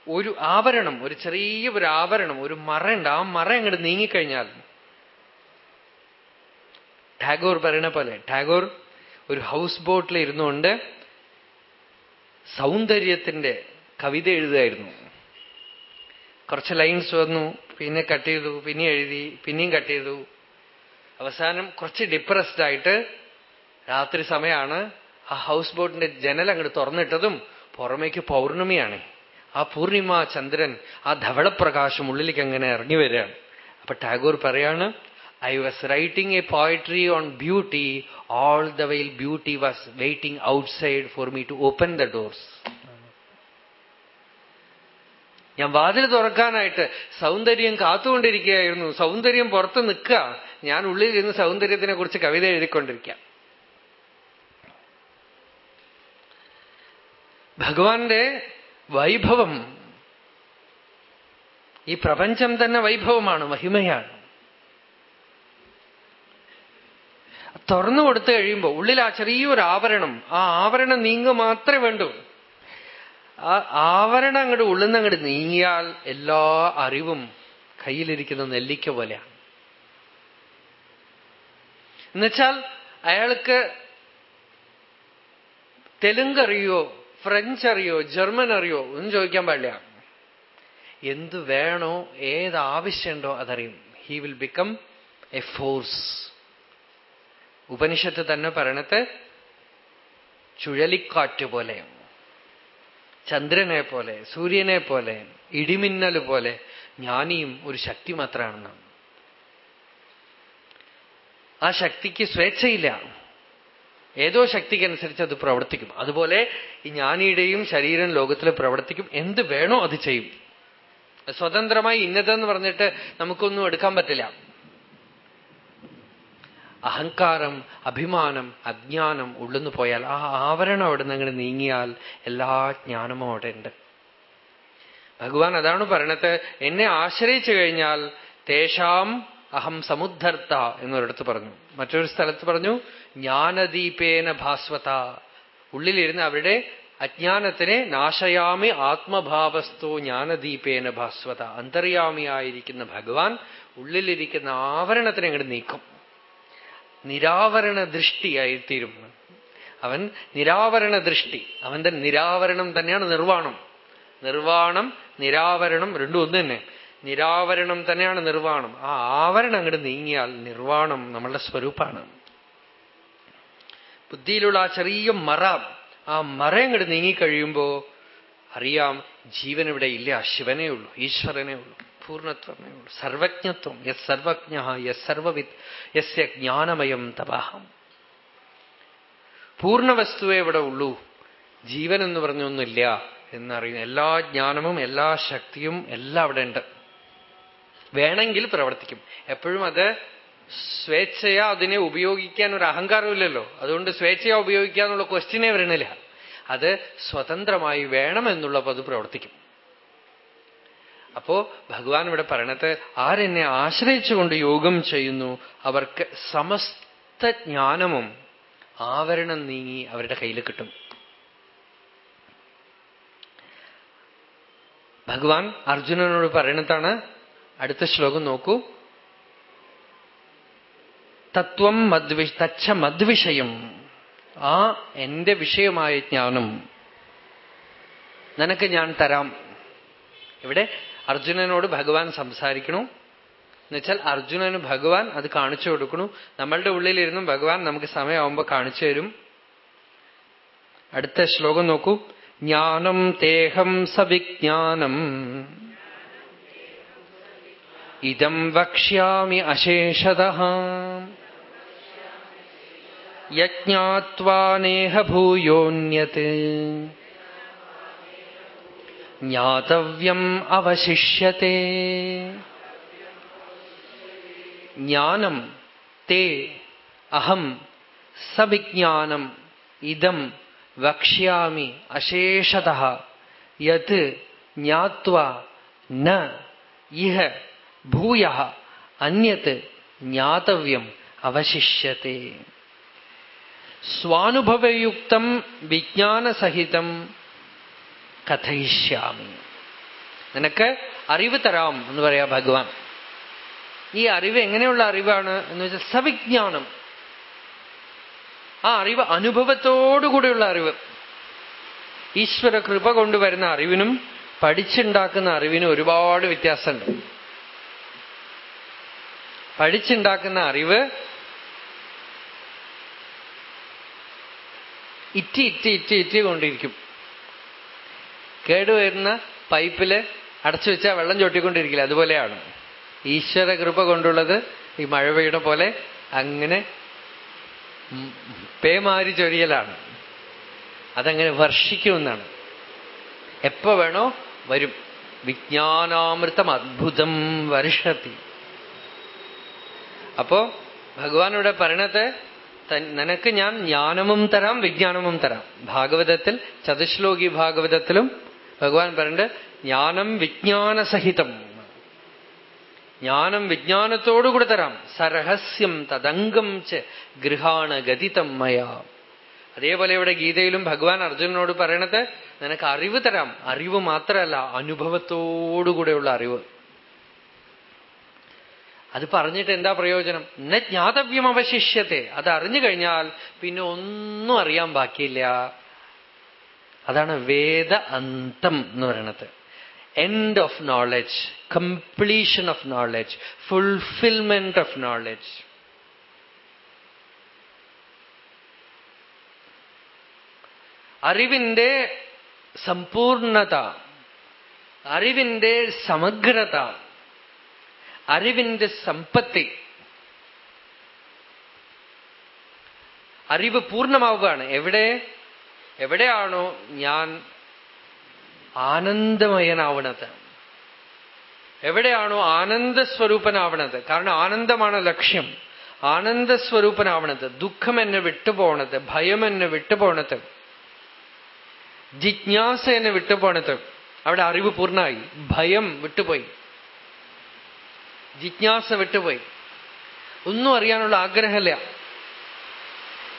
ഒരു ആവരണം ഒരു ചെറിയ ഒരു ആവരണം ഒരു മറയുണ്ട് ആ മറ അങ്ങോട്ട് നീങ്ങിക്കഴിഞ്ഞാൽ ടാഗോർ പറയണ പോലെ ടാഗോർ ഒരു ഹൗസ് ബോട്ടിൽ ഇരുന്നുകൊണ്ട് സൗന്ദര്യത്തിന്റെ കവിത എഴുതുമായിരുന്നു കുറച്ച് ലൈൻസ് വന്നു പിന്നെ കട്ട് ചെയ്തു പിന്നെ എഴുതി പിന്നെയും കട്ട് ചെയ്തു. അവസാനം കുറച്ച് ഡിപ്രസ്ഡ് ആയിട്ട് രാത്രി സമയമാണ് ആ ഹൗസ് ബോട്ടിന്റെ ജനൽ അങ്ങോട്ട് തുറന്നിട്ടതും പുറമേക്ക് പൗർണമിയാണ്. ആ പൂർണിമ ചന്ദ്രൻ ആ ധവളപ്രകാശം ഉള്ളിലേക്ക് അങ്ങനെ ഇറങ്ങി വരികയാണ്. അപ്പൊ ടാഗോർ പറയാണ് I was writing a poetry on beauty all the while beauty was waiting outside for me to open the doors ഞാൻ വാതിൽ തുറക്കാനായിട്ട് സൗന്ദര്യം കാത്തുകൊണ്ടിരിക്കുകയായിരുന്നു. സൗന്ദര്യം പുറത്ത് നിൽക്കുക. ഞാൻ ഉള്ളിൽ ഇരുന്ന് സൗന്ദര്യത്തിനെ കുറിച്ച് കവിത എഴുതിക്കൊണ്ടിരിക്കാം ഭഗവാന്റെ വൈഭവം. ഈ പ്രപഞ്ചം തന്നെ വൈഭവമാണ് മഹിമയാണ്. തുറന്നു കൊടുത്തു കഴിയുമ്പോൾ ഉള്ളിൽ ആ ചെറിയൊരു ആവരണം ആ ആവരണം നീങ്ങുക മാത്രമേ വേണ്ടൂ. ആ ആവരണം അങ്ങോട്ട് ഉള്ളുന്ന അങ്ങോട്ട് നീങ്ങിയാൽ എല്ലാ അറിവും കയ്യിലിരിക്കുന്ന നെല്ലിക്ക പോലെയാണ്. എന്നുവെച്ചാൽ അയാൾക്ക് തെലുങ്ക് അറിയോ ഫ്രഞ്ച് അറിയോ ജർമ്മൻ അറിയോ ഒന്നും ചോദിക്കാൻ പാടില്ല. എന്ത് വേണോ ഏത് ആവശ്യമുണ്ടോ അതറിയും. He will become a force Upanishad തന്നെ പറയണത് ചുഴലിക്കാറ്റ് പോലെ ചന്ദ്രനെ പോലെ സൂര്യനെ പോലെ ഇടിമിന്നൽ പോലെ ജ്ഞാനിയും ഒരു ശക്തി മാത്രമാണെന്നാണ് ആ ശക്തിക്ക് സ്വേച്ഛയില്ല. ഏതോ ശക്തിക്കനുസരിച്ച് അത് പ്രവർത്തിക്കും. അതുപോലെ ഈ ജ്ഞാനിയുടെയും ശരീരം ലോകത്തിൽ പ്രവർത്തിക്കും. എന്ത് വേണോ അത് ചെയ്യും. സ്വതന്ത്രമായി ഇന്നതെന്ന് പറഞ്ഞിട്ട് നമുക്കൊന്നും എടുക്കാൻ പറ്റില്ല. അഹങ്കാരം അഭിമാനം അജ്ഞാനം ഉള്ളുന്നു പോയാൽ ആ ആവരണം അവിടെ നിന്ന് അങ്ങനെ നീങ്ങിയാൽ എല്ലാ ജ്ഞാനവും അവിടെ ഉണ്ട് ഭഗവാൻ അതാണ് പറയണത്. എന്നെ ആശ്രയിച്ചു കഴിഞ്ഞാൽ തേഷാം അഹം സമുദ്ധർത്ത എന്നൊരിടത്ത് പറഞ്ഞു. മറ്റൊരു സ്ഥലത്ത് പറഞ്ഞു ജ്ഞാനദീപേന ഭാസ്വത. ഉള്ളിലിരുന്ന് അവരുടെ അജ്ഞാനത്തിനെ നാശയാമി ആത്മഭാവസ്ഥോ ജ്ഞാനദീപേന ഭാസ്വത. അന്തര്യാമിയായിരിക്കുന്ന ഭഗവാൻ ഉള്ളിലിരിക്കുന്ന ആവരണത്തിനെ അങ്ങോട്ട് നീക്കും. നിരാവരണ ദൃഷ്ടിയായിത്തീരും അവൻ നിരാവരണ ദൃഷ്ടി അവന്റെ നിരാവരണം തന്നെയാണ് നിർവാണം. നിർവാണം നിരാവരണം രണ്ടും ഒന്ന് തന്നെ നിരാവരണം തന്നെയാണ് നിർവാണം ആ ആവരണം അങ്ങോട്ട് നീങ്ങിയാൽ നിർവാണം നമ്മളുടെ സ്വരൂപമാണ്. ബുദ്ധിയിലുള്ള ആ ചെറിയ മറ ആ മറ അങ്ങോട്ട് നീങ്ങിക്കഴിയുമ്പോ അറിയാം ജീവൻ ഇവിടെ ഇല്ല ശിവനേ ഉള്ളൂ ഈശ്വരനേ ഉള്ളൂ പൂർണത്വമേ ഉള്ളൂ സർവജ്ഞത്വം യസ് സർവജ്ഞ യസ് സർവവിത് യസ്യ ജ്ഞാനമയം തപാഹം പൂർണവസ്തുവേ ഇവിടെ ഉള്ളൂ ജീവൻ എന്ന് പറഞ്ഞൊന്നുമില്ല എന്നറിയുന്നു എല്ലാ ജ്ഞാനവും എല്ലാ ശക്തിയും എല്ലാം അവിടെ ഉണ്ട്. വേണമെങ്കിൽ പ്രവർത്തിക്കും. എപ്പോഴും അത് സ്വേച്ഛയാ അതിനെ ഉപയോഗിക്കാൻ ഒരു അഹങ്കാരമില്ലല്ലോ. അതുകൊണ്ട് സ്വേച്ഛയാ ഉപയോഗിക്കാന്നുള്ള ക്വസ്റ്റ്യനെ വരണില്ല. അത് സ്വതന്ത്രമായി വേണമെന്നുള്ളപ്പോൾ അത് പ്രവർത്തിക്കും. അപ്പോ ഭഗവാൻ ഇവിടെ പറയണത് ആരെന്നെ ആശ്രയിച്ചുകൊണ്ട് യോഗം ചെയ്യുന്നു അവർക്ക് സമസ്ത ജ്ഞാനവും ആവരണം നീങ്ങി അവരുടെ കയ്യിൽ കിട്ടും. ഭഗവാൻ അർജുനനോട് പറയണതാണ് അടുത്ത ശ്ലോകം നോക്കൂ. തത്വം മദ്വി തച്ച മദ്വിഷയം. ആ എന്റെ വിഷയമായ ജ്ഞാനം നിനക്ക് ഞാൻ തരാം. ഇവിടെ അർജുനനോട് ഭഗവാൻ സംസാരിക്കണു. എന്നുവെച്ചാൽ അർജുനന് ഭഗവാൻ അത് കാണിച്ചു കൊടുക്കണു. നമ്മളുടെ ഉള്ളിലിരുന്നും ഭഗവാൻ നമുക്ക് സമയമാവുമ്പോ കാണിച്ചു തരും. അടുത്ത ശ്ലോകം നോക്കൂ. ജ്ഞാനം തേഹം സവിജ്ഞാനം. ഇതം വക്ഷ്യാമി അശേഷത യജ്ഞാത്വാനേഹ ഭൂയോന്യത് ജ്ഞാതവ്യം അവശിഷ്യത്തെ. ജ്ഞാനം തേ അഹം സവിജ്ഞാനം ഇതം വക്ഷ്യാമി അശേഷത യത് ജ്ഞാത്വ ന ഇഹ ഭൂയ അന്യത് ജ്ഞാതവ്യം അവശിഷ്യത്തെ. സ്വാനുഭവയുക്തം വിജ്ഞാനസഹിതം കഥയിഷ്യാമി. നിനക്ക് അറിവ് തരാം എന്ന് പറയാ ഭഗവാൻ. ഈ അറിവ് എങ്ങനെയുള്ള അറിവാണ് എന്ന് വെച്ചാൽ സവിജ്ഞാനം. ആ അറിവ് അനുഭവത്തോടുകൂടിയുള്ള അറിവ്. ഈശ്വര കൃപ കൊണ്ടുവരുന്ന അറിവിനും പഠിച്ചുണ്ടാക്കുന്ന അറിവിനും ഒരുപാട് വ്യത്യാസമുണ്ട്. പഠിച്ചുണ്ടാക്കുന്ന അറിവ് ഇറ്റി ഇറ്റി ഇറ്റി ഇറ്റി കൊണ്ടിരിക്കും. കേടുവരുന്ന പൈപ്പിൽ അടച്ചു വെച്ചാൽ വെള്ളം ചോട്ടിക്കൊണ്ടിരിക്കില്ല. അതുപോലെയാണ് ഈശ്വര കൃപ കൊണ്ടുള്ളത് ഈ മഴ പെയ്യുന്ന പോലെ അങ്ങനെ പേമാരി ചൊരിയലാണ്. അതങ്ങനെ വർഷിക്കുമെന്നാണ്. എപ്പോ വേണോ വരും. വിജ്ഞാനാമൃതം അത്ഭുതം വർഷത്തി. അപ്പോ ഭഗവാൻ ഇവിടെ പറയണത് നിനക്ക് ഞാൻ ജ്ഞാനമും തരാം വിജ്ഞാനവും തരാം. ഭാഗവതത്തിൽ ചതുശ്ലോകി ഭാഗവതത്തിലും ഭഗവാൻ പറഞ്ഞിട്ട് ജ്ഞാനം വിജ്ഞാനസഹിതം. ജ്ഞാനം വിജ്ഞാനത്തോടുകൂടെ തരാം. സരഹസ്യം തദംഗം ച ഗൃഹാണ് ഗതിതം മയ. അതേപോലെ ഇവിടെ ഗീതയിലും ഭഗവാൻ അർജുനനോട് പറയണത് നിനക്ക് അറിവ് തരാം. അറിവ് മാത്രമല്ല അനുഭവത്തോടുകൂടെയുള്ള അറിവ്. അത് പറഞ്ഞിട്ട് എന്താ പ്രയോജനം? ന ജ്ഞാതവ്യം അവശിഷ്യത്തെ. അത് അറിഞ്ഞു കഴിഞ്ഞാൽ പിന്നെ ഒന്നും അറിയാൻ ബാക്കിയില്ല. അതാണ് വേദ അന്തം എന്ന് പറയണത്. End of knowledge completion of knowledge fulfilment of knowledge അറിവിന്റെ സമ്പൂർണത അറിവിന്റെ സമഗ്രത അറിവിന്റെ സമ്പത്തി. അറിവ് പൂർണമാവുകയാണ്. എവിടെ? എവിടെയാണോ ഞാൻ ആനന്ദമയനാവണത്. എവിടെയാണോ ആനന്ദസ്വരൂപനാവണത്. കാരണം ആനന്ദമാണ് ലക്ഷ്യം. ആനന്ദസ്വരൂപനാവണത്. ദുഃഖം എന്നെ വിട്ടുപോണത്. ഭയം എന്നെ വിട്ടുപോണത്. ജിജ്ഞാസ എന്നെ വിട്ടുപോണത്. അവിടെ അറിവ് പൂർണമായി. ഭയം വിട്ടുപോയി. ജിജ്ഞാസ വിട്ടുപോയി. ഒന്നും അറിയാനുള്ള ആഗ്രഹമില്ല.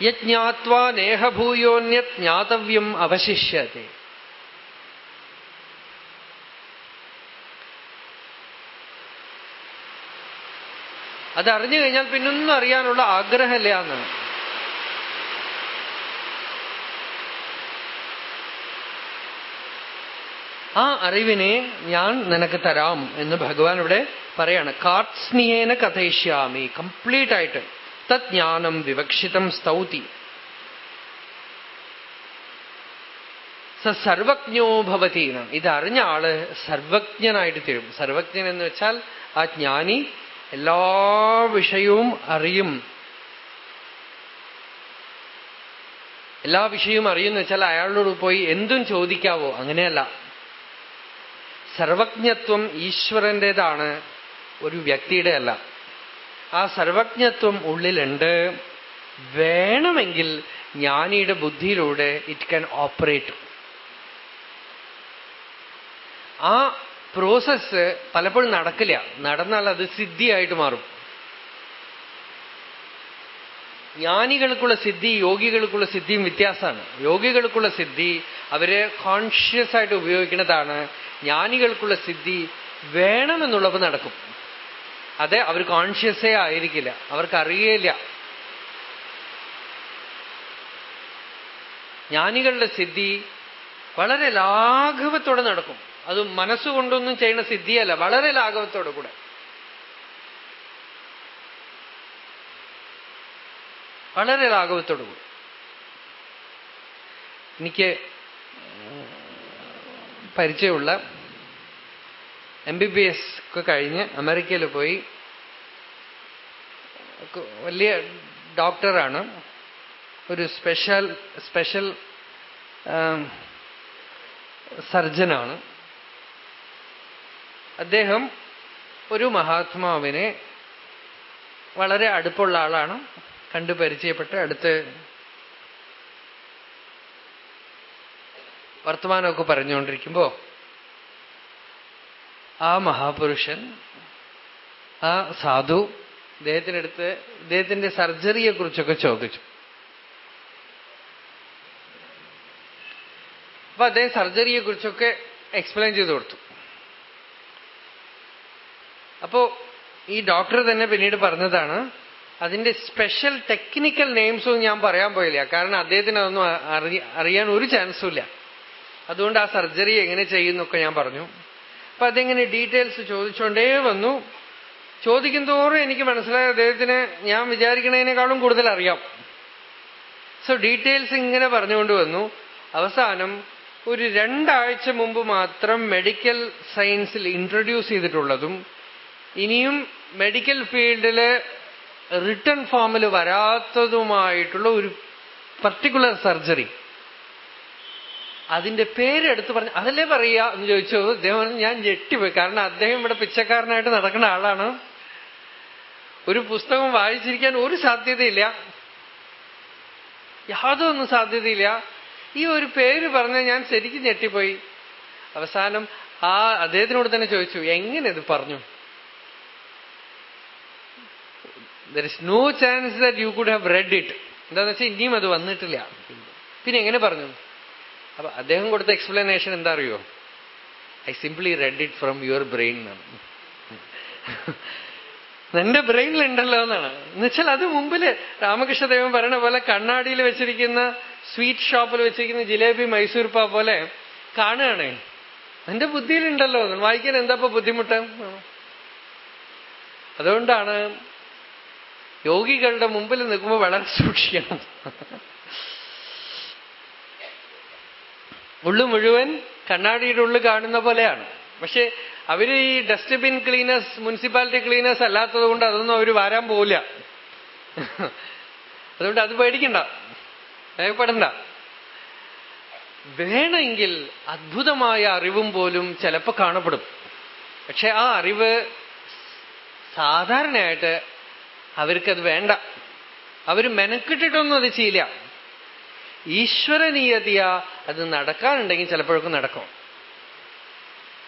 യജ്ഞാത്വാ നേഹഭൂയോന്യത് ജ്ഞാതവ്യം അവശിഷ്യത്തെ. അത് അറിഞ്ഞു കഴിഞ്ഞാൽ പിന്നൊന്നും അറിയാനുള്ള ആഗ്രഹമില്ല എന്നാണ്. ആ അറിവിനെ ഞാൻ നിനക്ക് തരാം എന്ന് ഭഗവാൻ ഇവിടെ പറയാണ്. കാർട്സ്നിയേന കഥയിഷ്യാമി. കംപ്ലീറ്റ് ആയിട്ട്. തജ്ഞാനം വിവക്ഷിതം സ്തൗതി. സ സർവജ്ഞോ ഭവതി ഇത് അറിഞ്ഞ ആൾ സർവജ്ഞനായിട്ട് തീരും. സർവജ്ഞൻ എന്ന് വെച്ചാൽ ആ ജ്ഞാനി എല്ലാ വിഷയവും അറിയും. എല്ലാ വിഷയവും അറിയുമെന്ന് വെച്ചാൽ അയാളോട് പോയി എന്തും ചോദിക്കാവോ? അങ്ങനെയല്ല. സർവജ്ഞത്വം ഈശ്വരന്റെതാണ് ഒരു വ്യക്തിയുടെ അല്ല ആ സർവജ്ഞത്വം ഉള്ളിലുണ്ട്. വേണമെങ്കിൽ ജ്ഞാനിയുടെ ബുദ്ധിയിലൂടെ ഇറ്റ് ക്യാൻ ഓപ്പറേറ്റ് ആ പ്രോസസ് പലപ്പോഴും നടക്കില്ല. നടന്നാൽ അത് സിദ്ധിയായിട്ട് മാറും. ജ്ഞാനികൾക്കുള്ള സിദ്ധി യോഗികൾക്കുള്ള സിദ്ധിയും വ്യത്യാസമാണ്. യോഗികൾക്കുള്ള സിദ്ധി അവർ കോൺഷ്യസ് ആയിട്ട് ഉപയോഗിക്കുന്നതാണ് ജ്ഞാനികൾക്കുള്ള സിദ്ധി വേണമെന്നുള്ളവ നടക്കും. അത് അവർ കോൺഷ്യസേ ആയിരിക്കില്ല. അവർക്കറിയില്ല ജ്ഞാനികളുടെ സിദ്ധി വളരെ ലാഘവത്തോടെ നടക്കും. അത് മനസ്സുകൊണ്ടൊന്നും ചെയ്യുന്ന സിദ്ധിയല്ല വളരെ ലാഘവത്തോടെ കൂടെ. വളരെ ലാഘവത്തോടു എനിക്ക് പരിചയമുള്ള എം ബി ബി എസ് ഒക്കെ കഴിഞ്ഞ് അമേരിക്കയിൽ പോയി. വലിയ ഡോക്ടറാണ്. ഒരു സ്പെഷ്യൽ സ്പെഷ്യൽ സർജനാണ്. അദ്ദേഹം ഒരു മഹാത്മാവിനെ വളരെ അടുപ്പുള്ള ആളാണ്. കണ്ടു പരിചയപ്പെട്ട് അടുത്ത് വർത്തമാനമൊക്കെ പറഞ്ഞുകൊണ്ടിരിക്കുമ്പോ ആ മഹാപുരുഷൻ ആ സാധു ഇദ്ദേഹത്തിനടുത്ത് ഇദ്ദേഹത്തിന്റെ സർജറിയെ കുറിച്ചൊക്കെ ചോദിച്ചു. അപ്പൊ അദ്ദേഹം സർജറിയെ കുറിച്ചൊക്കെ എക്സ്പ്ലെയിൻ ചെയ്ത് കൊടുത്തു. അപ്പോ ഈ ഡോക്ടർ തന്നെ പിന്നീട് പറഞ്ഞതാണ് അതിന്റെ സ്പെഷ്യൽ ടെക്നിക്കൽ നെയിംസും ഞാൻ പറയാൻ പോയില്ല. കാരണം അദ്ദേഹത്തിന് അതൊന്നും അറിയാൻ ഒരു ചാൻസും ഇല്ല. അതുകൊണ്ട് ആ സർജറി എങ്ങനെ ചെയ്യുന്നൊക്കെ ഞാൻ പറഞ്ഞു. അപ്പൊ അതെങ്ങനെ ഡീറ്റെയിൽസ് ചോദിച്ചുകൊണ്ടേ വന്നു. ചോദിക്കും തോറും എനിക്ക് മനസ്സിലായ അദ്ദേഹത്തിന് ഞാൻ വിചാരിക്കുന്നതിനേക്കാളും കൂടുതൽ അറിയാം. സോ ഡീറ്റെയിൽസ് ഇങ്ങനെ പറഞ്ഞുകൊണ്ട് വന്നു. അവസാനം ഒരു രണ്ടാഴ്ച മുമ്പ് മാത്രം മെഡിക്കൽ സയൻസിൽ ഇൻട്രൊഡ്യൂസ് ചെയ്തിട്ടുള്ളതും ഇനിയും മെഡിക്കൽ ഫീൽഡിൽ റിട്ടേൺ ഫോമിൽ വരാത്തതുമായിട്ടുള്ള ഒരു പർട്ടിക്കുലർ സർജറി അതിന്റെ പേരെടുത്ത് പറഞ്ഞു അതല്ലേ പറയുക? എന്ന് ചോദിച്ചു. അദ്ദേഹം ഞാൻ ഞെട്ടിപ്പോയി. കാരണം അദ്ദേഹം ഇവിടെ പിച്ചക്കാരനായിട്ട് നടക്കുന്ന ആളാണ്. ഒരു പുസ്തകം വായിച്ചിരിക്കാൻ ഒരു സാധ്യതയില്ല. യാതൊന്നും സാധ്യതയില്ല. ഈ ഒരു പേര് പറഞ്ഞ ഞാൻ ശരിക്കും ഞെട്ടിപ്പോയി. അവസാനം ആ അദ്ദേഹത്തിനോട് തന്നെ ചോദിച്ചു എങ്ങനെ ഇത് പറഞ്ഞു? There is no chance that you could have read it എന്താന്ന് വെച്ചാൽ ഇനിയും അത് വന്നിട്ടില്ല. പിന്നെ എങ്ങനെ പറഞ്ഞു? അപ്പൊ അദ്ദേഹം കൊടുത്ത എക്സ്പ്ലനേഷൻ എന്താ അറിയോ I simply read it from your brain എന്നാണ് നിന്റെ ബ്രെയിനിലുണ്ടല്ലോ എന്നാണ്. എന്നുവെച്ചാൽ അത് മുമ്പിൽ രാമകൃഷ്ണദേവൻ പറയണ പോലെ കണ്ണാടിയിൽ വെച്ചിരിക്കുന്ന സ്വീറ്റ് ഷോപ്പിൽ വെച്ചിരിക്കുന്ന ജിലേബി മൈസൂർ പാ പോലെ കാണുകയാണ്. എന്റെ ബുദ്ധിയിലുണ്ടല്ലോ. വായിക്കാൻ എന്താ ഇപ്പൊ ബുദ്ധിമുട്ട്? അതുകൊണ്ടാണ് യോഗികളുടെ മുമ്പിൽ നിൽക്കുമ്പോൾ വളരെ സൂക്ഷിക്കണം. ഉള്ളു മുഴുവൻ കണ്ണാടിയുടെ ഉള്ളിൽ കാണുന്ന പോലെയാണ്. പക്ഷെ അവർ ഈ ഡസ്റ്റ്ബിൻ ക്ലീനേഴ്സ് മുനിസിപ്പാലിറ്റി ക്ലീനേഴ്സ് അല്ലാത്തത് കൊണ്ട് അതൊന്നും അവർ വരാൻ പോവില്ല. അതുകൊണ്ട് അത് പേടിക്കണ്ട. ഭയപ്പെടണ്ട. വേണമെങ്കിൽ അദ്ഭുതമായ അറിവും പോലും ചിലപ്പോൾ കാണപ്പെടും. പക്ഷെ ആ അറിവ് സാധാരണയായിട്ട് അവർക്കത് വേണ്ട. അവർ മെനക്കിട്ടിട്ടൊന്നും അത് ചെയ്യില്ല. ഈശ്വരനീയതയ അത് നടക്കാനുണ്ടെങ്കിൽ ചിലപ്പോഴൊക്കെ നടക്കും.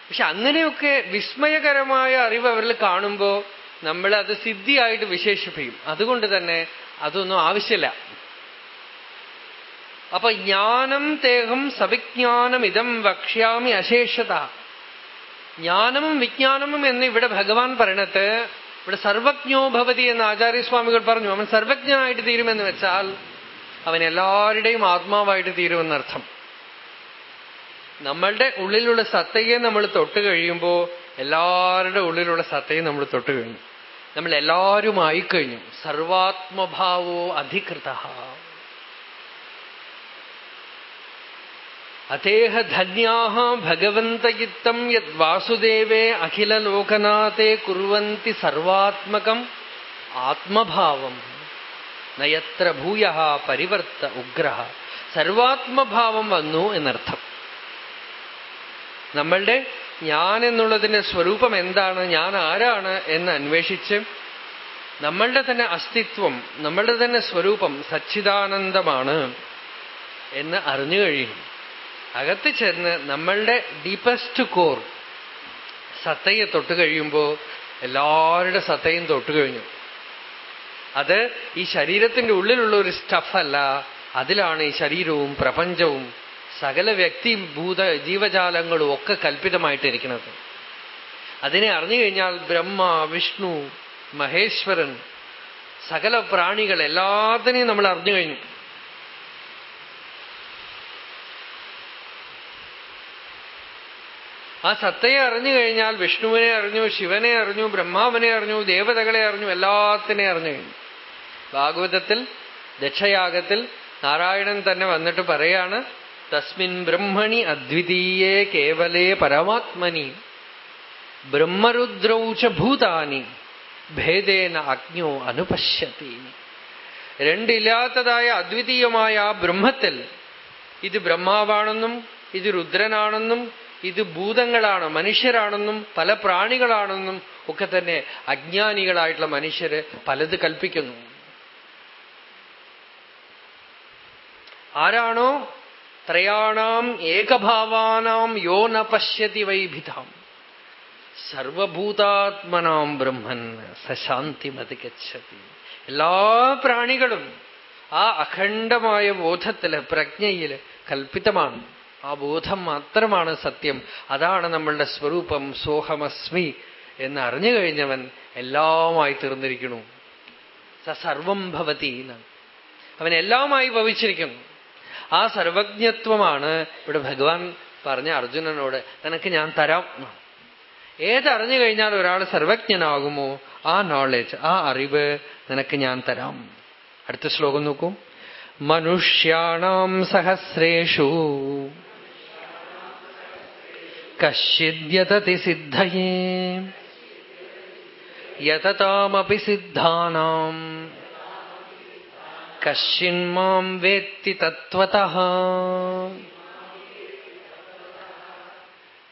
പക്ഷെ അങ്ങനെയൊക്കെ വിസ്മയകരമായ അറിവ് അവരിൽ കാണുമ്പോൾ നമ്മൾ അത് സിദ്ധിയായിട്ട് വിശേഷിപ്പിക്കും. അതുകൊണ്ട് തന്നെ അതൊന്നും ആവശ്യമില്ല. അപ്പൊ ജ്ഞാനം തേഹം സവിജ്ഞാനം ഇതം വക്ഷ്യാമി അശേഷത. ജ്ഞാനവും വിജ്ഞാനവും എന്ന് ഇവിടെ ഭഗവാൻ പറയണത് ഇവിടെ സർവജ്ഞോ ഭവതി എന്ന് ആചാര്യസ്വാമികൾ പറഞ്ഞു. അവൻ സർവജ്ഞനായിട്ട് തീരുമെന്ന് വെച്ചാൽ അവൻ എല്ലാവരുടെയും ആത്മാവായിട്ട് തീരുമെന്നർത്ഥം. നമ്മളുടെ ഉള്ളിലുള്ള സത്തയെ നമ്മൾ തൊട്ട് കഴിയുമ്പോൾ എല്ലാവരുടെ ഉള്ളിലുള്ള സത്തയെ നമ്മൾ തൊട്ട് കഴിഞ്ഞു. നമ്മൾ എല്ലാവരും ആയിക്കഴിഞ്ഞു സർവാത്മഭാവോ അധികൃത. അതേഹ ധന്യാഹ ഭഗവന്തയിത്തം യത് വാസുദേവേ അഖിലലോകനാഥേ കുറുവന്തി സർവാത്മകം ആത്മഭാവം. നയത്ര ഭൂയ പരിവർത്ത ഉഗ്രഹ. സർവാത്മഭാവം വന്നു എന്നർത്ഥം. നമ്മളുടെ ഞാൻ എന്നുള്ളതിന്റെ സ്വരൂപം എന്താണ് ഞാൻ ആരാണ് എന്ന് അന്വേഷിച്ച് നമ്മളുടെ തന്നെ അസ്തിത്വം നമ്മളുടെ തന്നെ സ്വരൂപം സച്ചിദാനന്ദമാണ് എന്ന് അറിഞ്ഞു കഴിയും. അകത്ത് ചെന്ന് നമ്മളുടെ ഡീപ്പസ്റ്റ് കോർ സത്തയെ തൊട്ട് കഴിയുമ്പോൾ എല്ലാവരുടെ സത്തയും തൊട്ട് കഴിഞ്ഞു. അത് ഈ ശരീരത്തിന്റെ ഉള്ളിലുള്ള ഒരു സ്റ്റഫല്ല. അതിലാണ് ഈ ശരീരവും പ്രപഞ്ചവും സകല വ്യക്തി ഭൂത ജീവജാലങ്ങളും ഒക്കെ കൽപ്പിതമായിട്ടിരിക്കുന്നത്. അതിനെ അറിഞ്ഞു കഴിഞ്ഞാൽ ബ്രഹ്മ വിഷ്ണു മഹേശ്വരൻ സകല പ്രാണികൾ എല്ലാത്തിനെയും നമ്മൾ അറിഞ്ഞു കഴിഞ്ഞു. ആ സത്തയെ അറിഞ്ഞു കഴിഞ്ഞാൽ വിഷ്ണുവിനെ അറിഞ്ഞു ശിവനെ അറിഞ്ഞു ബ്രഹ്മാവിനെ അറിഞ്ഞു ദേവതകളെ അറിഞ്ഞു എല്ലാത്തിനെ അറിഞ്ഞു കഴിഞ്ഞു. ഭാഗവതത്തിൽ ദക്ഷയാഗത്തിൽ നാരായണൻ തന്നെ വന്നിട്ട് പറയാണ് തസ്മിൻ ബ്രഹ്മണി അദ്വിതീയേ കേവലേ പരമാത്മനി ബ്രഹ്മരുദ്രൗച ഭൂതാനി ഭേദേന അജ്ഞോ അനുപശ്യത്തി രണ്ടില്ലാത്തതായ അദ്വിതീയമായ ആ ബ്രഹ്മത്തിൽ ഇത് ബ്രഹ്മാവാണെന്നും ഇത് രുദ്രനാണെന്നും ഇത് ഭൂതങ്ങളാണ് മനുഷ്യരാണെന്നും പല പ്രാണികളാണെന്നും ഒക്കെ തന്നെ അജ്ഞാനികളായിട്ടുള്ള മനുഷ്യര് പലത് കൽപ്പിക്കുന്നു. ആരാണോ ത്രയാണാം ഏകഭാവാനാം യോ ന പശ്യതി വൈഭിതാം. സർവഭൂതാത്മനാം ബ്രഹ്മൻ സശാന്തിമതി ഗച്ഛതി എല്ലാ പ്രാണികളും ആ അഖണ്ഡമായ ബോധത്തിൽ പ്രജ്ഞയിൽ കൽപ്പിതമാണ്. ആ ബോധം മാത്രമാണ് സത്യം. അതാണ് നമ്മളുടെ സ്വരൂപം സോഹമസ്മി എന്ന് അറിഞ്ഞു കഴിഞ്ഞവൻ എല്ലാമായി തീർന്നിരിക്കുന്നു. സർവം ഭവതി അവൻ എല്ലാമായി ഭവിച്ചിരിക്കുന്നു. ആ സർവജ്ഞത്വമാണ് ഇവിടെ ഭഗവാൻ പറഞ്ഞ അർജുനനോട് നിനക്ക് ഞാൻ തരാം. ഏതറിഞ്ഞു കഴിഞ്ഞാൽ ഒരാൾ സർവജ്ഞനാകുമോ? ആ നോളജ് ആ അറിവ് നിനക്ക് ഞാൻ തരാം. അടുത്ത ശ്ലോകം നോക്കൂ. മനുഷ്യാണാം സഹസ്രേഷു കശിദ്യതതി സിദ്ധയേ യതതാമപി സിദ്ധാനാം. കശ്ചിന്മാം വേത്തി തത്വത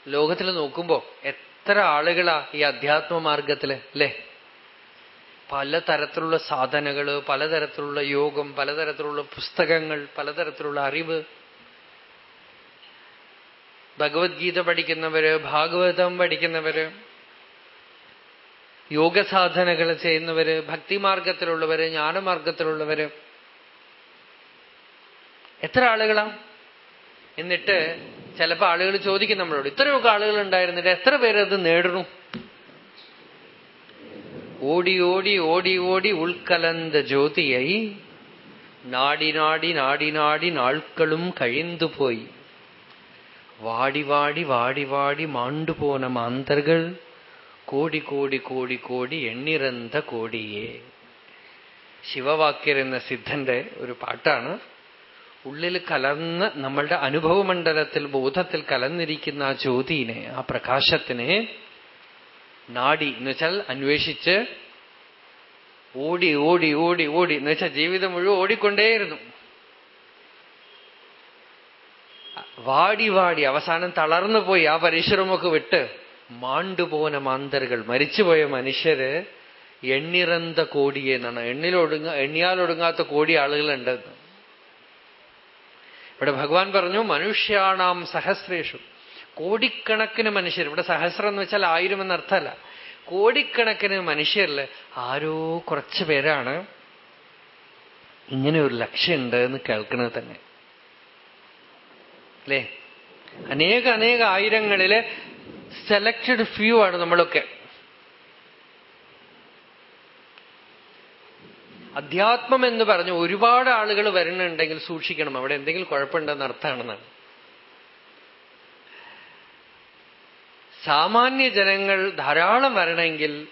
ലോകത്തിൽ നോക്കുമ്പോ എത്ര ആളുകളാ ഈ അധ്യാത്മമാർഗത്തിൽ അല്ലേ? പലതരത്തിലുള്ള സാധനകൾ പലതരത്തിലുള്ള യോഗം പലതരത്തിലുള്ള പുസ്തകങ്ങൾ പലതരത്തിലുള്ള അറിവ്. ഭഗവത്ഗീത പഠിക്കുന്നവര് ഭാഗവതം പഠിക്കുന്നവര് യോഗസാധനകൾ ചെയ്യുന്നവര് ഭക്തിമാർഗത്തിലുള്ളവര് ജ്ഞാനമാർഗത്തിലുള്ളവര് എത്ര ആളുകളാ? എന്നിട്ട് ചിലപ്പോ ആളുകൾ ചോദിക്കും നമ്മളോട് ഇത്രയൊക്കെ ആളുകൾ ഉണ്ടായിരുന്നിട്ട് എത്ര പേരത് നേടുന്നു? ഓടി ഓടി ഓടി ഓടി ഉൾക്കലന്ത ജ്യോതിയായി. നാടി നാടി നാടി നാടി നാൾക്കളും കഴിന്തുപോയി വാടി വാടി വാടി വാടി മാണ്ടുപോന മാന്തർകൾ. കോടി കോടി കോടി കോടി എണ്ണിറന്ത കോടിയേ. ശിവവാക്യർ എന്ന സിദ്ധന്റെ ഒരു പാട്ടാണ്. ഉള്ളിൽ കലർന്ന് നമ്മളുടെ അനുഭവമണ്ഡലത്തിൽ ബോധത്തിൽ കലർന്നിരിക്കുന്ന ആ ജ്യോതിനെ ആ പ്രകാശത്തിനെ നാടി എന്ന് വെച്ചാൽ അന്വേഷിച്ച് ഓടി ഓടി ഓടി ഓടി എന്ന് വെച്ചാൽ ജീവിതം മുഴുവൻ ഓടിക്കൊണ്ടേയിരുന്നു. വാടി വാടി അവസാനം തളർന്നു പോയി ആ പരിശ്രമമൊക്കെ വിട്ട് മാണ്ടുപോന മാന്തറുകൾ. മരിച്ചുപോയ മനുഷ്യര് എണ്ണിറന്ത കോടിയെന്നാണ്. എണ്ണിലൊടുങ്ങ എണ്ണിയാലൊടുങ്ങാത്ത കോടി ആളുകളുണ്ട്. ഇവിടെ ഭഗവാൻ പറഞ്ഞു മനുഷ്യാണാം സഹസ്രേഷു. കോടിക്കണക്കിന് മനുഷ്യർ. ഇവിടെ സഹസ്രം എന്ന് വെച്ചാൽ ആയിരം എന്നർത്ഥമല്ല. കോടിക്കണക്കിന് മനുഷ്യരിൽ ആരോ കുറച്ച് പേരാണ് ഇങ്ങനെ ഒരു ലക്ഷ്യമുണ്ട് എന്ന് കേൾക്കുന്നത് തന്നെ. അല്ലേ? അനേക അനേക ആയിരങ്ങളിലെ സെലക്റ്റഡ് ഫ്യൂ ആണ് നമ്മളൊക്കെ. അധ്യാത്മം എന്ന് പറഞ്ഞ് ഒരുപാട് ആളുകൾ വരണുണ്ടെങ്കിൽ സൂക്ഷിക്കണം. അവിടെ എന്തെങ്കിലും കുഴപ്പമുണ്ടെന്ന് അർത്ഥമാണെന്നാണ്. സാമാന്യ ജനങ്ങൾ ധാരാളം വരണമെങ്കിൽ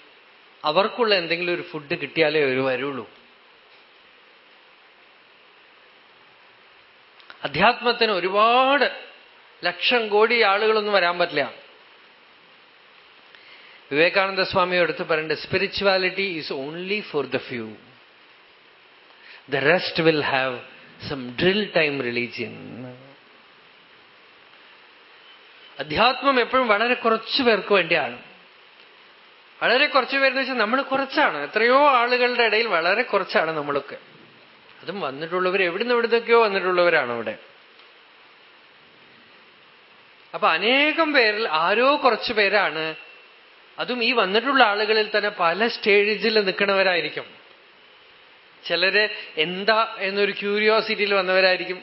അവർക്കുള്ള എന്തെങ്കിലും ഒരു ഫുഡ് കിട്ടിയാലേ ഒരു വരുള്ളൂ. അധ്യാത്മത്തിന് ഒരുപാട് ലക്ഷം കോടി ആളുകളൊന്നും വരാൻ പറ്റില്ല. വിവേകാനന്ദ സ്വാമി എടുത്ത് പറയേണ്ട spirituality is only for the few the rest will have some drill time religion അധ്യാത്മം എപ്പോഴും വളരെ കുറച്ചു പേർക്ക് വേണ്ടിയാണ്. വളരെ കുറച്ചു പേരെന്ന് വെച്ചാൽ നമ്മൾ കുറച്ചാണ്. എത്രയോ ആളുകളുടെ ഇടയിൽ വളരെ കുറച്ചാണ് നമ്മളൊക്കെ. അതും വന്നിട്ടുള്ളവർ എവിടുന്ന് എവിടുന്നൊക്കെയോ വന്നിട്ടുള്ളവരാണ് അവിടെ. അപ്പൊ അനേകം പേരിൽ ആരോ കുറച്ചു പേരാണ്. അതും ഈ വന്നിട്ടുള്ള ആളുകളിൽ തന്നെ പല സ്റ്റേജിൽ നിൽക്കുന്നവരായിരിക്കും ചിലര് എന്താ എന്നൊരു ക്യൂരിയോസിറ്റിയിൽ വന്നവരായിരിക്കും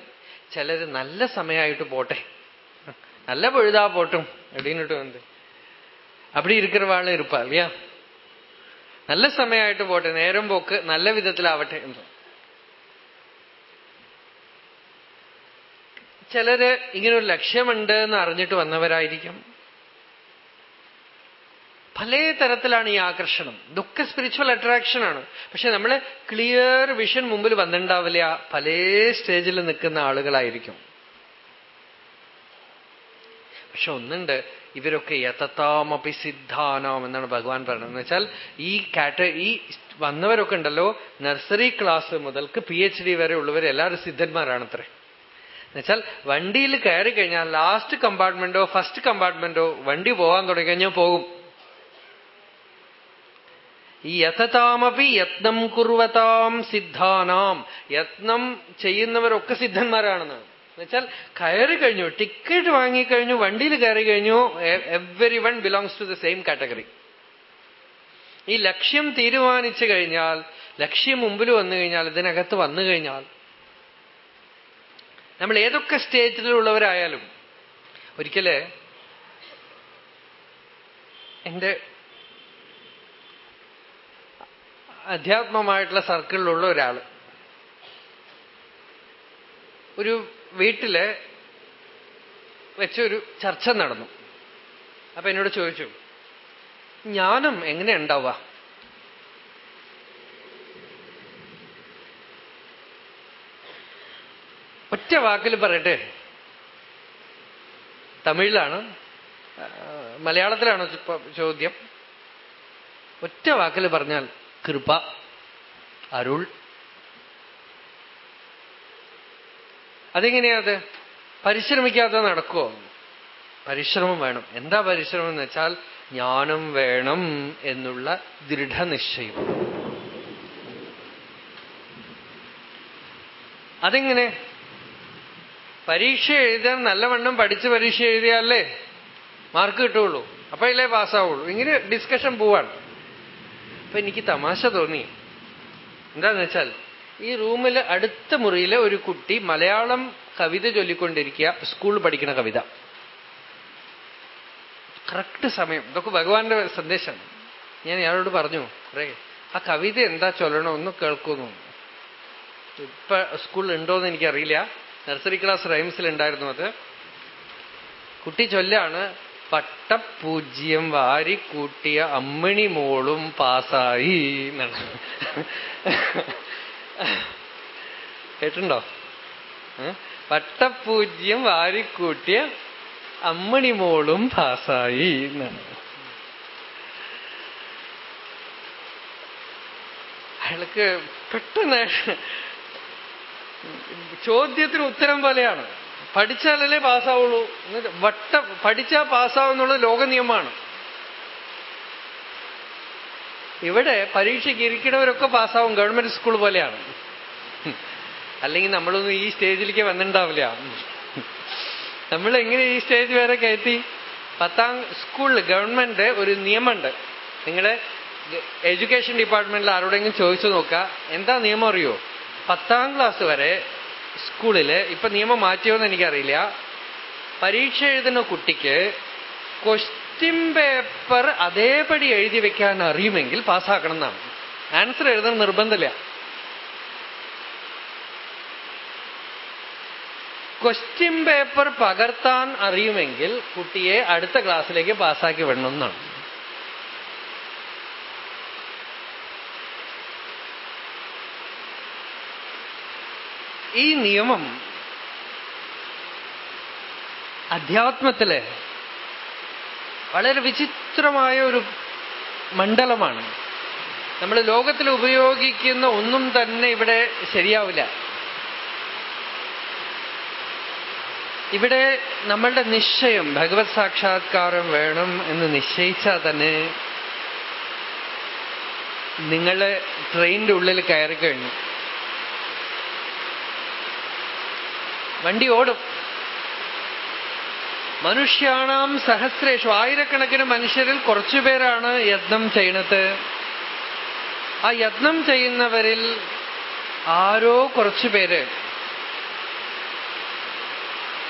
ചിലര് നല്ല സമയമായിട്ട് പോട്ടെ நல்ல பொழுதா போட்டும் அப்படின்னுட்டு வந்து அப்படி இருக்கிறவாளும் இருப்பா இல்லையா நல்ல സമയമായിട്ട് പോട്ടെ നേരം പോക്ക് നല്ല വിധത്തിലാവട്ടെ എന്ന് ചിലര് ഇങ്ങനെ ഒരു ലക്ഷ്യമുണ്ട് എന്ന് അറിഞ്ഞിട്ട് വന്നവരായിരിക്കും പല തരത്തിലാണ് ഈ ആകർഷണം. ഇതൊക്കെ സ്പിരിച്വൽ അട്രാക്ഷൻ ആണ്. പക്ഷെ നമ്മൾ ക്ലിയർ വിഷൻ മുമ്പിൽ വന്നിട്ടുണ്ടാവില്ല. പല സ്റ്റേജിൽ നിൽക്കുന്ന ആളുകളായിരിക്കും. പക്ഷെ ഒന്നുണ്ട്. ഇവരൊക്കെ യഥത്താമപി സിദ്ധാനാം എന്നാണ് ഭഗവാൻ പറയുന്നത്. എന്ന് വെച്ചാൽ ഈ കാറ്റ ഈ വന്നവരൊക്കെ ഉണ്ടല്ലോ നഴ്സറി ക്ലാസ് മുതൽക്ക് പി എച്ച് ഡി വരെ ഉള്ളവർ എല്ലാവരും സിദ്ധന്മാരാണത്രേ. എന്നുവെച്ചാൽ വണ്ടിയിൽ കയറി കഴിഞ്ഞാൽ ലാസ്റ്റ് കമ്പാർട്ട്മെന്റോ ഫസ്റ്റ് കമ്പാർട്ട്മെന്റോ വണ്ടി പോകാൻ തുടങ്ങി കഴിഞ്ഞാൽ പോകും യഥതാമപി യത്നം കുർവതാം സിദ്ധാനാം. യത്നം ചെയ്യുന്നവരൊക്കെ സിദ്ധന്മാരാണെന്ന്. എന്നുവെച്ചാൽ കയറി കഴിഞ്ഞു ടിക്കറ്റ് വാങ്ങിക്കഴിഞ്ഞു വണ്ടിയിൽ കയറി കഴിഞ്ഞു everyone belongs to the same category ഈ ലക്ഷ്യം തീരുമാനിച്ചു കഴിഞ്ഞാൽ ലക്ഷ്യം മുമ്പിൽ വന്നു കഴിഞ്ഞാൽ ഇതിനകത്ത് വന്നു കഴിഞ്ഞാൽ നമ്മൾ ഏതൊക്കെ സ്റ്റേറ്റിലുള്ളവരായാലും ഒരിക്കൽ എന്റെ അധ്യാത്മമായിട്ടുള്ള സർക്കിളിലുള്ള ഒരാൾ ഒരു വീട്ടിൽ വെച്ചൊരു ചർച്ച നടന്നു. അപ്പൊ എന്നോട് ചോദിച്ചു ജ്ഞാനം എങ്ങനെ ഉണ്ടാവുക? ഒറ്റ വാക്കിൽ പറയട്ടെ തമിഴിലാണ് മലയാളത്തിലാണ് ചോദ്യം. ഒറ്റ വാക്കിൽ പറഞ്ഞാൽ കൃപ അരുൾ. അതെങ്ങനെയാത് പരിശ്രമിക്കാതെ നടക്കുമോ പരിശ്രമം വേണം. എന്താ പരിശ്രമം എന്ന് വെച്ചാൽ ജ്ഞാനം വേണം എന്നുള്ള ദൃഢനിശ്ചയം. അതെങ്ങനെ? പരീക്ഷ എഴുതാൻ നല്ലവണ്ണം പഠിച്ച് പരീക്ഷ എഴുതിയാലേ മാർക്ക് കിട്ടുള്ളൂ അപ്പോഴല്ലേ പാസ്സാവുള്ളൂ. ഇങ്ങനെ ഡിസ്കഷൻ പോവാണ്. അപ്പൊ എനിക്ക് തമാശ തോന്നി. എന്താന്ന് വെച്ചാൽ ഈ റൂമിൽ അടുത്ത മുറിയിലെ ഒരു കുട്ടി മലയാളം കവിത ചൊല്ലിക്കൊണ്ടിരിക്കുക സ്കൂളിൽ പഠിക്കുന്ന കവിത. കറക്റ്റ് സമയം. ഇതൊക്കെ ഭഗവാന്റെ സന്ദേശമാണ്. ഞാൻ ഇയാളോട് പറഞ്ഞു അറേ ആ കവിത എന്താ ചൊല്ലണമെന്ന് കേൾക്കുന്നു ഇപ്പൊ സ്കൂളിൽ ഉണ്ടോന്ന് എനിക്കറിയില്ല. നഴ്സറി ക്ലാസ് റൈംസിൽ ഉണ്ടായിരുന്നു അത്. കുട്ടി ചൊല്ലാണ് പട്ടപൂജ്യം വാരിക്കൂട്ടിയ അമ്മിണി മോളും പാസായി എന്നാണ് കേട്ടുണ്ടോ പട്ടപ്പൂജ്യം വാരിക്കൂട്ടിയ അമ്മണി മോളും പാസായി എന്നാണ്. അയാൾക്ക് പെട്ടെന്ന് ചോദ്യത്തിന് ഉത്തരം പോലെയാണ്. പഠിച്ചാലല്ലേ പാസ്സാവുള്ളൂ. വട്ട പഠിച്ചാൽ പാസ്സാവുന്നുള്ളത് ലോക നിയമമാണ് ഇവിടെ പരീക്ഷയ്ക്ക് ഇരിക്കണവരൊക്കെ പാസ്സാവും. ഗവൺമെന്റ് സ്കൂൾ പോലെയാണ്. അല്ലെങ്കിൽ നമ്മളൊന്നും ഈ സ്റ്റേജിലേക്ക് വന്നിട്ടുണ്ടാവില്ല. നമ്മൾ എങ്ങനെ ഈ സ്റ്റേജ് വരെ കയറ്റി? പത്താം സ്കൂളിൽ ഗവൺമെന്റ് ഒരു നിയമമുണ്ട്. നിങ്ങളുടെ എഡ്യൂക്കേഷൻ ഡിപ്പാർട്ട്മെന്റിൽ ആരോടെങ്കിലും ചോദിച്ചു നോക്കുക. എന്താ നിയമം അറിയോ? പത്താം ക്ലാസ് വരെ സ്കൂളിൽ ഇപ്പൊ നിയമം മാറ്റിയോന്ന് എനിക്കറിയില്ല. പരീക്ഷ എഴുതുന്ന കുട്ടിക്ക് ക്വസ്റ്റ്യൻ പേപ്പർ അതേപടി എഴുതി വെക്കാൻ അറിയുമെങ്കിൽ പാസ്സാക്കണം എന്നാണ്. ആൻസർ എഴുതണം നിർബന്ധമില്ല. ക്വസ്റ്റ്യൻ പേപ്പർ പകർത്താൻ അറിയുമെങ്കിൽ കുട്ടിയെ അടുത്ത ക്ലാസ്സിലേക്ക് പാസ്സാക്കി വിടണമെന്നാണ് ഈ നിയമം അധ്യാത്മത്തിൽ വളരെ വിചിത്രമായ ഒരു മണ്ഡലമാണ്. നമ്മൾ ലോകത്തിൽ ഉപയോഗിക്കുന്ന ഒന്നും തന്നെ ഇവിടെ ശരിയാവില്ല. ഇവിടെ നമ്മളുടെ നിശ്ചയം ഭഗവത് സാക്ഷാത്കാരം വേണം എന്ന് നിശ്ചയിച്ചാൽ തന്നെ നിങ്ങളെ ട്രെയിനിന്റെ ഉള്ളിൽ കയറി കഴിഞ്ഞു വണ്ടി ഓടും. മനുഷ്യാണാം സഹസ്രേഷു. ആയിരക്കണക്കിന് മനുഷ്യരിൽ കുറച്ചുപേരാണ് യത്നം ചെയ്യണത്. ആ യത്നം ചെയ്യുന്നവരിൽ ആരോ കുറച്ചുപേര്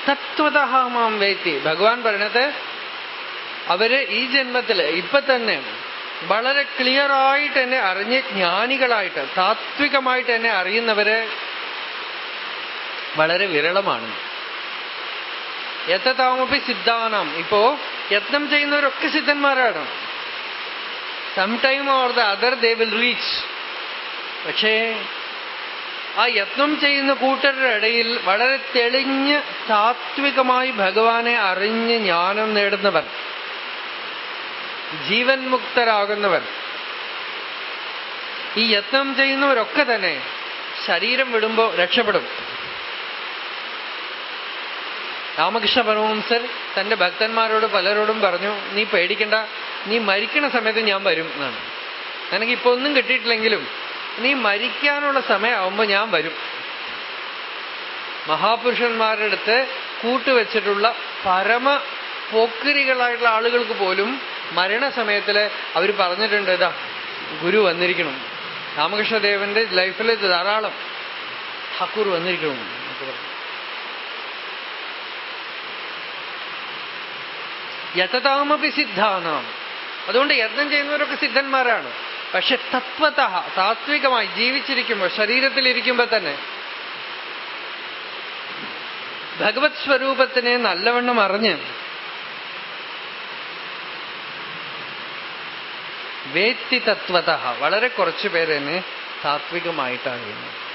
തത്വതഹാമാം വേത്തി. ഭഗവാൻ പറയണത് അവർ ഈ ജന്മത്തിൽ ഇപ്പൊ തന്നെ വളരെ ക്ലിയർ ആയിട്ട് എന്നെ അറിഞ്ഞ് ജ്ഞാനികളായിട്ട് താത്വികമായിട്ട് എന്നെ അറിയുന്നവര് വളരെ വിരളമാണ്. യഥതാമപ്പി സിദ്ധാനം. ഇപ്പോ യത്നം ചെയ്യുന്നവരൊക്കെ സിദ്ധന്മാരാണ്. Some time or the other they will reach പക്ഷേ ആ യത്നം ചെയ്യുന്ന കൂട്ടരുടെ ഇടയിൽ വളരെ തെളിഞ്ഞ് താത്വികമായി ഭഗവാനെ അറിഞ്ഞ് ജ്ഞാനം നേടുന്നവർ ജീവൻ മുക്തരാകുന്നവർ ഈ യത്നം ചെയ്യുന്നവരൊക്കെ തന്നെ ശരീരം വിടുമ്പോ രക്ഷപ്പെടും. രാമകൃഷ്ണ പരമഹംസർ തന്റെ ഭക്തന്മാരോട് പലരോടും പറഞ്ഞു നീ പേടിക്കണ്ട നീ മരിക്കണ സമയത്ത് ഞാൻ വരും എന്നാണ്. നിനക്ക് ഇപ്പൊ ഒന്നും കിട്ടിയിട്ടില്ലെങ്കിലും നീ മരിക്കാനുള്ള സമയമാവുമ്പോ ഞാൻ വരും. മഹാപുരുഷന്മാരുടെ അടുത്ത് കൂട്ടുവെച്ചിട്ടുള്ള പരമ പോക്കരികളായിട്ടുള്ള ആളുകൾക്ക് പോലും മരണസമയത്തിൽ അവർ പറഞ്ഞിട്ടുണ്ട് ഇതാ ഗുരു വന്നിരിക്കണം. രാമകൃഷ്ണദേവന്റെ ലൈഫിൽ ധാരാളം ഠാക്കൂർ വന്നിരിക്കണം. യഥതാമപി സിദ്ധാനാം. അതുകൊണ്ട് യത്നം ചെയ്യുന്നവരൊക്കെ സിദ്ധന്മാരാണ്. പക്ഷെ തത്വത താത്വികമായി ജീവിച്ചിരിക്കുമ്പോൾ ശരീരത്തിൽ ശരീരത്തിലിരിക്കുമ്പോൾ തന്നെ ഭഗവത് സ്വരൂപത്തിനെ നല്ലവണ്ണം അറിഞ്ഞ് വേത്തി തത്വത വളരെ കുറച്ചു പേരെന്നെ താത്വികമായിട്ടറിയുന്നു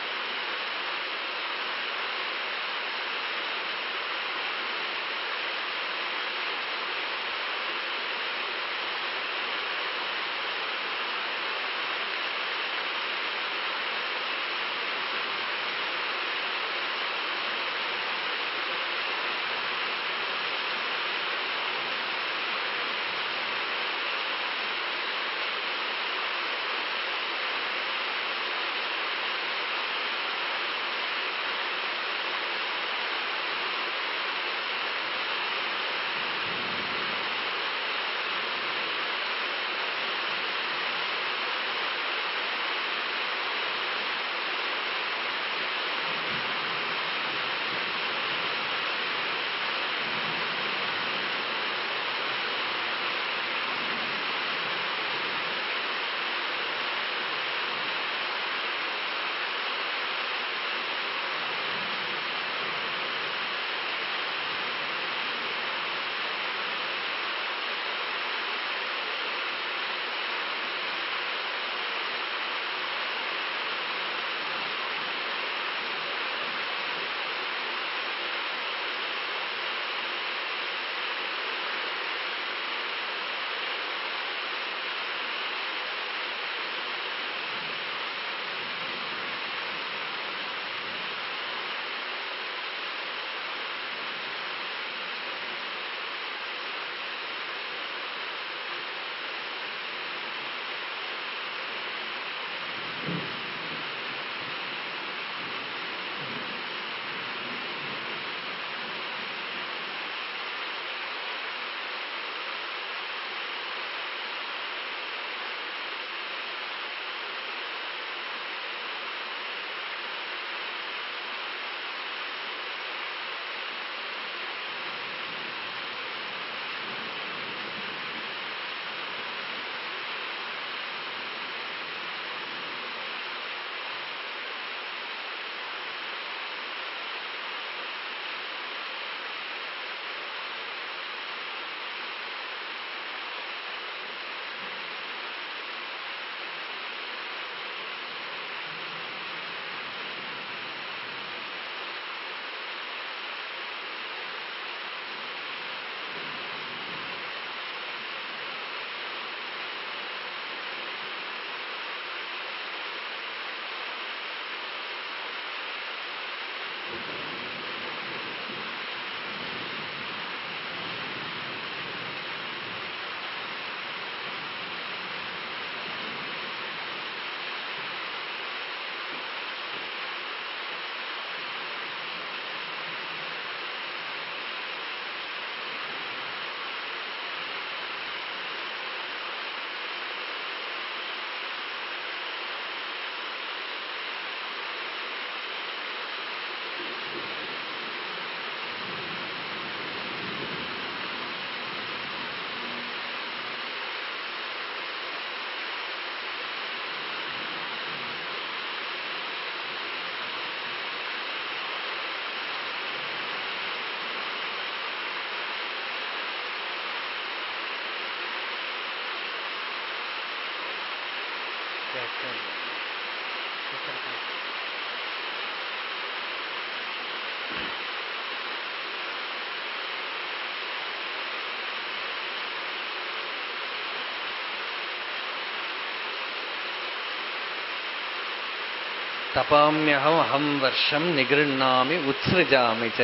തപാമ്യഹം അഹം വർഷം നിഗൃണ്ണാമി ഉത്സൃജാമി ച.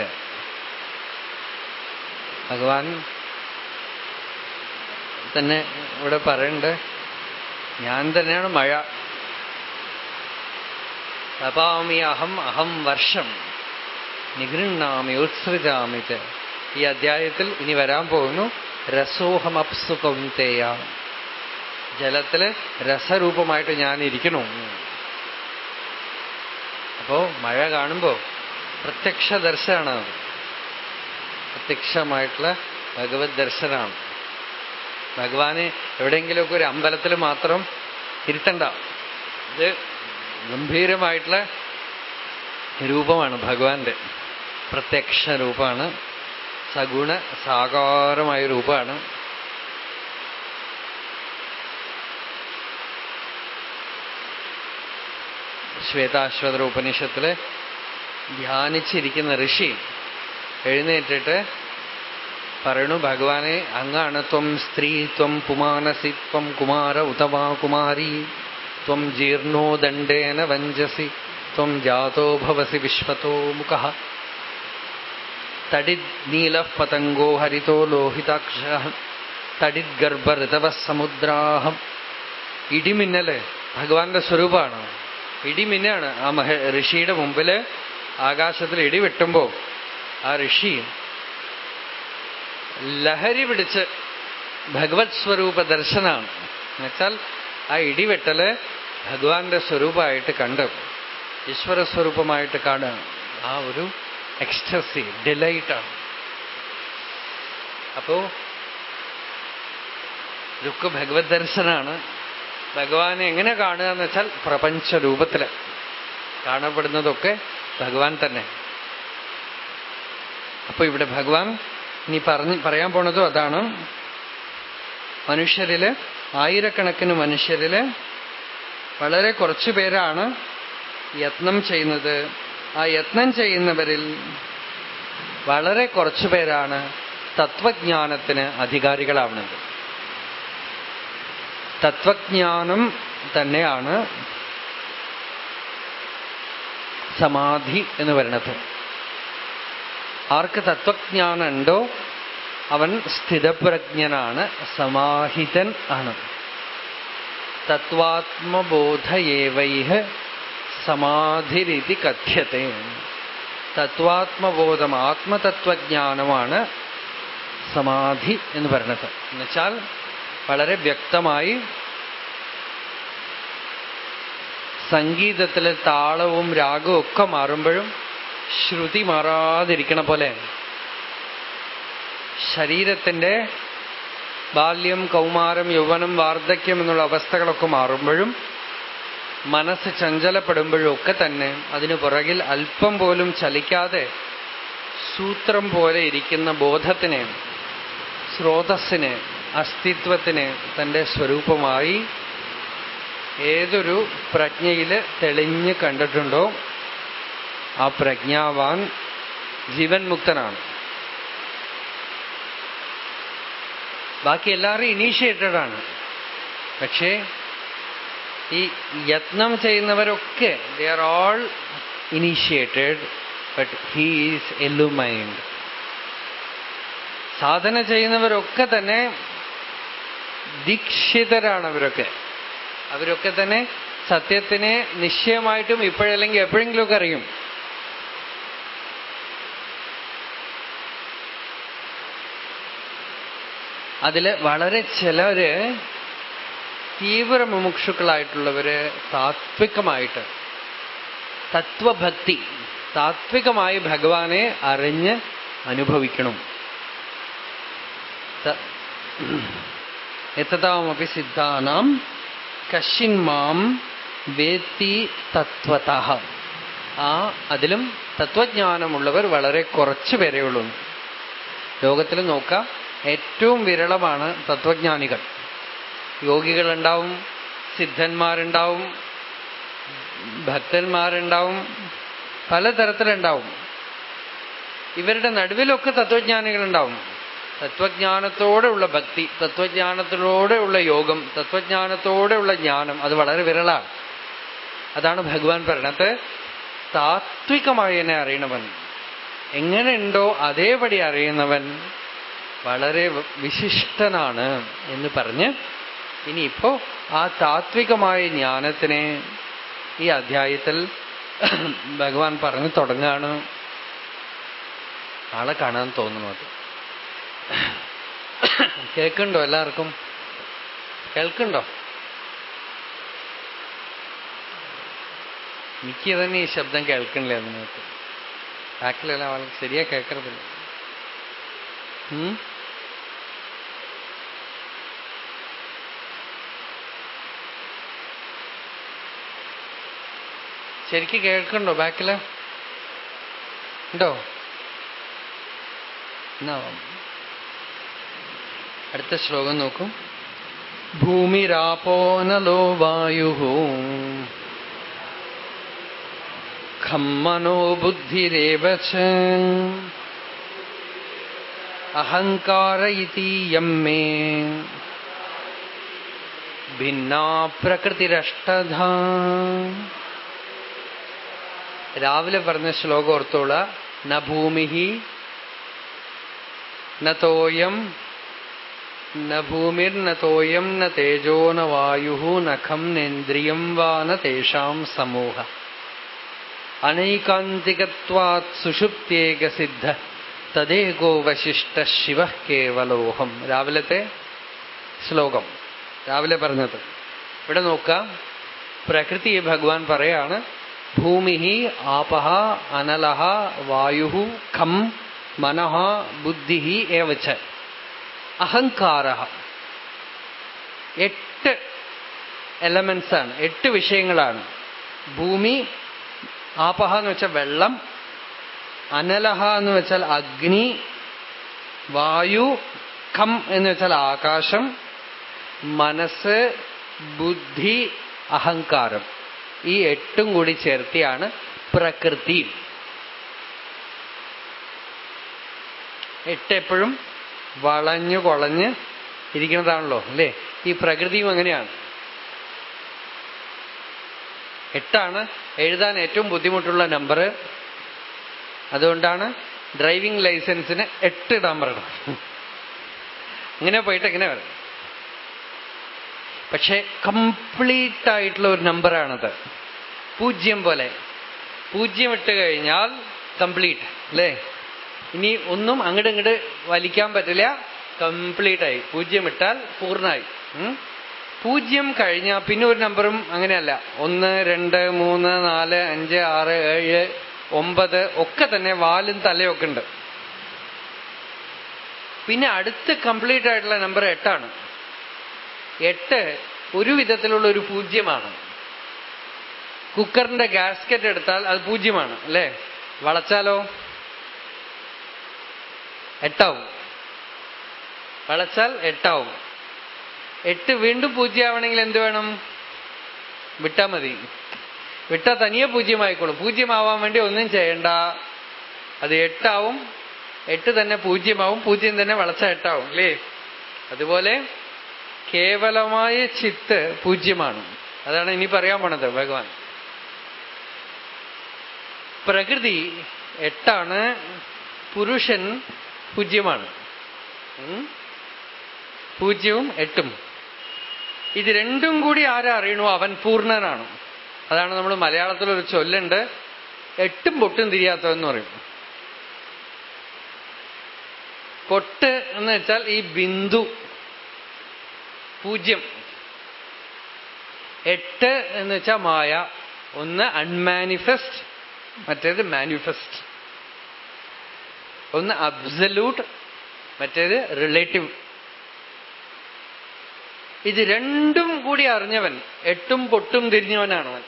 ഭഗവാൻ തന്നെ ഇവിടെ പറയണ്ട് ഞാൻ തന്നെയാണ് മഴ. തപാമി അഹം അഹം വർഷം നിഗൃണ്ണാമി ഉത്സൃജാമി ച. ഈ അധ്യായത്തിൽ ഇനി വരാൻ പോകുന്നു രസോഹമപ്സുഖം കൗന്തേയ ജലത്തിൽ രസരൂപമായിട്ട് ഞാൻ ഇരിക്കണു അപ്പോ മഴ കാണുമ്പോ പ്രത്യക്ഷ ദർശനമാണ് പ്രത്യക്ഷമായിട്ടുള്ള ഭഗവത് ദർശനമാണ് ഭഗവാന് എവിടെയെങ്കിലുമൊക്കെ ഒരു അമ്പലത്തിൽ മാത്രം ഇരുത്തണ്ട. ഇത് ഗംഭീരമായിട്ടുള്ള രൂപമാണ് ഭഗവാന്റെ. പ്രത്യക്ഷ രൂപമാണ്. സഗുണ സാകാരമായ രൂപമാണ്. ശ്വേതാശ്വതര ഉപനിഷത്തിൽ ധ്യാനിച്ചിരിക്കുന്ന ഋഷി എഴുന്നേറ്റിട്ട് പറയണു ഭഗവാനെ അങ്ങാണ് ത്വം സ്ത്രീ ത്വം പുമാനസി ത്വം കുമാര ഉതവാ കുമാരി ത്വം ജീർണോ ദണ്ഡേന വഞ്ചസി ത്വം ജാതോ ഭവസി വിശ്വത്തോ മുഖ. തടിദ്നീല പതംഗോ ഹരിതോ ലോഹിതാക്ഷ തടിദ്ഗർഭ സമുദ്രാഹം. ഇടിമിന്നൽ ഭഗവാന്റെ സ്വരൂപമാണ്. ഇടിമിന്നാണ്. ആ മഹ ഋഷിയുടെ മുമ്പിൽ ആകാശത്തിൽ ഇടി വെട്ടുമ്പോ ആ ഋഷി ലഹരി പിടിച്ച് ഭഗവത് സ്വരൂപ ദർശനമാണ് എന്നുവെച്ചാൽ ആ ഇടിവെട്ടൽ ഭഗവാന്റെ സ്വരൂപമായിട്ട് കണ്ട് ഈശ്വര സ്വരൂപമായിട്ട് കാണുക ആ ഒരു എക്സ്റ്റസി ഡിലൈറ്റാണ് അപ്പോ ഇതൊക്കെ ഭഗവത് ദർശനാണ്. ഭഗവാനെ എങ്ങനെ കാണുക എന്ന് വെച്ചാൽ പ്രപഞ്ച രൂപത്തിൽ കാണപ്പെടുന്നതൊക്കെ ഭഗവാൻ തന്നെ. അപ്പൊ ഇവിടെ ഭഗവാൻ ഇനി പറഞ്ഞ് പറയാൻ പോണതും അതാണ്. മനുഷ്യരിൽ ആയിരക്കണക്കിന് മനുഷ്യരിൽ വളരെ കുറച്ചു പേരാണ് യത്നം ചെയ്യുന്നത്. ആ യത്നം ചെയ്യുന്നവരിൽ വളരെ കുറച്ചു പേരാണ് തത്വജ്ഞാനത്തിന് അധികാരികളാവുന്നത്. തത്വജ്ഞാനം തന്നെയാണ് സമാധി എന്ന് പറയുന്നത്. ആർക്ക് തത്വജ്ഞാനം ഉണ്ടോ അവൻ സ്ഥിതപ്രജ്ഞനാണ് സമാഹിതൻ ആണ്. തത്വാത്മബോധയേവൈഹ സമാധിരിതി കഥ്യത്തെ. തത്വാത്മബോധം ആത്മതത്വജ്ഞാനമാണ് സമാധി എന്ന് പറയുന്നത്. എന്നുവെച്ചാൽ വളരെ വ്യക്തമായി സംഗീതത്തിലെ താളവും രാഗവും ഒക്കെ മാറുമ്പോഴും ശ്രുതി മാറാതിരിക്കണ പോലെ ശരീരത്തിന്റെ ബാല്യം കൗമാരം യൗവനം വാർദ്ധക്യം എന്നുള്ള അവസ്ഥകളൊക്കെ മാറുമ്പോഴും മനസ്സ് ചഞ്ചലപ്പെടുമ്പോഴും ഒക്കെ തന്നെ അതിനു പുറകിൽ അല്പം പോലും ചലിക്കാതെ സൂത്രം പോലെ ഇരിക്കുന്ന ബോധത്തിനെ സ്രോതസ്സിനെ അസ്തിത്വത്തിനെ തന്റെ സ്വരൂപമായി ഏതൊരു പ്രജ്ഞയിൽ തെളിഞ്ഞ് കണ്ടിട്ടുണ്ടോ ആ പ്രജ്ഞാവാൻ ജീവൻ മുക്തനാണ്. ബാക്കി എല്ലാവരും ഇനീഷ്യേറ്റഡാണ്. പക്ഷേ ഈ യത്നം ചെയ്യുന്നവരൊക്കെ they are all initiated but he is എല്ലുമൈൻഡ് സാധന ചെയ്യുന്നവരൊക്കെ തന്നെ ദീക്ഷിതരാണ് അവരൊക്കെ. അവരൊക്കെ തന്നെ സത്യത്തിനെ നിശ്ചയമായിട്ടും ഇപ്പോഴല്ലെങ്കിൽ എപ്പോഴെങ്കിലുമൊക്കെ അറിയും. അതിൽ വളരെ ചിലര് തീവ്ര മുമുക്ഷുക്കളായിട്ടുള്ളവര് താത്വികമായിട്ട് തത്വഭക്തി താത്വികമായി ഭഗവാനെ അറിഞ്ഞ് അനുഭവിക്കണം. എത്തതാമപി സിദ്ധാനാം കശിന്മാം വേത്തി തത്വത ആ അതിലും തത്വജ്ഞാനമുള്ളവർ വളരെ കുറച്ച് പേരേ ഉള്ളൂ. ലോകത്തിൽ നോക്കുക ഏറ്റവും വിരളമാണ് തത്വജ്ഞാനികൾ യോഗികളുണ്ടാവും സിദ്ധന്മാരുണ്ടാവും ഭക്തന്മാരുണ്ടാവും പലതരത്തിലുണ്ടാവും. ഇവരുടെ നടുവിലൊക്കെ തത്വജ്ഞാനികളുണ്ടാവും തത്വജ്ഞാനത്തോടെയുള്ള ഭക്തി തത്വജ്ഞാനത്തിലൂടെയുള്ള യോഗം തത്വജ്ഞാനത്തോടെയുള്ള ജ്ഞാനം അത് വളരെ വിരളാണ്. അതാണ് ഭഗവാൻ പറയണത് താത്വികമായി എന്നെ അറിയണവൻ എങ്ങനെയുണ്ടോ അതേപടി അറിയുന്നവൻ വളരെ വിശിഷ്ടനാണ് എന്ന് പറഞ്ഞ് ഇനിയിപ്പോ ആ താത്വികമായ ജ്ഞാനത്തിനെ ഈ അധ്യായത്തിൽ ഭഗവാൻ പറഞ്ഞു തുടങ്ങാണ്. ആളെ കാണാൻ തോന്നുന്നത്. കേൾക്കുണ്ടോ എല്ലാവർക്കും? കേൾക്കുന്നുണ്ടോ? എനിക്ക് തന്നെ ഈ ശബ്ദം കേൾക്കണില്ല അതിനകത്ത്. ബാക്കിലെല്ലാം ആൾക്ക് ശരിയാ കേൾക്കറതില്ല ശരിക്ക് കേൾക്കണ്ടോ ബാക്കിൽ? ഉണ്ടോ? അടുത്ത ശ്ലോകം നോക്കൂ. ഭൂമിരാപോനലോ വായു ഖമ്മനോ മനോ ബുദ്ധിരേവ അഹങ്കാര ഇതീയം ഭിന്നാ പ്രകൃതിരഷ്ടധ. രാവിലെ പറഞ്ഞ ശ്ലോകം ഓർത്തോള. ന ഭൂമി ന തോയം ന ഭൂമിർന തോയം ന തേജോ ന വായു നഖം നേന്ദ്രിയം വാ ന തേഷാം സമൂഹ അനൈകാന്തികത്വാത് സുഷുപ്തേക സിദ്ധ തദേകോ വശിഷ്ട ശിവ കേവലോഹം രാവിലത്തെ ശ്ലോകം രാവിലെ പറഞ്ഞത് ഇവിടെ നോക്കാം പ്രകൃതിയെ ഭഗവാൻ പറയാണ് ഭൂമി ആപഹ അനലഹ വായു ഖം മനഃ ബുദ്ധി ഏവച്ച അഹങ്കാര എട്ട് എലമെന്റ്സ് ആണ്. എട്ട് വിഷയങ്ങളാണ്. ഭൂമി ആപഹ എന്ന് വെച്ചാൽ വെള്ളം അനലഹ എന്ന് വെച്ചാൽ അഗ്നി വായു ഖം എന്ന് വെച്ചാൽ ആകാശം മനസ്സ് ബുദ്ധി അഹങ്കാരം. ഈ എട്ടും കൂടി ചേർത്തിയാണ് പ്രകൃതി. എട്ട് എപ്പോഴും വളഞ്ഞു കൊളഞ്ഞ് ഇരിക്കുന്നതാണല്ലോ അല്ലേ? ഈ പ്രകൃതിയും അങ്ങനെയാണ്. എട്ടാണ് എഴുതാൻ ഏറ്റവും ബുദ്ധിമുട്ടുള്ള നമ്പർ അതുകൊണ്ടാണ് ഡ്രൈവിംഗ് ലൈസൻസിന് എട്ട് ഇടാൻ പറയണം ഇങ്ങനെ പോയിട്ട് എങ്ങനെ വരണം പക്ഷെ കംപ്ലീറ്റ് ആയിട്ടുള്ള ഒരു നമ്പറാണത്. പൂജ്യം പോലെ. പൂജ്യം ഇട്ട് കഴിഞ്ഞാൽ കംപ്ലീറ്റ് അല്ലേ? ഇനി ഒന്നും അങ്ങോട്ട് ഇങ്ങോട്ട് വലിക്കാൻ പറ്റില്ല. കംപ്ലീറ്റ് ആയി. പൂജ്യം ഇട്ടാൽ പൂർണമായി പൂജ്യം കഴിഞ്ഞാൽ പിന്നെ ഒരു നമ്പറും അങ്ങനെയല്ല. ഒന്ന് രണ്ട് മൂന്ന് നാല് അഞ്ച് ആറ് ഏഴ് ഒമ്പത് ഒക്കെ തന്നെ വാലും തലയൊക്കെ ഉണ്ട്. പിന്നെ അടുത്ത് കംപ്ലീറ്റ് ആയിട്ടുള്ള നമ്പർ എട്ടാണ്. എട്ട് ഒരു വിധത്തിലുള്ള ഒരു പൂജ്യമാണ്. കുക്കറിന്റെ ഗാസ്കറ്റ് എടുത്താൽ അത് പൂജ്യമാണ് അല്ലേ? വളച്ചാലോ? എട്ടാവും. വളച്ചാൽ എട്ടാവും. എട്ട് വീണ്ടും പൂജ്യമാവണമെങ്കിൽ എന്ത് വേണം? വിട്ടാ മതി. വിട്ടാ തനിയെ പൂജ്യമായിക്കോളും. പൂജ്യമാവാൻ വേണ്ടി ഒന്നും ചെയ്യണ്ട. അത് എട്ടാവും. എട്ട് തന്നെ പൂജ്യമാവും. പൂജ്യം തന്നെ വളച്ച എട്ടാവും അല്ലേ? അതുപോലെ കേവലമായ ചിത്ത് പൂജ്യമാണ്. അതാണ് ഇനി പറയാൻ പോണത് ഭഗവാൻ. പ്രകൃതി എട്ടാണ്. പുരുഷൻ പൂജ്യമാണ്. പൂജ്യവും എട്ടും. ഇത് രണ്ടും കൂടി ആരാ അറിയണു? അവൻ പൂർണനാണ്. അതാണ് നമ്മൾ മലയാളത്തിൽ ഒരു ചൊല്ലുണ്ട് എട്ടും പൊട്ടും തിരിയാത്തതെന്ന് പറയും. പൊട്ട് എന്ന് വെച്ചാൽ ഈ ബിന്ദു പൂജ്യം. എട്ട് എന്ന് വെച്ചാൽ മായ ഒന്ന് അൺമാനിഫെസ്റ്റ് മറ്റേത് മാനിഫെസ്റ്റ് ഒന്ന് അബ്സല്യൂട്ട് മറ്റേത് റിലേറ്റീവ്. ഇത് രണ്ടും കൂടി അറിഞ്ഞവൻ എട്ടും പൊട്ടും തിരിഞ്ഞവനാണ് അവൻ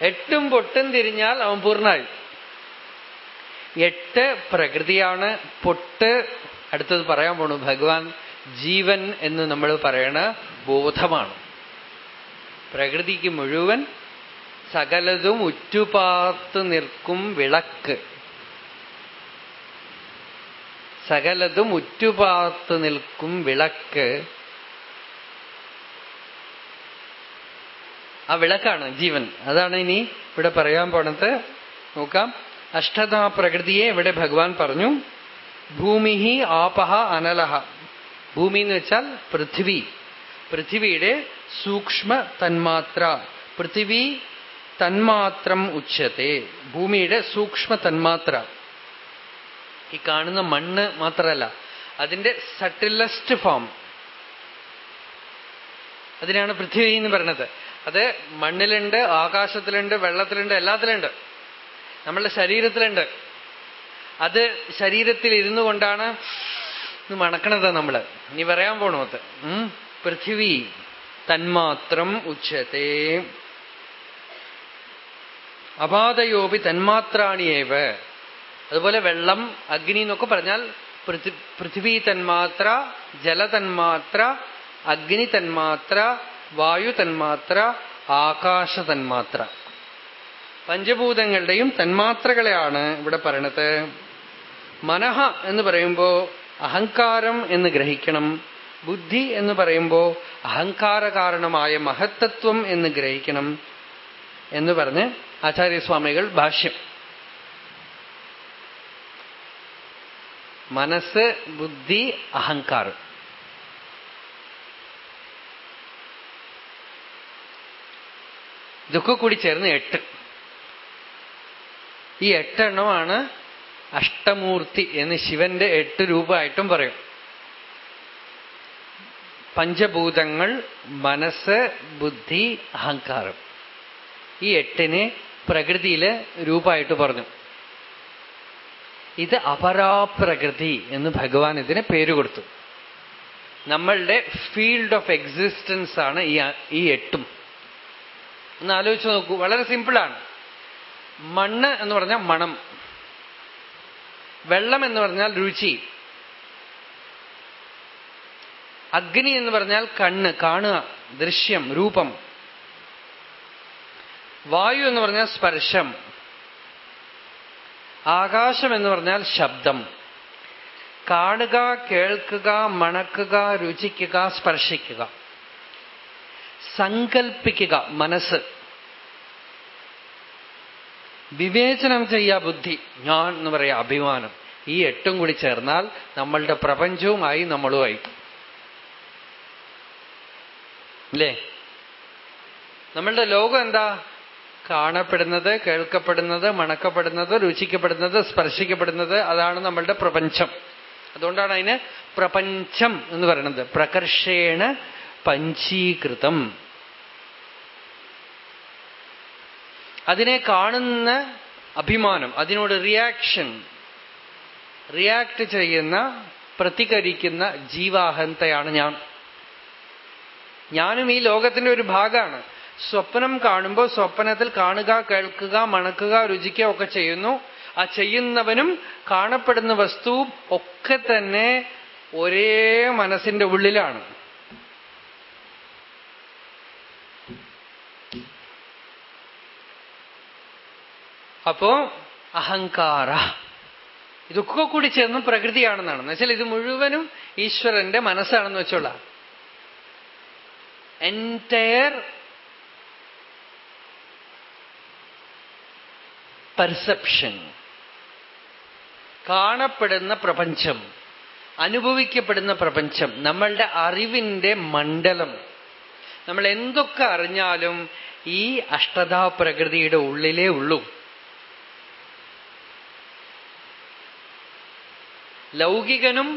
എട്ടും പൊട്ടും തിരിഞ്ഞാൽ അവൻ പൂർണമായി എട്ട് പ്രകൃതിയാണ് പൊട്ട് അടുത്തത് പറയാൻ പോണു ഭഗവാൻ ജീവൻ എന്ന് നമ്മൾ പറയണ ബോധമാണ്. പ്രകൃതിക്ക് മുഴുവൻ സകലതും ഉറ്റുപാത്ത് നിൽക്കും വിളക്ക്. സകലതും ഉറ്റുപാത്ത് നിൽക്കും വിളക്ക്. ആ വിളക്കാണ് ജീവൻ. അതാണ് ഇനി ഇവിടെ പറയാൻ പോണത്. നോക്കാം. അഷ്ടതാ പ്രകൃതിയെ ഇവിടെ ഭഗവാൻ പറഞ്ഞു. ഭൂമി ആപഹ അനലഹ. ഭൂമി എന്ന് വെച്ചാൽ പൃഥ്വി. പൃഥ്വിയുടെ സൂക്ഷ്മ തന്മാത്ര. പൃഥ്വി തന്മാത്രം ഉച്ചത്തെ. ഭൂമിയുടെ സൂക്ഷ്മ തന്മാത്ര. ഈ കാണുന്ന മണ്ണ് മാത്രമല്ല അതിന്റെ സട്ടിലസ്റ്റ് ഫോം അതിനാണ് പൃഥ്വി എന്ന് പറയുന്നത്. അത് മണ്ണിലുണ്ട് ആകാശത്തിലുണ്ട് വെള്ളത്തിലുണ്ട് എല്ലാത്തിലുണ്ട്. നമ്മളുടെ ശരീരത്തിലുണ്ട്. അത് ശരീരത്തിൽ ഇരുന്നു കൊണ്ടാണ് മണക്കണത് നമ്മൾ. ഇനി പറയാൻ പോണു അത്. പൃഥിവി തന്മാത്രം ഉച്ചത്തെ അപാതയോപി തന്മാത്രാണിയേവ അതുപോലെ വെള്ളം അഗ്നി എന്നൊക്കെ പറഞ്ഞാൽ പൃഥിവി തന്മാത്ര ജലതന്മാത്ര അഗ്നി തന്മാത്ര വായു തന്മാത്ര ആകാശ തന്മാത്ര. പഞ്ചഭൂതങ്ങളുടെയും തന്മാത്രകളെയാണ് ഇവിടെ പറയണത്. മനഹ എന്ന് പറയുമ്പോ അഹങ്കാരം എന്ന് ഗ്രഹിക്കണം. ബുദ്ധി എന്ന് പറയുമ്പോ അഹങ്കാര കാരണമായ മഹത്തത്വം എന്ന് ഗ്രഹിക്കണം എന്ന് പറഞ്ഞ് ആചാര്യസ്വാമികൾ ഭാഷ്യം. മനസ്സ് ബുദ്ധി അഹങ്കാരം ഇതൊക്കെ കൂടി ചേർന്ന് എട്ട്. ഈ എട്ടെണ്ണമാണ് അഷ്ടമൂർത്തി എന്ന് ശിവന്റെ എട്ട് രൂപമായിട്ടും പറയും. പഞ്ചഭൂതങ്ങൾ മനസ്സ് ബുദ്ധി അഹങ്കാരം. ഈ എട്ടിനെ പ്രകൃതിയിലെ രൂപമായിട്ട് പറഞ്ഞു. ഇത് അപരാപ്രകൃതി എന്ന് ഭഗവാൻ ഇതിന് പേര് കൊടുത്തു. നമ്മളുടെ ഫീൽഡ് ഓഫ് എക്സിസ്റ്റൻസ് ആണ് ഈ എട്ടും. ഒന്ന് ആലോചിച്ച് നോക്കൂ വളരെ സിമ്പിളാണ് മണ്ണ് എന്ന് പറഞ്ഞാൽ മണം. വെള്ളം എന്ന് പറഞ്ഞാൽ രുചി. അഗ്നി എന്ന് പറഞ്ഞാൽ കണ്ണ് കാണുക ദൃശ്യം രൂപം. വായു എന്ന് പറഞ്ഞാൽ സ്പർശം. ആകാശം എന്ന് പറഞ്ഞാൽ ശബ്ദം. കാണുക കേൾക്കുക മണക്കുക രുചിക്കുക സ്പർശിക്കുക. സങ്കൽപ്പിക്കുക മനസ്സ്. വിവേചനം ചെയ്യാ ബുദ്ധി ഞാൻ എന്ന് പറയാ അഭിമാനം. ഈ എട്ടും കൂടി ചേർന്നാൽ നമ്മളുടെ പ്രപഞ്ചവുമായി നമ്മളുമായി. അല്ലേ? നമ്മളുടെ ലോകം എന്താ? കാണപ്പെടുന്നത് കേൾക്കപ്പെടുന്നത് മണക്കപ്പെടുന്നത് രുചിക്കപ്പെടുന്നത് സ്പർശിക്കപ്പെടുന്നത് അതാണ് നമ്മളുടെ പ്രപഞ്ചം. അതുകൊണ്ടാണ് അതിന് പ്രപഞ്ചം എന്ന് പറയുന്നത്. പ്രകർഷേണ പഞ്ചീകൃതം. അതിനെ കാണുന്ന അഭിമാനം അതിനോട് റിയാക്ഷൻ റിയാക്ട് ചെയ്യുന്ന പ്രതികരിക്കുന്ന ജീവാഹന്തയാണ് ഞാൻ. ഞാനും ഈ ലോകത്തിന്റെ ഒരു ഭാഗമാണ്. സ്വപ്നം കാണുമ്പോൾ സ്വപ്നത്തിൽ കാണുക കേൾക്കുക മണക്കുക രുചിക്കുക ഒക്കെ ചെയ്യുന്നു. ആ ചെയ്യുന്നവനും കാണപ്പെടുന്ന വസ്തു ഒക്കെ തന്നെ ഒരേ മനസ്സിന്റെ ഉള്ളിലാണ്. അപ്പോ അഹങ്കാര. ഇതൊക്കെ കൂടി ചേർന്ന് പ്രകൃതിയാണെന്നാണ്. എന്നുവെച്ചാൽ ഇത് മുഴുവനും ഈശ്വരന്റെ മനസ്സാണെന്ന് വെച്ചോളാം. എന്റയർ പെർസെപ്ഷൻ കാണപ്പെടുന്ന പ്രപഞ്ചം അനുഭവിക്കപ്പെടുന്ന പ്രപഞ്ചം നമ്മളുടെ അറിവിന്റെ മണ്ഡലം. നമ്മൾ എന്തൊക്കെ അറിഞ്ഞാലും ഈ അഷ്ടതാ പ്രകൃതിയുടെ ഉള്ളിലേ ഉള്ളൂ. ലൗകികനും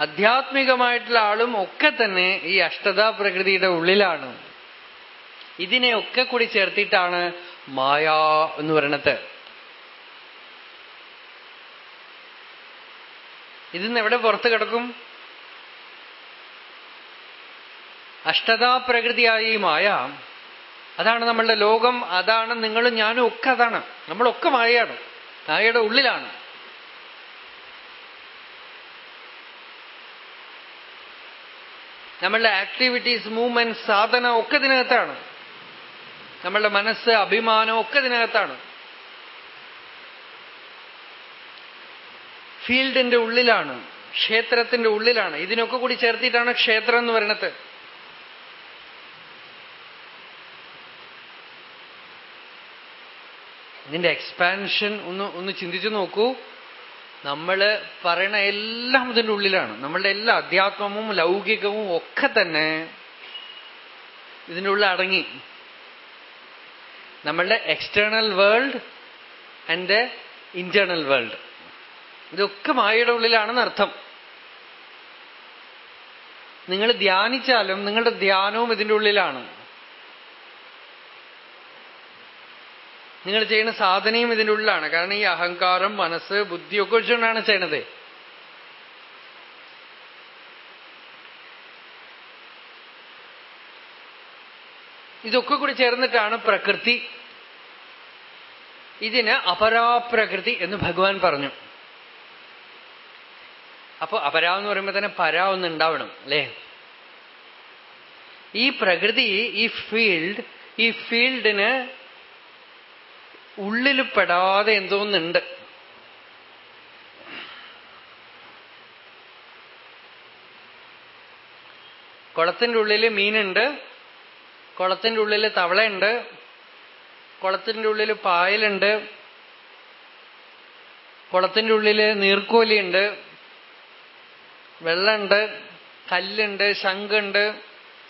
ആധ്യാത്മികമായിട്ടുള്ള ആളും ഒക്കെ തന്നെ ഈ അഷ്ടതാ പ്രകൃതിയുടെ ഉള്ളിലാണ്. ഇതിനെയൊക്കെ കൂടി ചേർത്തിട്ടാണ് മായ എന്ന് പറയണത്. ഇതിന്ന് എവിടെ പുറത്ത് കിടക്കും? അഷ്ടതാ പ്രകൃതിയായ ഈ മായ. അതാണ് നമ്മളുടെ ലോകം അതാണ് നിങ്ങളും ഞാനും ഒക്കെ അതാണ്. നമ്മളൊക്കെ മായയാണ് മായയുടെ ഉള്ളിലാണ്. നമ്മളുടെ ആക്ടിവിറ്റീസ് മൂവ്മെന്റ് സാധന ഒക്കെ ഇതിനകത്താണ്. നമ്മളുടെ മനസ്സ് അഭിമാനം ഒക്കെ ഇതിനകത്താണ്. ഫീൽഡിന്റെ ഉള്ളിലാണ് ക്ഷേത്രത്തിന്റെ ഉള്ളിലാണ്. ഇതിനൊക്കെ കൂടി ചേർത്തിട്ടാണ് ക്ഷേത്രം എന്ന് പറയണത്. ഇതിന്റെ എക്സ്പാൻഷൻ ഒന്ന് ഒന്ന് ചിന്തിച്ചു നോക്കൂ. നമ്മൾ പറയണ എല്ലാം ഇതിന്റെ ഉള്ളിലാണ്. നമ്മളുടെ എല്ലാ അധ്യാത്മവും ലൗകികവും ഒക്കെ തന്നെ ഇതിന്റെ ഉള്ളിൽ അടങ്ങി. നമ്മളുടെ external world and internal world ഇതൊക്കെ മായയുടെ ഉള്ളിലാണെന്ന് അർത്ഥം. നിങ്ങൾ ധ്യാനിച്ചാലും നിങ്ങളുടെ ധ്യാനവും ഇതിന്റെ ഉള്ളിലാണ്. നിങ്ങൾ ചെയ്യുന്ന സാധനയും ഇതിന്റെ ഉള്ളിലാണ്. കാരണം ഈ അഹങ്കാരം മനസ്സ് ബുദ്ധിയൊക്കെ വെച്ചുകൊണ്ടാണ് ചെയ്യണത് ഇതൊക്കെ കൂടി ചേർന്നിട്ടാണ് പ്രകൃതി. ഇതിന് അപരാപ്രകൃതി എന്ന് ഭഗവാൻ പറഞ്ഞു. അപ്പൊ അപരാ എന്ന് പറയുമ്പോൾ തന്നെ പരാ ഒന്ന് ഉണ്ടാവണം അല്ലേ? ഈ പ്രകൃതി ഈ ഫീൽഡ് ഈ ഫീൽഡിന് ഉള്ളിൽ പെടാതെ എന്തോന്നുണ്ട്. കുളത്തിന്റെ ഉള്ളിൽ മീനുണ്ട്. കുളത്തിന്റെ ഉള്ളിൽ തവളയുണ്ട്. കുളത്തിന്റെ ഉള്ളിൽ പായലുണ്ട്. കുളത്തിന്റെ ഉള്ളിൽ നീർക്കോലിയുണ്ട്. വെള്ളമുണ്ട്. കല്ലുണ്ട്. ശംഖുണ്ട്.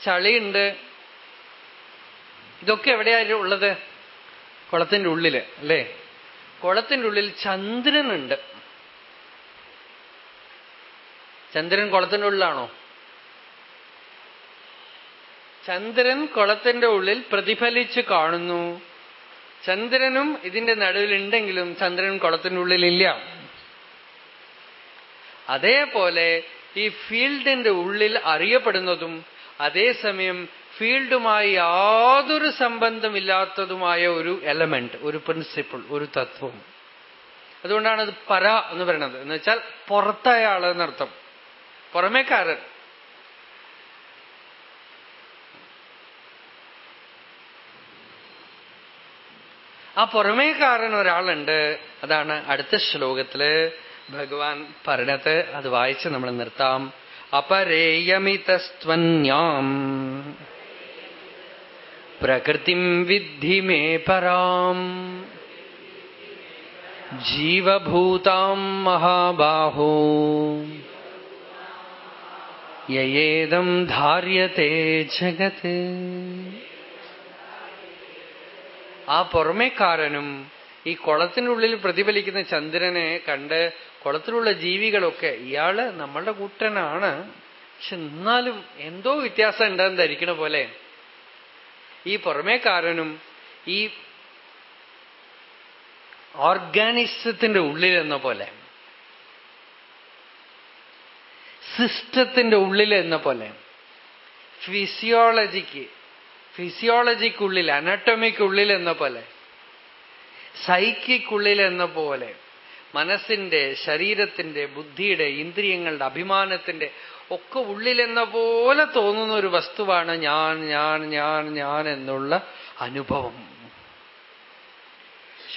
ചളിയുണ്ട്. ഇതൊക്കെ എവിടെയായിരുന്നു ഉള്ളത്? കുളത്തിന്റെ ഉള്ളിൽ അല്ലേ? കുളത്തിന്റെ ഉള്ളിൽ ചന്ദ്രനുണ്ട്. ചന്ദ്രൻ കുളത്തിന്റെ ഉള്ളിലാണോ? ചന്ദ്രൻ കുളത്തിന്റെ ഉള്ളിൽ പ്രതിഫലിച്ച് കാണുന്നു. ചന്ദ്രനും ഇതിന്റെ നടുവിലുണ്ടെങ്കിലും ചന്ദ്രൻ കുളത്തിന്റെ ഉള്ളിലില്ല. അതേപോലെ ഈ ഫീൽഡിന്റെ ഉള്ളിൽ അറിയപ്പെടുന്നതും അതേസമയം ഫീൽഡുമായി യാതൊരു സംബന്ധമില്ലാത്തതുമായ ഒരു എലമെന്റ് ഒരു പ്രിൻസിപ്പിൾ ഒരു തത്വം. അതുകൊണ്ടാണ് അത് പര എന്ന് പറയുന്നത്. എന്ന് വെച്ചാൽ പുറത്തയാൾ എന്നർത്ഥം പുറമേക്കാരൻ. ആ പുറമേക്കാരൻ ഒരാളുണ്ട്. അതാണ് അടുത്ത ശ്ലോകത്തിൽ ഭഗവാൻ പറഞ്ഞത്. അത് വായിച്ച് നമ്മൾ നിർത്താം. അപരേയമിതസ്ത്വന്യാം. പ്രകൃതിം വിദ്ധി മേ പരാം. ജീവഭൂതാം മഹാബാഹോ. യേദം ധാര്യത്തെ ജഗത്. ആ പുറമേക്കാരനും ഈ കുളത്തിനുള്ളിൽ പ്രതിഫലിക്കുന്ന ചന്ദ്രനെ കണ്ട് കുളത്തിലുള്ള ജീവികളൊക്കെ ഇയാൾ നമ്മളുടെ കൂട്ടനാണ്. പക്ഷെ എന്നാലും എന്തോ വ്യത്യാസം ഉണ്ടെന്ന് ധരിക്കണ പോലെ ഈ പുറമേക്കാരനും ഈ ഓർഗാനിസത്തിന്റെ ഉള്ളിൽ എന്ന പോലെ സിസ്റ്റത്തിന്റെ ഉള്ളിൽ എന്ന പോലെ ഫിസിയോളജിക്ക് ഫിസിയോളജിക്കുള്ളിൽ അനട്ടമിക്കുള്ളിൽ എന്ന പോലെ സൈക്കിക്കുള്ളിൽ എന്ന പോലെ മനസ്സിന്റെ ശരീരത്തിന്റെ ബുദ്ധിയുടെ ഇന്ദ്രിയങ്ങളുടെ അഭിമാനത്തിന്റെ ഒക്കെ ഉള്ളിലെന്ന പോലെ തോന്നുന്ന ഒരു വസ്തുവാണ് ഞാൻ ഞാൻ ഞാൻ ഞാൻ എന്നുള്ള അനുഭവം.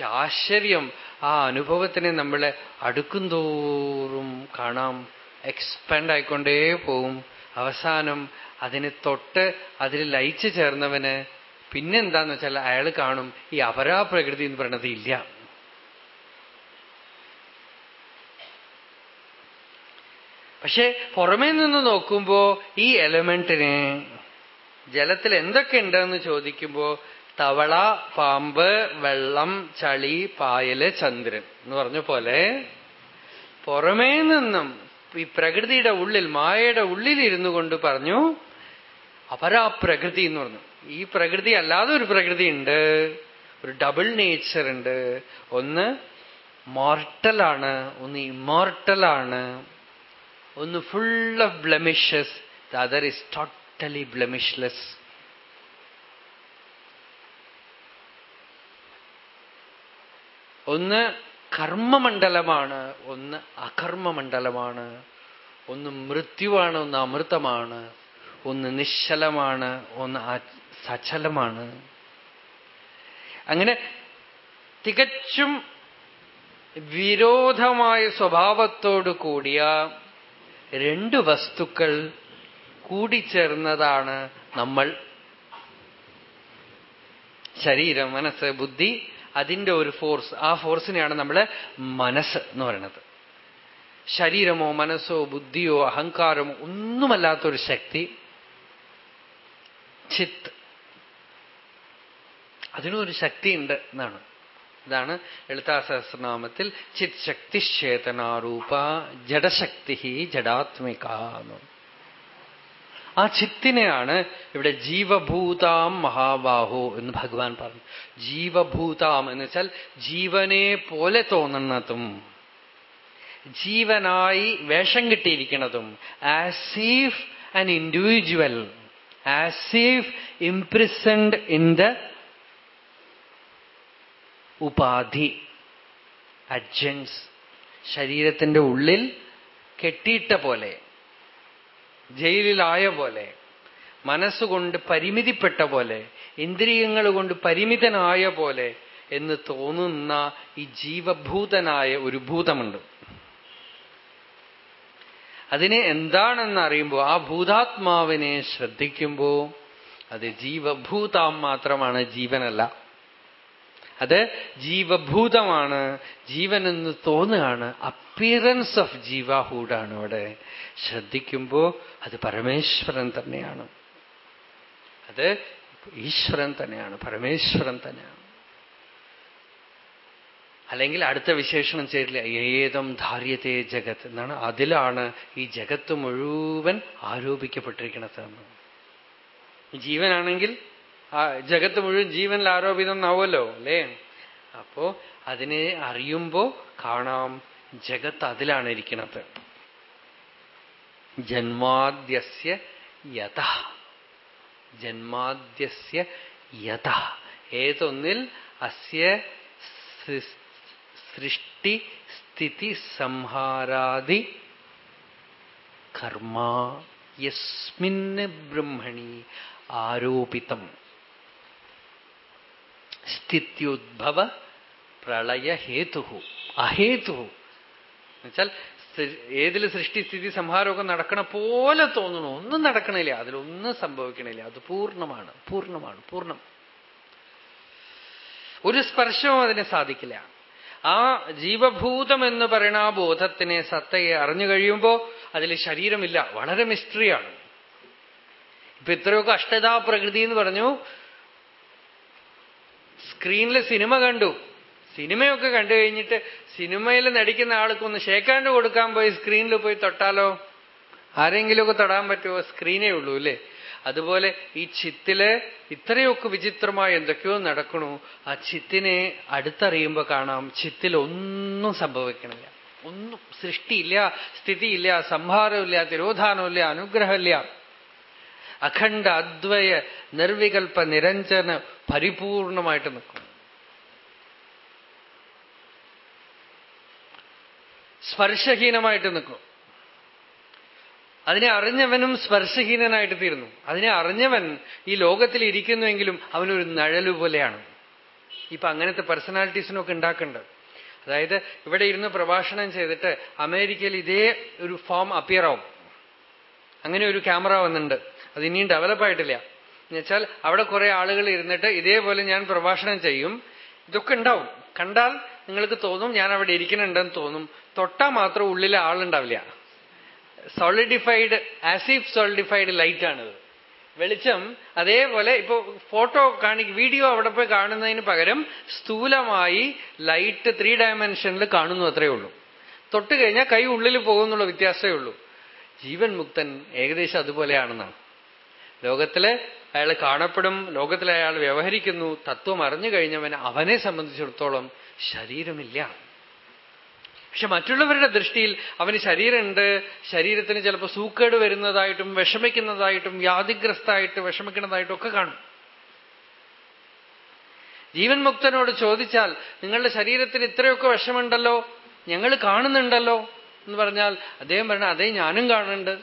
ആശ്ചര്യം ആ അനുഭവത്തിനെ നമ്മളെ അടുക്കുന്തോറും കാണാം എക്സ്പാൻഡ് ആയിക്കൊണ്ടേ പോവും. അവസാനം അതിന് തൊട്ട് അതിൽ ലയിച്ചു ചേർന്നവന് പിന്നെന്താന്ന് വെച്ചാൽ അയാൾ കാണും ഈ അപരാപ്രകൃതി എന്ന് പറയുന്നത് ഇല്ല. പക്ഷെ പുറമേ നിന്ന് നോക്കുമ്പോ ഈ എലമെന്റിന് ജലത്തിൽ എന്തൊക്കെ ഉണ്ടെന്ന് ചോദിക്കുമ്പോ തവള പാമ്പ് വെള്ളം ചളി പായൽ ചന്ദ്രൻ എന്ന് പറഞ്ഞ പോലെ പുറമേ നിന്നും ഈ പ്രകൃതിയുടെ ഉള്ളിൽ മായയുടെ ഉള്ളിൽ ഇരുന്നു കൊണ്ട് പറഞ്ഞു അപരാപ്രകൃതി എന്ന് പറഞ്ഞു. ഈ പ്രകൃതി അല്ലാതെ ഒരു പ്രകൃതി ഉണ്ട് ഒരു ഡബിൾ നേച്ചർ ഉണ്ട്. ഒന്ന് മോർട്ടലാണ് ഒന്ന് ഇമ്മോർട്ടലാണ് ഒന്ന് full of blemishes the other is totally blemishless ഒന്ന് കർമ്മമണ്ഡലമാണ് ഒന്ന് അകർമ്മമണ്ഡലമാണ് ഒന്ന് മൃത്യുവാണ് ഒന്ന് അമൃതമാണ് ഒന്ന് നിശ്ചലമാണ് ഒന്ന് സചലമാണ്. അങ്ങനെ തികച്ചും വിരോധമായ സ്വഭാവത്തോടു കൂടിയ രണ്ട് വസ്തുക്കൾ കൂടിച്ചേർന്നതാണ് നമ്മൾ ശരീരം മനസ്സ് ബുദ്ധി അതിന്റെ ഒരു ഫോഴ്സ് ആ ഫോഴ്സിനെയാണ് നമ്മൾ മനസ്സ് എന്ന് പറയുന്നത് ശരീരമോ മനസ്സോ ബുദ്ധിയോ അഹങ്കാരമോ ഒന്നുമല്ലാത്തൊരു ശക്തി ചിത്ത്. അതിനൊരു ശക്തിയുണ്ട് എന്നാണ്. ഇതാണ് ലളിതാ സഹസ്രനാമത്തിൽ ചിത് ശക്തിശ്ചേതനാരൂപ ജഡശക്തി ജഡാത്മിക ആ ചിത്തിനെയാണ് ഇവിടെ ജീവഭൂതാം മഹാബാഹോ എന്ന് ഭഗവാൻ പറഞ്ഞു. ജീവഭൂതാം എന്ന് വെച്ചാൽ ജീവനെ പോലെ തോന്നുന്നതും ജീവനായി വേഷം കിട്ടിയിരിക്കുന്നതും as if an individual as if imprisoned in the ഉപാധി അഡ്ജൻസ് ശരീരത്തിന്റെ ഉള്ളിൽ കെട്ടിയിട്ട പോലെ. ജയിലിലായ പോലെ മനസ്സുകൊണ്ട് പരിമിതിപ്പെട്ട പോലെ ഇന്ദ്രിയങ്ങൾ കൊണ്ട് പരിമിതനായ പോലെ എന്ന് തോന്നുന്ന ഈ ജീവഭൂതനായ ഒരു ഭൂതമുണ്ട്. അതിനെ എന്താണെന്ന് അറിയുമ്പോൾ ആ ഭൂതാത്മാവിനെ ശ്രദ്ധിക്കുമ്പോൾ അത് ജീവഭൂതാം മാത്രമാണ് ജീവനല്ല. അത് ജീവഭൂതമാണ് ജീവനെന്ന് തോന്നുകയാണ് അപ്പിയറൻസ് ഓഫ് ജീവാഹൂഡാണ് അവിടെ. ശ്രദ്ധിക്കുമ്പോൾ അത് പരമേശ്വരൻ തന്നെയാണ്. അത് ഈശ്വരൻ തന്നെയാണ് പരമേശ്വരൻ തന്നെയാണ്. അല്ലെങ്കിൽ അടുത്ത വിശേഷണം ചേരില്ല. ഏതം ധാര്യത്തെ ജഗത്ത് എന്നാണ്. അതിലാണ് ഈ ജഗത്ത് മുഴുവൻ ആരോപിക്കപ്പെട്ടിരിക്കുന്നത് ജീവനാണെങ്കിൽ ആ ജഗത്ത് മുഴുവൻ ജീവനിൽ ആരോപിതം എന്നാവുമല്ലോ അല്ലേ? അപ്പോ അതിനെ അറിയുമ്പോ കാണാം ജഗത്ത് അതിലാണ് ഇരിക്കുന്നത് ജന്മാദ്യസ്യ യഥ. ജന്മാദ്യസ്യ യഥ. ഏതൊന്നിൽ അസ്യ സൃഷ്ടി സ്ഥിതി സംഹാരാദി കർമ്മ യസ്മിന് ബ്രഹ്മണി ആരോപിതം. സ്ഥിത്യുദ്ഭവ പ്രളയഹേതു അഹേതു എന്നുവെച്ചാൽ ഏതിൽ സൃഷ്ടിസ്ഥിതി സംഹാരമൊക്കെ നടക്കണ പോലെ തോന്നണു. ഒന്നും നടക്കണില്ല. അതിലൊന്നും സംഭവിക്കണില്ല. അത് പൂർണമാണ്. പൂർണമാണ്. പൂർണം. ഒരു സ്പർശവും അതിനെ സാധിക്കില്ല. ആ ജീവഭൂതം എന്ന് പറയുന്ന ആ ബോധത്തിനെ സത്തയെ അറിഞ്ഞു കഴിയുമ്പോൾ അതിൽ ശരീരമില്ല. വളരെ മിസ്റ്ററിയാണ് ഇപ്പൊ ഇത്രയൊക്കെ അഷ്ടതാ പ്രകൃതി എന്ന് പറഞ്ഞു. സ്ക്രീനിൽ സിനിമ കണ്ടു. സിനിമയൊക്കെ കണ്ടു കഴിഞ്ഞിട്ട് സിനിമയിൽ നടിക്കുന്ന ആൾക്കൊന്ന് ഷേക്കാണ്ട് കൊടുക്കാൻ പോയി സ്ക്രീനിൽ പോയി തൊട്ടാലോ? ആരെങ്കിലുമൊക്കെ തൊടാൻ പറ്റുമോ? സ്ക്രീനേ ഉള്ളൂ അല്ലേ? അതുപോലെ ഈ ചിത്തിൽ ഇത്രയൊക്കെ വിചിത്രമായി എന്തൊക്കെയോ നടക്കണു. ആ ചിത്തിനെ അടുത്തറിയുമ്പോ കാണാം. ചിത്തിൽ ഒന്നും സംഭവിക്കണില്ല. ഒന്നും സൃഷ്ടിയില്ല സ്ഥിതിയില്ല സംഹാരമില്ല തിരോധാനമില്ല അനുഗ്രഹമില്ല. അഖണ്ഡ അദ്വയ നിർവികൽപ്പ നിരഞ്ജന പരിപൂർണമായിട്ട് നിൽക്കും സ്പർശഹീനമായിട്ട് നിൽക്കും. അതിനെ അറിഞ്ഞവനും സ്പർശഹീനനായിട്ട് തീരുന്നു. അതിനെ അറിഞ്ഞവൻ ഈ ലോകത്തിൽ ഇരിക്കുന്നുവെങ്കിലും അവനൊരു നഴലു പോലെയാണ്. ഇപ്പൊ അങ്ങനത്തെ പേഴ്സണാലിറ്റീസിനൊക്കെ ഉണ്ടാക്കേണ്ടത് അതായത് ഇവിടെ ഇരുന്ന് പ്രഭാഷണം ചെയ്തിട്ട് അമേരിക്കയിൽ ഇതേ ഒരു ഫോം അപ്പിയർ ആവും. അങ്ങനെ ഒരു ക്യാമറ വന്നിട്ടുണ്ട്. അത് ഇനിയും ഡെവലപ്പായിട്ടില്ല എന്നുവെച്ചാൽ അവിടെ കുറെ ആളുകൾ ഇരുന്നിട്ട് ഇതേപോലെ ഞാൻ പ്രഭാഷണം ചെയ്യും. ഇതൊക്കെ ഉണ്ടാവും. കണ്ടാൽ നിങ്ങൾക്ക് തോന്നും ഞാൻ അവിടെ ഇരിക്കുന്നുണ്ടെന്ന് തോന്നും. തൊട്ടാ മാത്രം ഉള്ളിലെ ആളുണ്ടാവില്ല. Solidified as if solidified light ആണിത്. വെളിച്ചം അതേപോലെ ഇപ്പോ ഫോട്ടോ കാണി വീഡിയോ അവിടെ പോയി കാണുന്നതിന് പകരം സ്ഥൂലമായി ലൈറ്റ് ത്രീ ഡയമെൻഷനിൽ കാണുന്നു അത്രയേ ഉള്ളൂ. തൊട്ട് കഴിഞ്ഞാൽ കൈ ഉള്ളിൽ പോകുന്നുള്ള വ്യത്യാസമേ ഉള്ളൂ. ജീവൻ മുക്തൻ ഏകദേശം അതുപോലെയാണെന്നാണ്. ലോകത്തിൽ അയാൾ കാണപ്പെടും ലോകത്തിൽ അയാൾ വ്യവഹരിക്കുന്നു തത്വം അറിഞ്ഞു കഴിഞ്ഞവൻ അവനെ സംബന്ധിച്ചിടത്തോളം ശരീരമില്ല. പക്ഷെ മറ്റുള്ളവരുടെ ദൃഷ്ടിയിൽ അവന് ശരീരമുണ്ട്. ശരീരത്തിന് ചിലപ്പോൾ സൂക്കേട് വരുന്നതായിട്ടും വിഷമിക്കുന്നതായിട്ടും വ്യാധിഗ്രസ്തായിട്ട് വിഷമിക്കുന്നതായിട്ടും ഒക്കെ കാണും. ജീവൻ മുക്തനോട് ചോദിച്ചാൽ നിങ്ങളുടെ ശരീരത്തിന് ഇത്രയൊക്കെ വിഷമുണ്ടല്ലോ ഞങ്ങൾ കാണുന്നുണ്ടല്ലോ? എന്ന് പറഞ്ഞാൽ അദ്ദേഹം പറഞ്ഞ അതേ ഞാനും കാണുന്നുണ്ട്.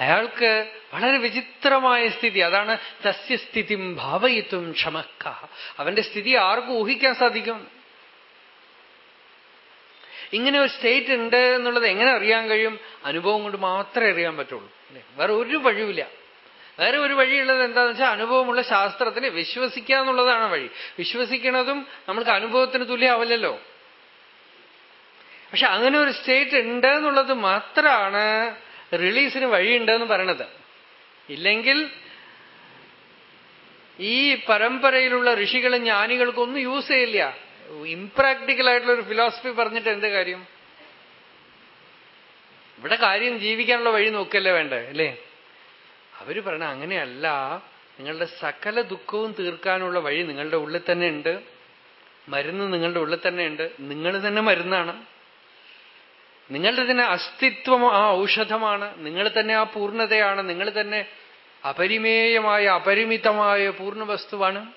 അയാൾക്ക് വളരെ വിചിത്രമായ സ്ഥിതി. അതാണ് തസ്യ സ്ഥിതി ഭാവയിത്തും ക്ഷമക്ക. അവന്റെ സ്ഥിതി ആർക്കും ഊഹിക്കാൻ സാധിക്കും. ഇങ്ങനെ ഒരു സ്റ്റേറ്റ് ഉണ്ട് എന്നുള്ളത് എങ്ങനെ അറിയാൻ കഴിയും? അനുഭവം കൊണ്ട് മാത്രമേ അറിയാൻ പറ്റുള്ളൂ. വേറെ ഒരു വഴിയില്ല വേറെ ഒരു വഴിയുള്ളത് എന്താണെന്ന് വെച്ചാൽ അനുഭവമുള്ള ശാസ്ത്രത്തിനെ വിശ്വസിക്കുക എന്നുള്ളതാണ് വഴി. വിശ്വസിക്കുന്നതും നമ്മൾക്ക് അനുഭവത്തിന് തുല്യമാവില്ലല്ലോ. പക്ഷെ അങ്ങനെ ഒരു സ്റ്റേറ്റ് ഉണ്ട് എന്നുള്ളത് മാത്രമാണ് റിലീസിന് വഴിയുണ്ടെന്ന് പറയണത്. ഇല്ലെങ്കിൽ ഈ പരമ്പരയിലുള്ള ഋഷികളും ജ്ഞാനികൾക്കൊന്നും യൂസ് ചെയ്യില്ല. ഇംപ്രാക്ടിക്കൽ ആയിട്ടുള്ള ഒരു ഫിലോസഫി പറഞ്ഞിട്ട് എന്ത് കാര്യം? ഇവിടെ കാര്യം ജീവിക്കാനുള്ള വഴി നോക്കല്ലേ വേണ്ടേ അല്ലേ? അവർ പറയണ അങ്ങനെയല്ല. നിങ്ങളുടെ സകല ദുഃഖവും തീർക്കാനുള്ള വഴി നിങ്ങളുടെ ഉള്ളിൽ തന്നെ ഉണ്ട്. മരുന്ന് നിങ്ങളുടെ ഉള്ളിൽ തന്നെ ഉണ്ട്. നിങ്ങൾ തന്നെ മരുന്നാണ്. നിങ്ങളുടെ തന്നെ അസ്തിത്വം ആ ഔഷധമാണ്. നിങ്ങൾ തന്നെ ആ പൂർണതയാണ്. നിങ്ങൾ തന്നെ അപരിമേയമായ അപരിമിതമായ പൂർണ വസ്തുവാണ്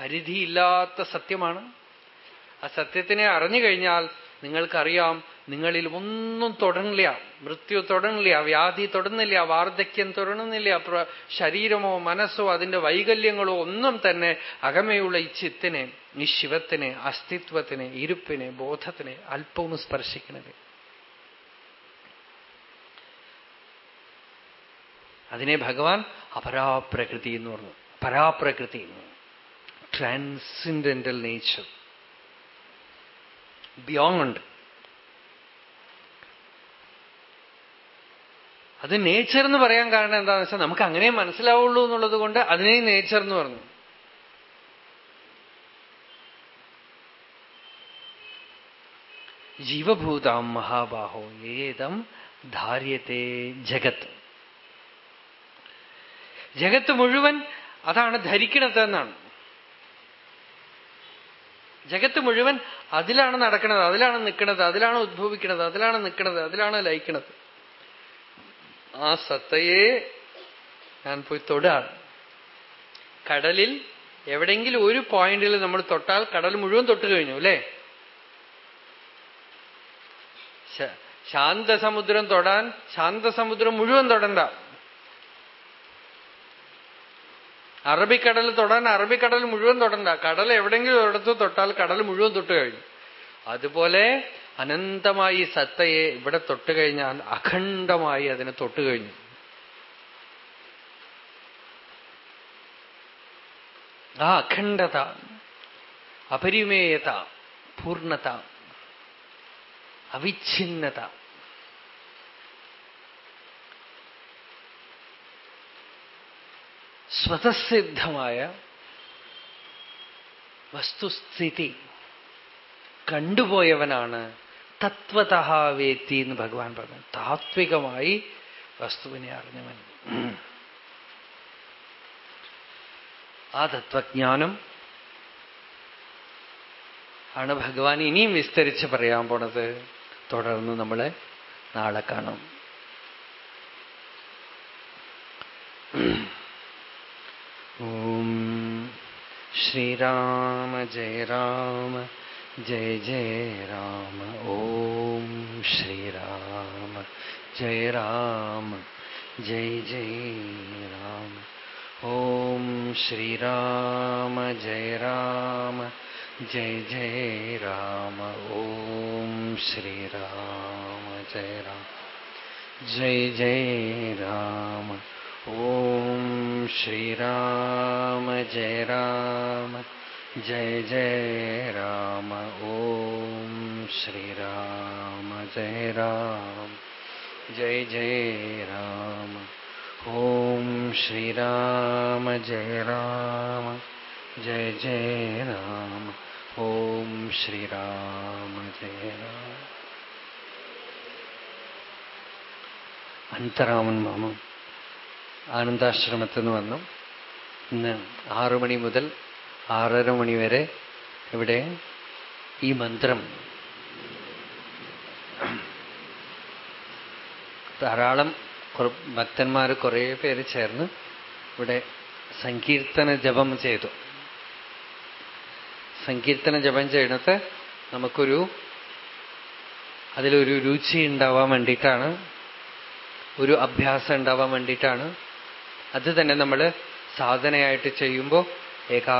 പരിധിയില്ലാത്ത സത്യമാണ്. ആ സത്യത്തിനെ അറിഞ്ഞു കഴിഞ്ഞാൽ നിങ്ങൾക്കറിയാം നിങ്ങളിൽ ഒന്നും തുടങ്ങില്ല. മൃത്യു തുടങ്ങില്ല. വ്യാധി തുടർന്നില്ല. വാർദ്ധക്യം തുടരുന്നില്ല ശരീരമോ മനസ്സോ അതിന്റെ വൈകല്യങ്ങളോ ഒന്നും തന്നെ അകമയുള്ള ഈ ചിത്തിനെ ഈ ശിവത്തിനെ അസ്തിത്വത്തിനെ ഇരുപ്പിനെ ബോധത്തിനെ അല്പവും സ്പർശിക്കണത് അതിനെ ഭഗവാൻ അപരാപ്രകൃതി എന്ന് പറഞ്ഞു. പരാപ്രകൃതി. ട്രാൻസിൻഡന്റൽ നേച്ചർ ബിയോണ്ട് അത് നേച്ചർ എന്ന് പറയാൻ കാരണം എന്താണെന്ന് വെച്ചാൽ നമുക്ക് അങ്ങനെ മനസ്സിലാവുള്ളൂ എന്നുള്ളത് കൊണ്ട് അതിനെ നേച്ചർ എന്ന് പറഞ്ഞു. ജീവഭൂതാം മഹാബാഹോ ഏതം ധാര്യത്തെ ജഗത്ത് ജഗത്ത് മുഴുവൻ അതാണ് ധരിക്കണത് എന്നാണ്. ജഗത്ത് മുഴുവൻ അതിലാണ് നടക്കുന്നത് അതിലാണ് നിൽക്കുന്നത് അതിലാണ് ഉദ്ഭവിക്കുന്നത് അതിലാണ് നിൽക്കുന്നത് അതിലാണ് ലയിക്കുന്നത് ആ സത്തയെ ഞാൻ പോയി തൊടാണ്. കടലിൽ എവിടെയെങ്കിലും ഒരു പോയിന്റിൽ നമ്മൾ തൊട്ടാൽ കടൽ മുഴുവൻ തൊട്ട് കഴിഞ്ഞു അല്ലേ? ശാന്തസമുദ്രം തൊടാൻ ശാന്തസമുദ്രം മുഴുവൻ തൊടണ്ട. അറബിക്കടൽ തൊടാൻ അറബിക്കടൽ മുഴുവൻ തൊടണ്ട. കടൽ എവിടെയെങ്കിലും ഒരിടത്ത് തൊട്ടാൽ കടൽ മുഴുവൻ തൊട്ട് കഴിഞ്ഞു. അതുപോലെ അനന്തമായി സത്തയെ ഇവിടെ തൊട്ടുകഴിഞ്ഞാൽ അഖണ്ഡമായി അതിനെ തൊട്ടുകഴിഞ്ഞു ആ അഖണ്ഡത അപരിമേയത പൂർണത അവിഛിന്നത സ്വതസിദ്ധമായ വസ്തുസ്ഥിതി കണ്ടുപോയവനാണ് തത്വത വേത്തി എന്ന് ഭഗവാൻ പറഞ്ഞു. താത്വികമായി വസ്തുവിനെ അറിഞ്ഞവൻ. ആ തത്വജ്ഞാനം ആണ് ഭഗവാൻ ഇനിയും വിസ്തരിച്ച് പറയാൻ പോണത്. തുടർന്ന് നമ്മളെ നാളെ കാണാം. ഓം ശ്രീരാമ ജയ രാമ ജയ ജയ രാമ ഓം ശ്രീരാമ ജയ രാമ ജയ ജയ രാമ ഓം ശ്രീരാമ ജയ രാമ ജയ ജയ രാമ ഓം ശ്രീരാമ ജയ രാമ ജയ ജയ രാമ ഓം ശ്രീരാമ ജയ രാമ ജയ ജയ രാമ ഓം ശ്രീരാമ ജയ രാമ ജയ ജയ രാമ ഓം ശ്രീരാമ ജയ രാമ ജയ ജയ രാമ ഓം ശ്രീരാമ ജയ രാമ അനന്തരാമൻ മാമ ആനന്ദാശ്രമത്തിൽ നിന്ന് വന്നു. ഇന്ന് ആറു മണി മുതൽ ആറര മണിവരെ ഇവിടെ ഈ മന്ത്രം ധാരാളം ഭക്തന്മാർ കുറേ പേര് ചേർന്ന് ഇവിടെ സങ്കീർത്തന ജപം ചെയ്തു. സങ്കീർത്തന ജപം ചെയ്യണത് നമുക്കൊരു അതിലൊരു രുചി ഉണ്ടാവാൻ വേണ്ടിയിട്ടാണ് ഒരു അഭ്യാസം ഉണ്ടാവാൻ വേണ്ടിയിട്ടാണ്. അത് തന്നെ നമ്മൾ സാധനയായിട്ട് ചെയ്യുമ്പോൾ ഏകാ